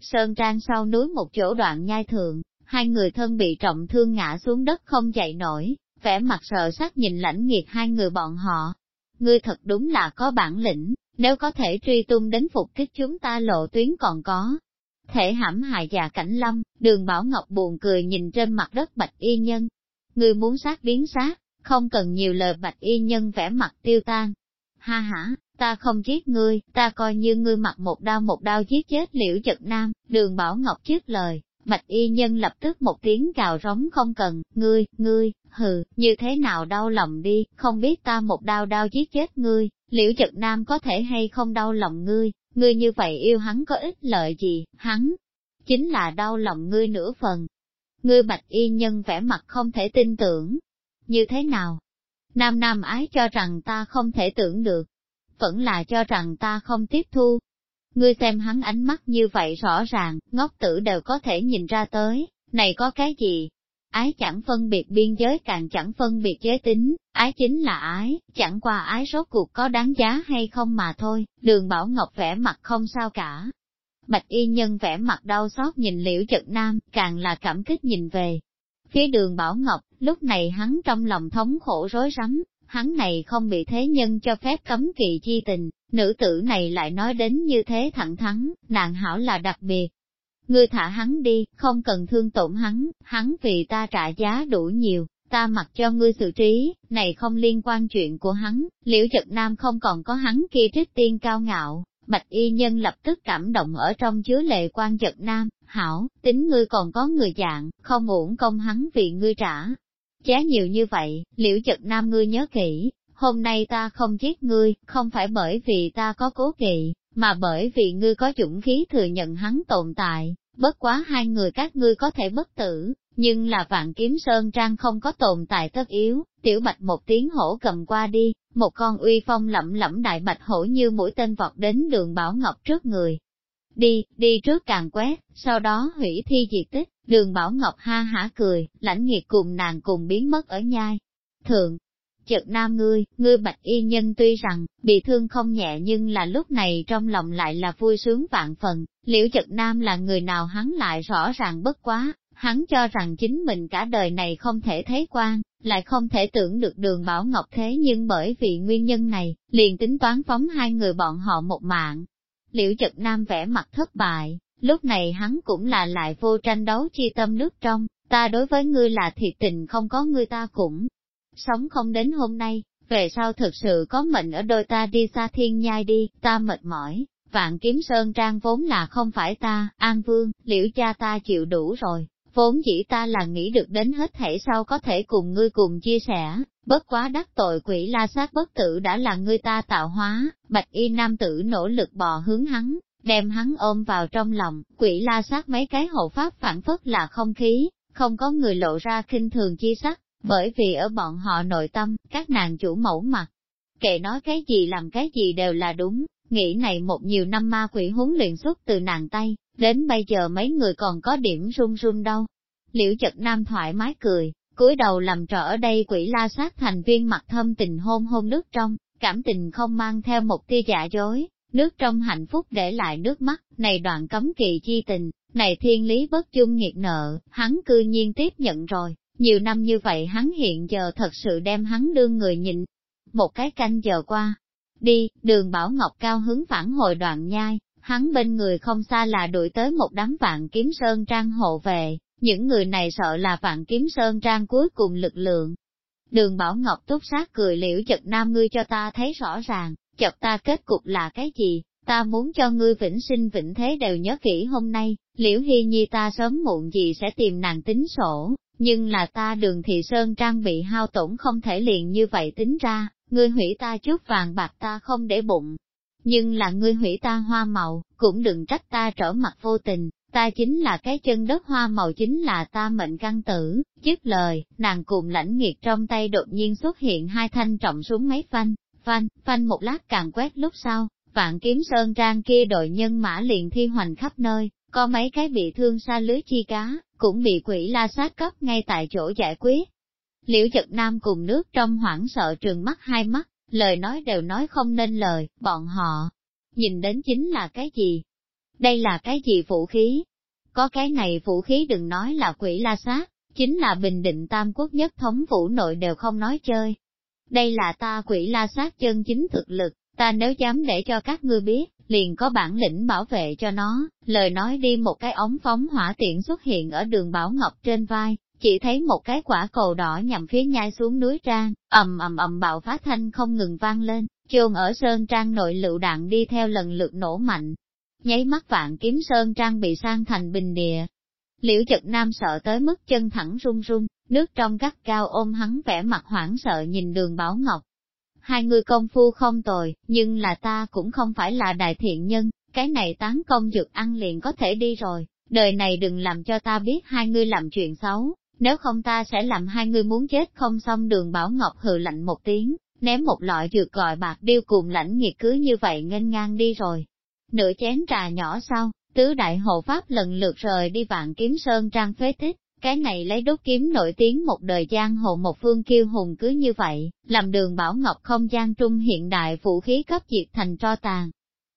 Sơn trang sau núi một chỗ đoạn nhai thượng, hai người thân bị trọng thương ngã xuống đất không dậy nổi, vẻ mặt sợ sắc nhìn lãnh nghiệt hai người bọn họ. Ngươi thật đúng là có bản lĩnh, nếu có thể truy tung đến phục kích chúng ta lộ tuyến còn có, thể hãm hại già cảnh lâm, đường Bảo Ngọc buồn cười nhìn trên mặt đất bạch y nhân. Ngươi muốn sát biến sát, không cần nhiều lời bạch y nhân vẽ mặt tiêu tan. Ha ha, ta không giết ngươi, ta coi như ngươi mặc một đao một đao giết chết liễu chật nam, đường Bảo Ngọc trước lời. Bạch y nhân lập tức một tiếng cào rống không cần, ngươi, ngươi, hừ, như thế nào đau lòng đi, không biết ta một đao đao giết chết ngươi, liễu chật nam có thể hay không đau lòng ngươi, ngươi như vậy yêu hắn có ích lợi gì, hắn chính là đau lòng ngươi nửa phần. Ngươi bạch y nhân vẻ mặt không thể tin tưởng. Như thế nào? Nam Nam ái cho rằng ta không thể tưởng được. Vẫn là cho rằng ta không tiếp thu. Ngươi xem hắn ánh mắt như vậy rõ ràng, ngốc tử đều có thể nhìn ra tới, này có cái gì, ái chẳng phân biệt biên giới càng chẳng phân biệt giới tính, ái chính là ái, chẳng qua ái rốt cuộc có đáng giá hay không mà thôi, đường Bảo Ngọc vẻ mặt không sao cả. Bạch y nhân vẽ mặt đau xót nhìn liễu chật nam, càng là cảm kích nhìn về. Phía đường Bảo Ngọc, lúc này hắn trong lòng thống khổ rối rắm, hắn này không bị thế nhân cho phép cấm kỵ chi tình, nữ tử này lại nói đến như thế thẳng thắn, nàng hảo là đặc biệt, Ngươi thả hắn đi, không cần thương tổn hắn, hắn vì ta trả giá đủ nhiều, ta mặc cho ngươi xử trí, này không liên quan chuyện của hắn, liễu chật nam không còn có hắn kia trích tiên cao ngạo. Bạch y nhân lập tức cảm động ở trong chứa lệ quan giật nam, hảo, tính ngươi còn có người dạng, không uổng công hắn vì ngươi trả. Giá nhiều như vậy, liễu giật nam ngươi nhớ kỹ, hôm nay ta không giết ngươi, không phải bởi vì ta có cố kỵ, mà bởi vì ngươi có dũng khí thừa nhận hắn tồn tại, bất quá hai người các ngươi có thể bất tử, nhưng là vạn kiếm sơn trang không có tồn tại tất yếu, tiểu bạch một tiếng hổ cầm qua đi, một con uy phong lẫm lẫm đại bạch hổ như mũi tên vọt đến đường Bảo Ngọc trước người. Đi, đi trước càng quét, sau đó hủy thi diệt tích, đường Bảo Ngọc ha hả cười, lãnh nghiệt cùng nàng cùng biến mất ở nhai. Thượng, Chợt nam ngươi, ngươi bạch y nhân tuy rằng, bị thương không nhẹ nhưng là lúc này trong lòng lại là vui sướng vạn phần, liễu chợt nam là người nào hắn lại rõ ràng bất quá, hắn cho rằng chính mình cả đời này không thể thấy quan, lại không thể tưởng được đường Bảo Ngọc thế nhưng bởi vì nguyên nhân này, liền tính toán phóng hai người bọn họ một mạng. Liễu chật nam vẽ mặt thất bại, lúc này hắn cũng là lại vô tranh đấu chi tâm nước trong, ta đối với ngươi là thiệt tình không có ngươi ta cũng sống không đến hôm nay, về sau thực sự có mệnh ở đôi ta đi xa thiên nhai đi, ta mệt mỏi, vạn kiếm sơn trang vốn là không phải ta, an vương, liễu cha ta chịu đủ rồi, vốn chỉ ta là nghĩ được đến hết thể sau có thể cùng ngươi cùng chia sẻ, bất quá đắc tội quỷ la sát bất tử đã là ngươi ta tạo hóa, bạch y nam tử nỗ lực bò hướng hắn, đem hắn ôm vào trong lòng, quỷ la sát mấy cái hộ pháp phản phất là không khí, không có người lộ ra kinh thường chi sắc, bởi vì ở bọn họ nội tâm, các nàng chủ mẫu mặt. Kệ nói cái gì làm cái gì đều là đúng, nghĩ này một nhiều năm ma quỷ huấn luyện xuất từ nàng tay, đến bây giờ mấy người còn có điểm run run đâu. Liễu chật nam thoải mái cười, cúi đầu làm trò ở đây quỷ la sát thành viên mặt thâm tình hôn hôn nước trong, cảm tình không mang theo một tia giả dối, nước trong hạnh phúc để lại nước mắt, này đoạn cấm kỳ chi tình, này thiên lý bất chung nghiệt nợ, hắn cư nhiên tiếp nhận rồi, nhiều năm như vậy hắn hiện giờ thật sự đem hắn đương người nhịn. Một cái canh giờ qua, đi, đường Bảo Ngọc cao hướng phản hồi đoạn nhai, hắn bên người không xa là đuổi tới một đám vạn kiếm sơn trang hộ về, những người này sợ là vạn kiếm sơn trang cuối cùng lực lượng. Đường Bảo Ngọc túc sát cười liễu chật nam ngươi cho ta thấy rõ ràng, chật ta kết cục là cái gì, ta muốn cho ngươi vĩnh sinh vĩnh thế đều nhớ kỹ hôm nay, liễu hy nhi ta sớm muộn gì sẽ tìm nàng tính sổ, nhưng là ta đường thị sơn trang bị hao tổn không thể liền như vậy tính ra, ngươi hủy ta chút vàng bạc ta không để bụng. Nhưng là ngươi hủy ta hoa màu, cũng đừng trách ta trở mặt vô tình, ta chính là cái chân đất hoa màu chính là ta mệnh căn tử, dứt lời, nàng cùng lãnh nghiệt trong tay đột nhiên xuất hiện hai thanh trọng súng máy phanh, phanh, phanh một lát càng quét lúc sau, vạn kiếm sơn trang kia đội nhân mã liền thi hoành khắp nơi, có mấy cái bị thương xa lưới chi cá, cũng bị quỷ la sát cấp ngay tại chỗ giải quyết. Liễu chật nam cùng nước trong hoảng sợ trường mắt hai mắt, lời nói đều nói không nên lời, bọn họ nhìn đến chính là cái gì? Đây là cái gì vũ khí? Có cái này vũ khí đừng nói là quỷ la sát, chính là bình định tam quốc nhất thống vũ nội đều không nói chơi. Đây là ta quỷ la sát chân chính thực lực, ta nếu dám để cho các ngươi biết, liền có bản lĩnh bảo vệ cho nó, lời nói đi một cái ống phóng hỏa tiện xuất hiện ở đường Bảo Ngọc trên vai, chỉ thấy một cái quả cầu đỏ nhằm phía nhai xuống núi trang, ầm ầm ầm bạo phá thanh không ngừng vang lên, chôn ở sơn trang nội lựu đạn đi theo lần lượt nổ mạnh. Nháy mắt vạn kiếm sơn trang bị sang thành bình địa. Liễu chật nam sợ tới mức chân thẳng run run, nước trong gắt cao ôm hắn vẻ mặt hoảng sợ nhìn đường Bảo Ngọc, hai người công phu không tồi, nhưng là ta cũng không phải là đại thiện nhân, cái này tán công dược ăn liền có thể đi rồi, đời này đừng làm cho ta biết hai người làm chuyện xấu, nếu không ta sẽ làm hai người muốn chết không xong đường Bảo Ngọc hừ lạnh một tiếng, ném một loại dược gọi bạc điêu cùng lãnh nghiệt cứ như vậy nghênh ngang đi rồi. Nửa chén trà nhỏ sau, tứ đại hộ pháp lần lượt rời đi vạn kiếm sơn trang phế tích, cái này lấy đốt kiếm nổi tiếng một đời giang hồ một phương kiêu hùng cứ như vậy, làm đường Bảo Ngọc không gian trung hiện đại vũ khí cấp diệt thành tro tàn.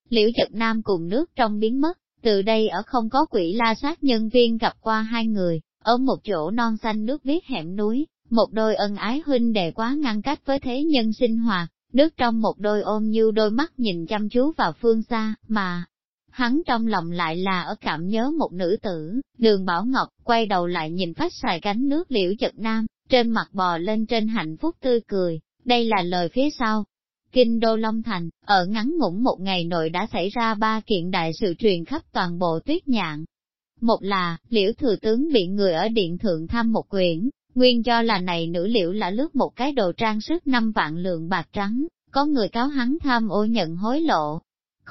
Liễu Nhật Nam cùng nước trong biến mất, từ đây ở không có quỷ la sát nhân viên gặp qua hai người, ở một chỗ non xanh nước biếc hẻm núi, một đôi ân ái huynh đệ quá ngăn cách với thế nhân sinh hoạt, nước trong một đôi ôm như đôi mắt nhìn chăm chú vào phương xa, mà, hắn trong lòng lại là ở cảm nhớ một nữ tử, đường Bảo Ngọc, quay đầu lại nhìn phát xài cánh nước liễu chật nam, trên mặt bò lên trên hạnh phúc tươi cười, đây là lời phía sau. Kinh Đô Long Thành, ở ngắn ngủn một ngày nội đã xảy ra ba kiện đại sự truyền khắp toàn bộ tuyết nhạn. Một là, liễu thừa tướng bị người ở điện thượng thăm một quyển, nguyên do là này nữ liễu là lướt một cái đồ trang sức năm vạn lượng bạc trắng, có người cáo hắn tham ô nhận hối lộ,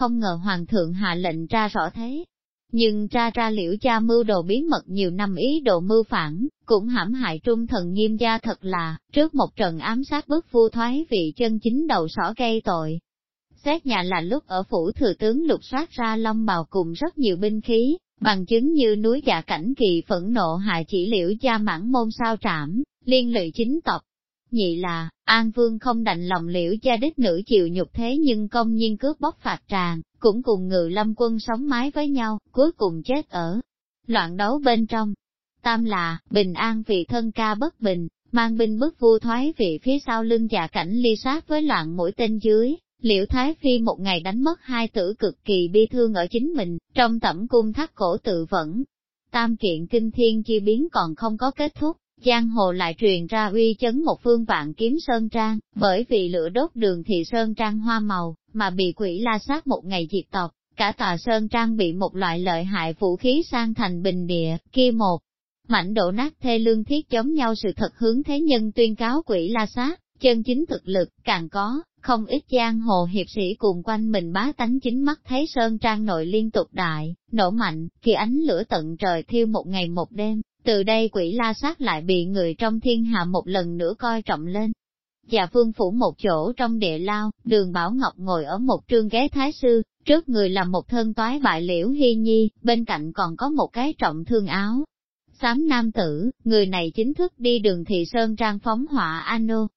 không ngờ hoàng thượng hạ lệnh ra rõ thế. Nhưng ra ra liễu cha mưu đồ bí mật nhiều năm ý đồ mưu phản, cũng hãm hại trung thần nghiêm gia thật là, trước một trận ám sát bức vu thoái vị chân chính đầu sỏ gây tội. Xét nhà là lúc ở phủ thừa tướng lục soát ra long bào cùng rất nhiều binh khí, bằng chứng như núi dạ cảnh kỳ phẫn nộ hại chỉ liễu cha mãn môn sao trảm, liên lụy chính tộc. Nhị là, An Vương không đành lòng liễu gia đích nữ chịu nhục thế nhưng công nhiên cướp bóc phạt tràng, cũng cùng ngự lâm quân sống mái với nhau, cuối cùng chết ở loạn đấu bên trong. Tam là, bình an vì thân ca bất bình, mang binh bức vua thoái vị phía sau lưng dạ cảnh ly sát với loạn mũi tên dưới. Liễu Thái Phi một ngày đánh mất hai tử cực kỳ bi thương ở chính mình, trong tẩm cung thắt cổ tự vẫn. Tam kiện kinh thiên chi biến còn không có kết thúc, giang hồ lại truyền ra uy chấn một phương vạn kiếm sơn trang, bởi vì lửa đốt đường thì sơn trang hoa màu, mà bị quỷ la sát một ngày diệt tộc, cả tòa sơn trang bị một loại lợi hại vũ khí sang thành bình địa, kia một. Mảnh đổ nát thê lương thiết chống nhau sự thật hướng thế nhân tuyên cáo quỷ la sát, chân chính thực lực, càng có, không ít giang hồ hiệp sĩ cùng quanh mình bá tánh chính mắt thấy sơn trang nội liên tục đại, nổ mạnh, khi ánh lửa tận trời thiêu một ngày một đêm, từ đây quỷ la sát lại bị người trong thiên hạ một lần nữa coi trọng lên. Dạ phương phủ một chỗ trong địa lao, đường Bảo Ngọc ngồi ở một trương ghế thái sư, trước người là một thân toái bại liễu hy nhi, bên cạnh còn có một cái trọng thương áo. Xám nam tử, người này chính thức đi đường thị sơn trang phóng họa ano.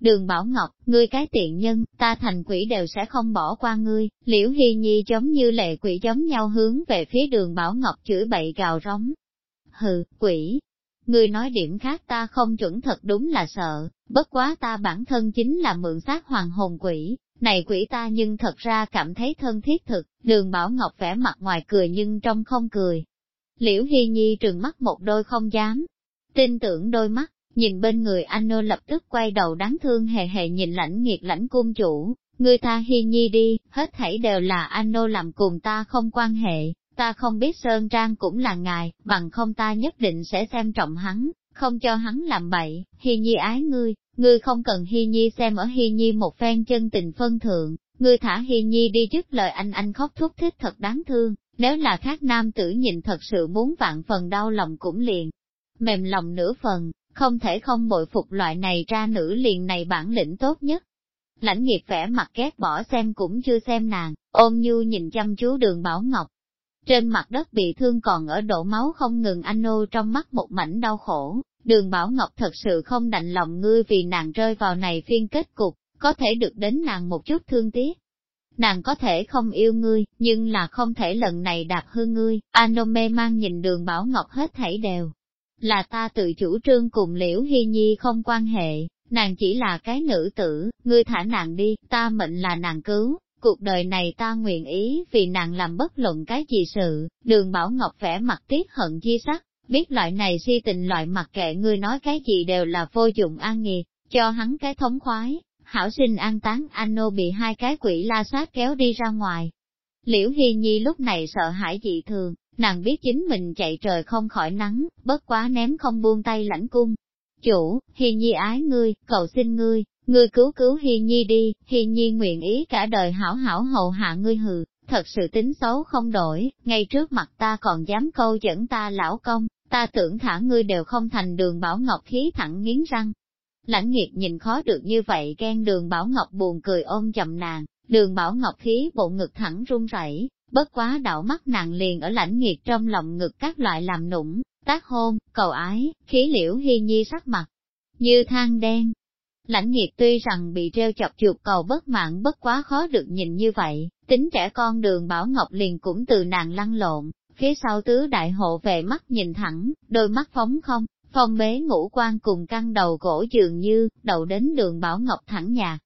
Đường Bảo Ngọc, ngươi cái tiện nhân, ta thành quỷ đều sẽ không bỏ qua ngươi, liễu hy nhi giống như lệ quỷ giống nhau hướng về phía đường Bảo Ngọc chửi bậy gào rống, hừ, quỷ. Người nói điểm khác ta không chuẩn thật đúng là sợ, bất quá ta bản thân chính là mượn xác hoàng hồn quỷ, này quỷ ta nhưng thật ra cảm thấy thân thiết thực, đường Bảo Ngọc vẻ mặt ngoài cười nhưng trong không cười. Liễu Hy Nhi trừng mắt một đôi không dám, tin tưởng đôi mắt, nhìn bên người anh nô lập tức quay đầu đáng thương hề hề nhìn lãnh nghiệt lãnh cung chủ, người ta Hy Nhi đi, hết thảy đều là anh nô làm cùng ta không quan hệ, ta không biết Sơn Trang cũng là ngài, bằng không ta nhất định sẽ xem trọng hắn, không cho hắn làm bậy, Hi Nhi ái ngươi, ngươi không cần Hi Nhi xem ở Hi Nhi một phen chân tình phân thượng, ngươi thả Hi Nhi đi trước lời anh anh khóc thúc thích thật đáng thương, nếu là khác nam tử nhìn thật sự muốn vạn phần đau lòng cũng liền, mềm lòng nửa phần, không thể không bội phục loại này ra nữ liền này bản lĩnh tốt nhất. Lãnh nghiệp vẻ mặt ghét bỏ xem cũng chưa xem nàng, ôm nhu nhìn chăm chú đường Bảo Ngọc, trên mặt đất bị thương còn ở đổ máu không ngừng anh nô trong mắt một mảnh đau khổ, đường Bảo Ngọc thật sự không đành lòng ngươi vì nàng rơi vào này phiên kết cục, có thể được đến nàng một chút thương tiếc. Nàng có thể không yêu ngươi, nhưng là không thể lần này đạp hư ngươi, Anome mang nhìn đường Bảo Ngọc hết thảy đều. Là ta tự chủ trương cùng liễu hy nhi không quan hệ, nàng chỉ là cái nữ tử, ngươi thả nàng đi, ta mệnh là nàng cứu, Cuộc đời này ta nguyện ý vì nàng làm bất luận cái gì sự, đường Bảo Ngọc vẽ mặt tiếc hận chi sắc, biết loại này si tình loại mặc kệ ngươi nói cái gì đều là vô dụng an nghiệt, cho hắn cái thống khoái, hảo sinh an táng anh nô bị hai cái quỷ la sát kéo đi ra ngoài. Liễu Hy Nhi lúc này sợ hãi dị thường, nàng biết chính mình chạy trời không khỏi nắng, bất quá ném không buông tay lãnh cung. Chủ, Hy Nhi ái ngươi, cầu xin ngươi, Ngươi cứu cứu Hi Nhi đi, Hi Nhi nguyện ý cả đời hảo hảo hầu hạ ngươi hừ, thật sự tính xấu không đổi, ngay trước mặt ta còn dám câu dẫn ta lão công, ta tưởng thả ngươi đều không thành đường Bảo Ngọc khí thẳng nghiến răng. Lãnh nghiệt nhìn khó được như vậy ghen đường Bảo Ngọc buồn cười ôm chầm nàng, đường Bảo Ngọc khí bộ ngực thẳng run rẩy, bất quá đạo mắt nàng liền ở lãnh nghiệt trong lòng ngực các loại làm nũng, tác hôn, cầu ái, khí liễu hy nhi sắc mặt, như than đen, Lãnh nhiệt tuy rằng bị treo chọc chuột cầu bất mạng bất quá khó được nhìn như vậy, tính trẻ con đường Bảo Ngọc liền cũng từ nàng lăn lộn, phía sau tứ đại hộ về mắt nhìn thẳng, đôi mắt phóng không, phong bế ngũ quan cùng căng đầu gỗ dường như, đầu đến đường Bảo Ngọc thẳng nhà.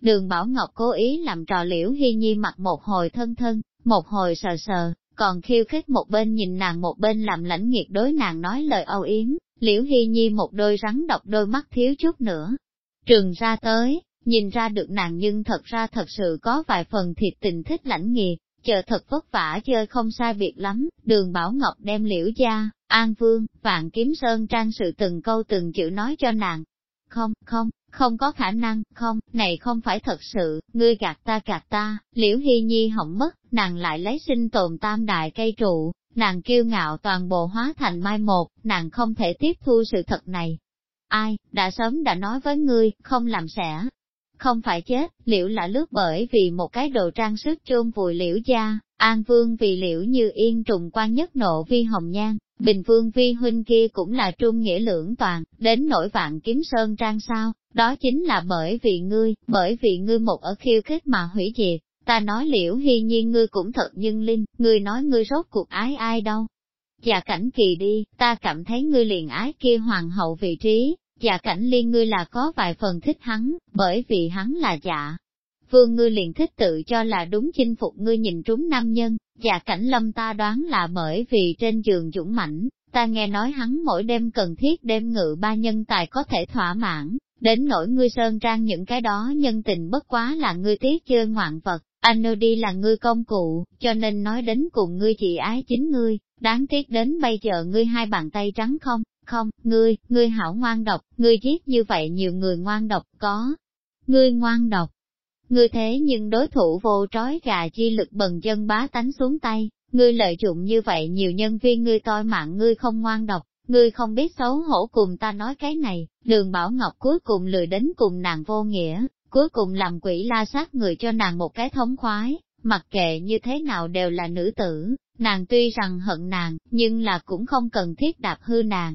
Đường Bảo Ngọc cố ý làm trò liễu hy nhi mặt một hồi thân thân, một hồi sờ sờ, còn khiêu khích một bên nhìn nàng một bên làm lãnh nghiệt đối nàng nói lời âu yếm, liễu hy nhi một đôi rắn độc đôi mắt thiếu chút nữa, Trường ra tới, nhìn ra được nàng nhưng thật ra thật sự có vài phần thiệt tình thích lãnh nghiệp, chờ thật vất vả chơi không sai biệt lắm, đường Bảo Ngọc đem liễu gia, An Vương, Vạn Kiếm Sơn trang sự từng câu từng chữ nói cho nàng. Không, không, không có khả năng, không, này không phải thật sự, ngươi gạt ta gạt ta, liễu hy nhi hỏng mất, nàng lại lấy sinh tồn tam đại cây trụ, nàng kiêu ngạo toàn bộ hóa thành mai một, nàng không thể tiếp thu sự thật này, Ai, đã sớm đã nói với ngươi, không làm sẽ. Không phải chết, liễu là lướt bởi vì một cái đồ trang sức chôn vùi liễu gia, an vương vì liễu như yên trùng quan nhất nộ vi hồng nhan, Bình vương Vi huynh kia cũng là trung nghĩa lưỡng toàn, đến nổi vạn kiếm sơn trang sao, đó chính là bởi vì ngươi, bởi vì ngươi một ở khiêu khích mà hủy diệt. Ta nói liễu hy nhiên ngươi cũng thật nhân linh, ngươi nói ngươi rốt cuộc ái ai đâu. Dạ cảnh kỳ đi, ta cảm thấy ngươi liền ái kia hoàng hậu vị trí, dạ cảnh liên ngươi là có vài phần thích hắn, bởi vì hắn là dạ. Vương ngươi liền thích tự cho là đúng chinh phục ngươi nhìn trúng nam nhân, dạ cảnh lâm ta đoán là bởi vì trên giường dũng mãnh, ta nghe nói hắn mỗi đêm cần thiết đêm ngự ba nhân tài có thể thỏa mãn, đến nỗi ngươi sơn trang những cái đó nhân tình bất quá là ngươi tiếc chơi ngoạn vật, anh đi là ngươi công cụ, cho nên nói đến cùng ngươi chỉ ái chính ngươi, đáng tiếc đến bây giờ ngươi hai bàn tay trắng không, không, ngươi, ngươi hảo ngoan độc, ngươi giết như vậy nhiều người ngoan độc có, ngươi ngoan độc. Ngươi thế nhưng đối thủ vô trói gà chi lực bần chân bá tánh xuống tay, ngươi lợi dụng như vậy nhiều nhân viên ngươi toi mạng ngươi không ngoan độc, ngươi không biết xấu hổ cùng ta nói cái này, đường Bảo Ngọc cuối cùng lười đến cùng nàng vô nghĩa, cuối cùng làm quỷ la sát người cho nàng một cái thống khoái, mặc kệ như thế nào đều là nữ tử, nàng tuy rằng hận nàng, nhưng là cũng không cần thiết đạp hư nàng.